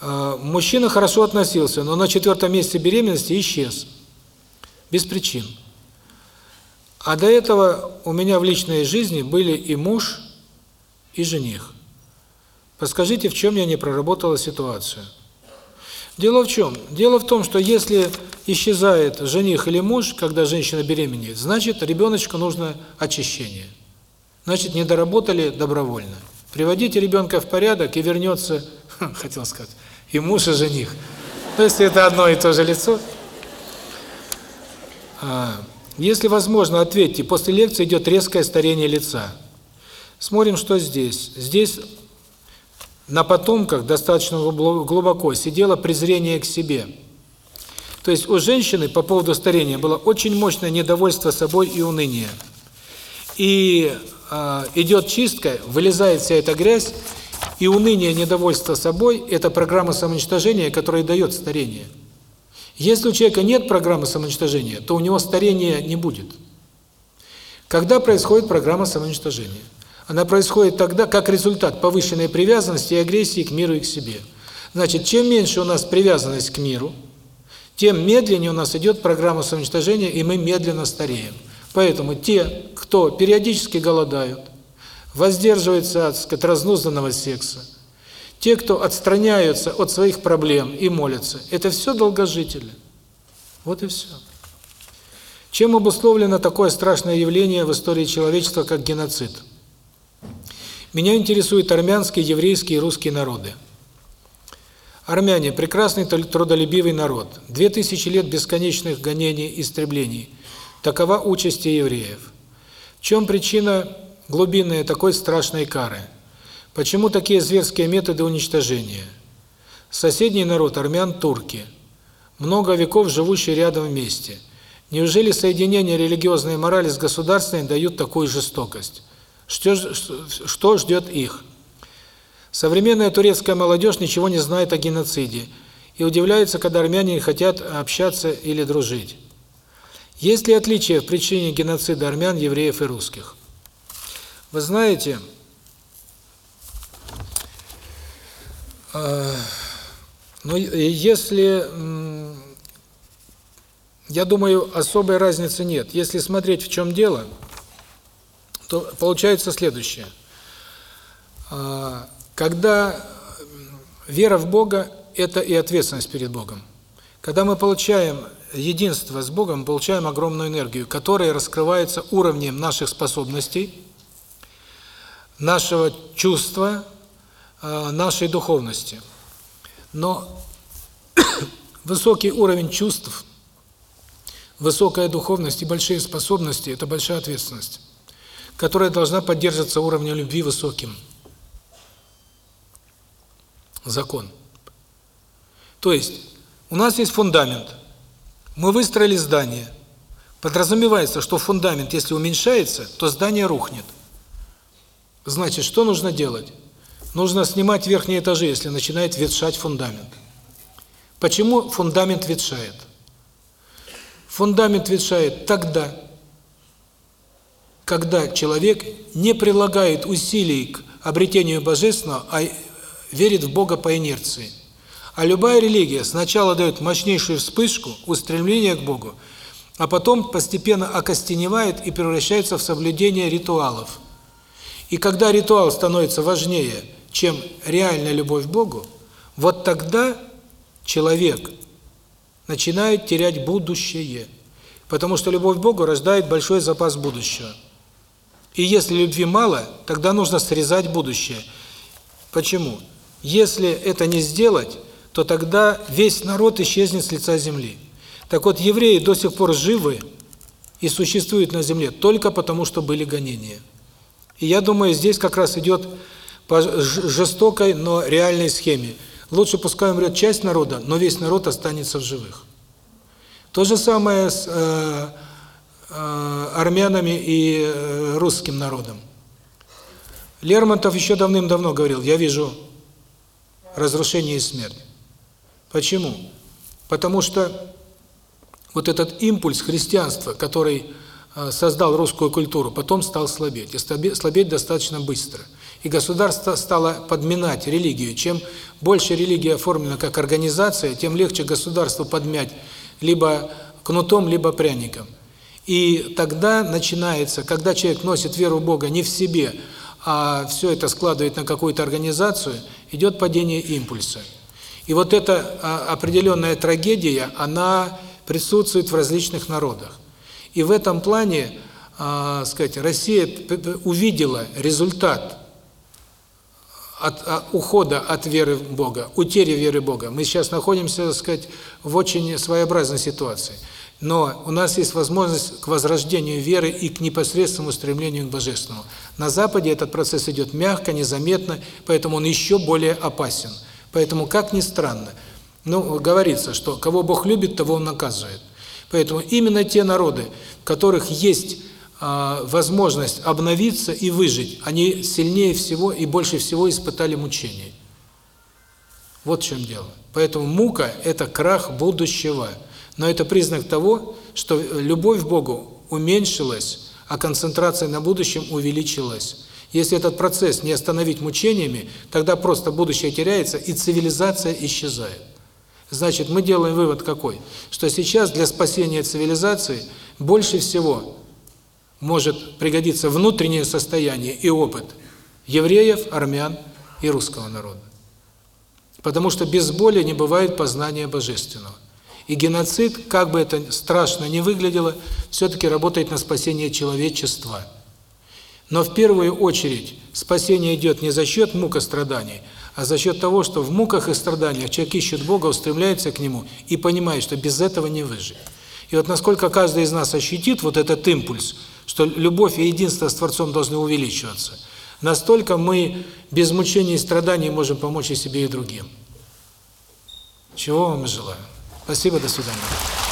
A: А, мужчина хорошо относился, но на четвертом месяце беременности исчез. Без причин. А до этого у меня в личной жизни были и муж, и жених. Подскажите, в чем я не проработала ситуацию? Дело в чем? Дело в том, что если исчезает жених или муж, когда женщина беременеет, значит, ребеночку нужно очищение. Значит, не доработали добровольно. Приводите ребенка в порядок, и вернется, хотел сказать, и муж, и жених. То есть это одно и то же лицо. А, если возможно, ответьте, после лекции идет резкое старение лица. Смотрим, что здесь. Здесь на потомках достаточно глубоко сидело презрение к себе. То есть у женщины по поводу старения было очень мощное недовольство собой и уныние. И э, идет чистка, вылезает вся эта грязь, и уныние, недовольство собой – это программа самоуничтожения, которая дает старение. Если у человека нет программы самоуничтожения, то у него старения не будет. Когда происходит программа самоуничтожения? Она происходит тогда, как результат повышенной привязанности и агрессии к миру и к себе. Значит, чем меньше у нас привязанность к миру, тем медленнее у нас идет программа самоуничтожения, и мы медленно стареем. Поэтому те, кто периодически голодают, воздерживаются от, сказать, разнузданного секса, те, кто отстраняются от своих проблем и молятся, это все долгожители. Вот и все. Чем обусловлено такое страшное явление в истории человечества, как геноцид? Меня интересуют армянские, еврейские и русские народы. Армяне – прекрасный трудолюбивый народ. Две тысячи лет бесконечных гонений и истреблений. Такова участь евреев. В чем причина глубинная такой страшной кары? Почему такие зверские методы уничтожения? Соседний народ – армян – турки. Много веков живущие рядом вместе. Неужели соединение религиозной морали с государственной дают такую жестокость? Что, что ждет их? Современная турецкая молодежь ничего не знает о геноциде и удивляется, когда армяне хотят общаться или дружить. Есть ли отличия в причине геноцида армян, евреев и русских? Вы знаете, э, ну, если, я думаю, особой разницы нет. Если смотреть, в чем дело – то получается следующее. А, когда вера в Бога – это и ответственность перед Богом. Когда мы получаем единство с Богом, получаем огромную энергию, которая раскрывается уровнем наших способностей, нашего чувства, а, нашей духовности. Но высокий уровень чувств, высокая духовность и большие способности – это большая ответственность которая должна поддерживаться уровнем любви высоким. Закон. То есть, у нас есть фундамент. Мы выстроили здание. Подразумевается, что фундамент, если уменьшается, то здание рухнет. Значит, что нужно делать? Нужно снимать верхние этажи, если начинает ветшать фундамент. Почему фундамент ветшает? Фундамент ветшает тогда, когда человек не прилагает усилий к обретению Божественного, а верит в Бога по инерции. А любая религия сначала дает мощнейшую вспышку, устремление к Богу, а потом постепенно окостеневает и превращается в соблюдение ритуалов. И когда ритуал становится важнее, чем реальная любовь к Богу, вот тогда человек начинает терять будущее. Потому что любовь к Богу рождает большой запас будущего. И если любви мало, тогда нужно срезать будущее. Почему? Если это не сделать, то тогда весь народ исчезнет с лица земли. Так вот, евреи до сих пор живы и существуют на земле только потому, что были гонения. И я думаю, здесь как раз идет по жестокой, но реальной схеме. Лучше пускай умрет часть народа, но весь народ останется в живых. То же самое с э, армянами и э, русским народом. Лермонтов еще давным-давно говорил, я вижу разрушение и смерть. Почему? Потому что вот этот импульс христианства, который э, создал русскую культуру, потом стал слабеть. И слабеть достаточно быстро. И государство стало подминать религию. Чем больше религия оформлена как организация, тем легче государству подмять либо кнутом, либо пряником. И тогда начинается, когда человек носит веру в Бога не в себе, а все это складывает на какую-то организацию, идет падение импульса. И вот эта а, определенная трагедия, она присутствует в различных народах. И в этом плане, э, сказать, Россия увидела результат от, от ухода от веры в Бога, утери веры в Бога. Мы сейчас находимся, так сказать, в очень своеобразной ситуации. Но у нас есть возможность к возрождению веры и к непосредственному стремлению к Божественному. На Западе этот процесс идет мягко, незаметно, поэтому он еще более опасен. Поэтому, как ни странно, ну, говорится, что кого Бог любит, того Он наказывает. Поэтому именно те народы, в которых есть э, возможность обновиться и выжить, они сильнее всего и больше всего испытали мучений. Вот в чем дело. Поэтому мука – это крах будущего. Но это признак того, что любовь к Богу уменьшилась, а концентрация на будущем увеличилась. Если этот процесс не остановить мучениями, тогда просто будущее теряется и цивилизация исчезает. Значит, мы делаем вывод какой? Что сейчас для спасения цивилизации больше всего может пригодиться внутреннее состояние и опыт евреев, армян и русского народа. Потому что без боли не бывает познания божественного. И геноцид, как бы это страшно ни выглядело, все-таки работает на спасение человечества. Но в первую очередь спасение идет не за счет мук и страданий, а за счет того, что в муках и страданиях человек ищет Бога, устремляется к Нему и понимает, что без этого не выжить. И вот насколько каждый из нас ощутит вот этот импульс, что любовь и единство с Творцом должны увеличиваться, настолько мы без мучений и страданий можем помочь и себе, и другим. Чего вам желаю. Спасибо, до свидания.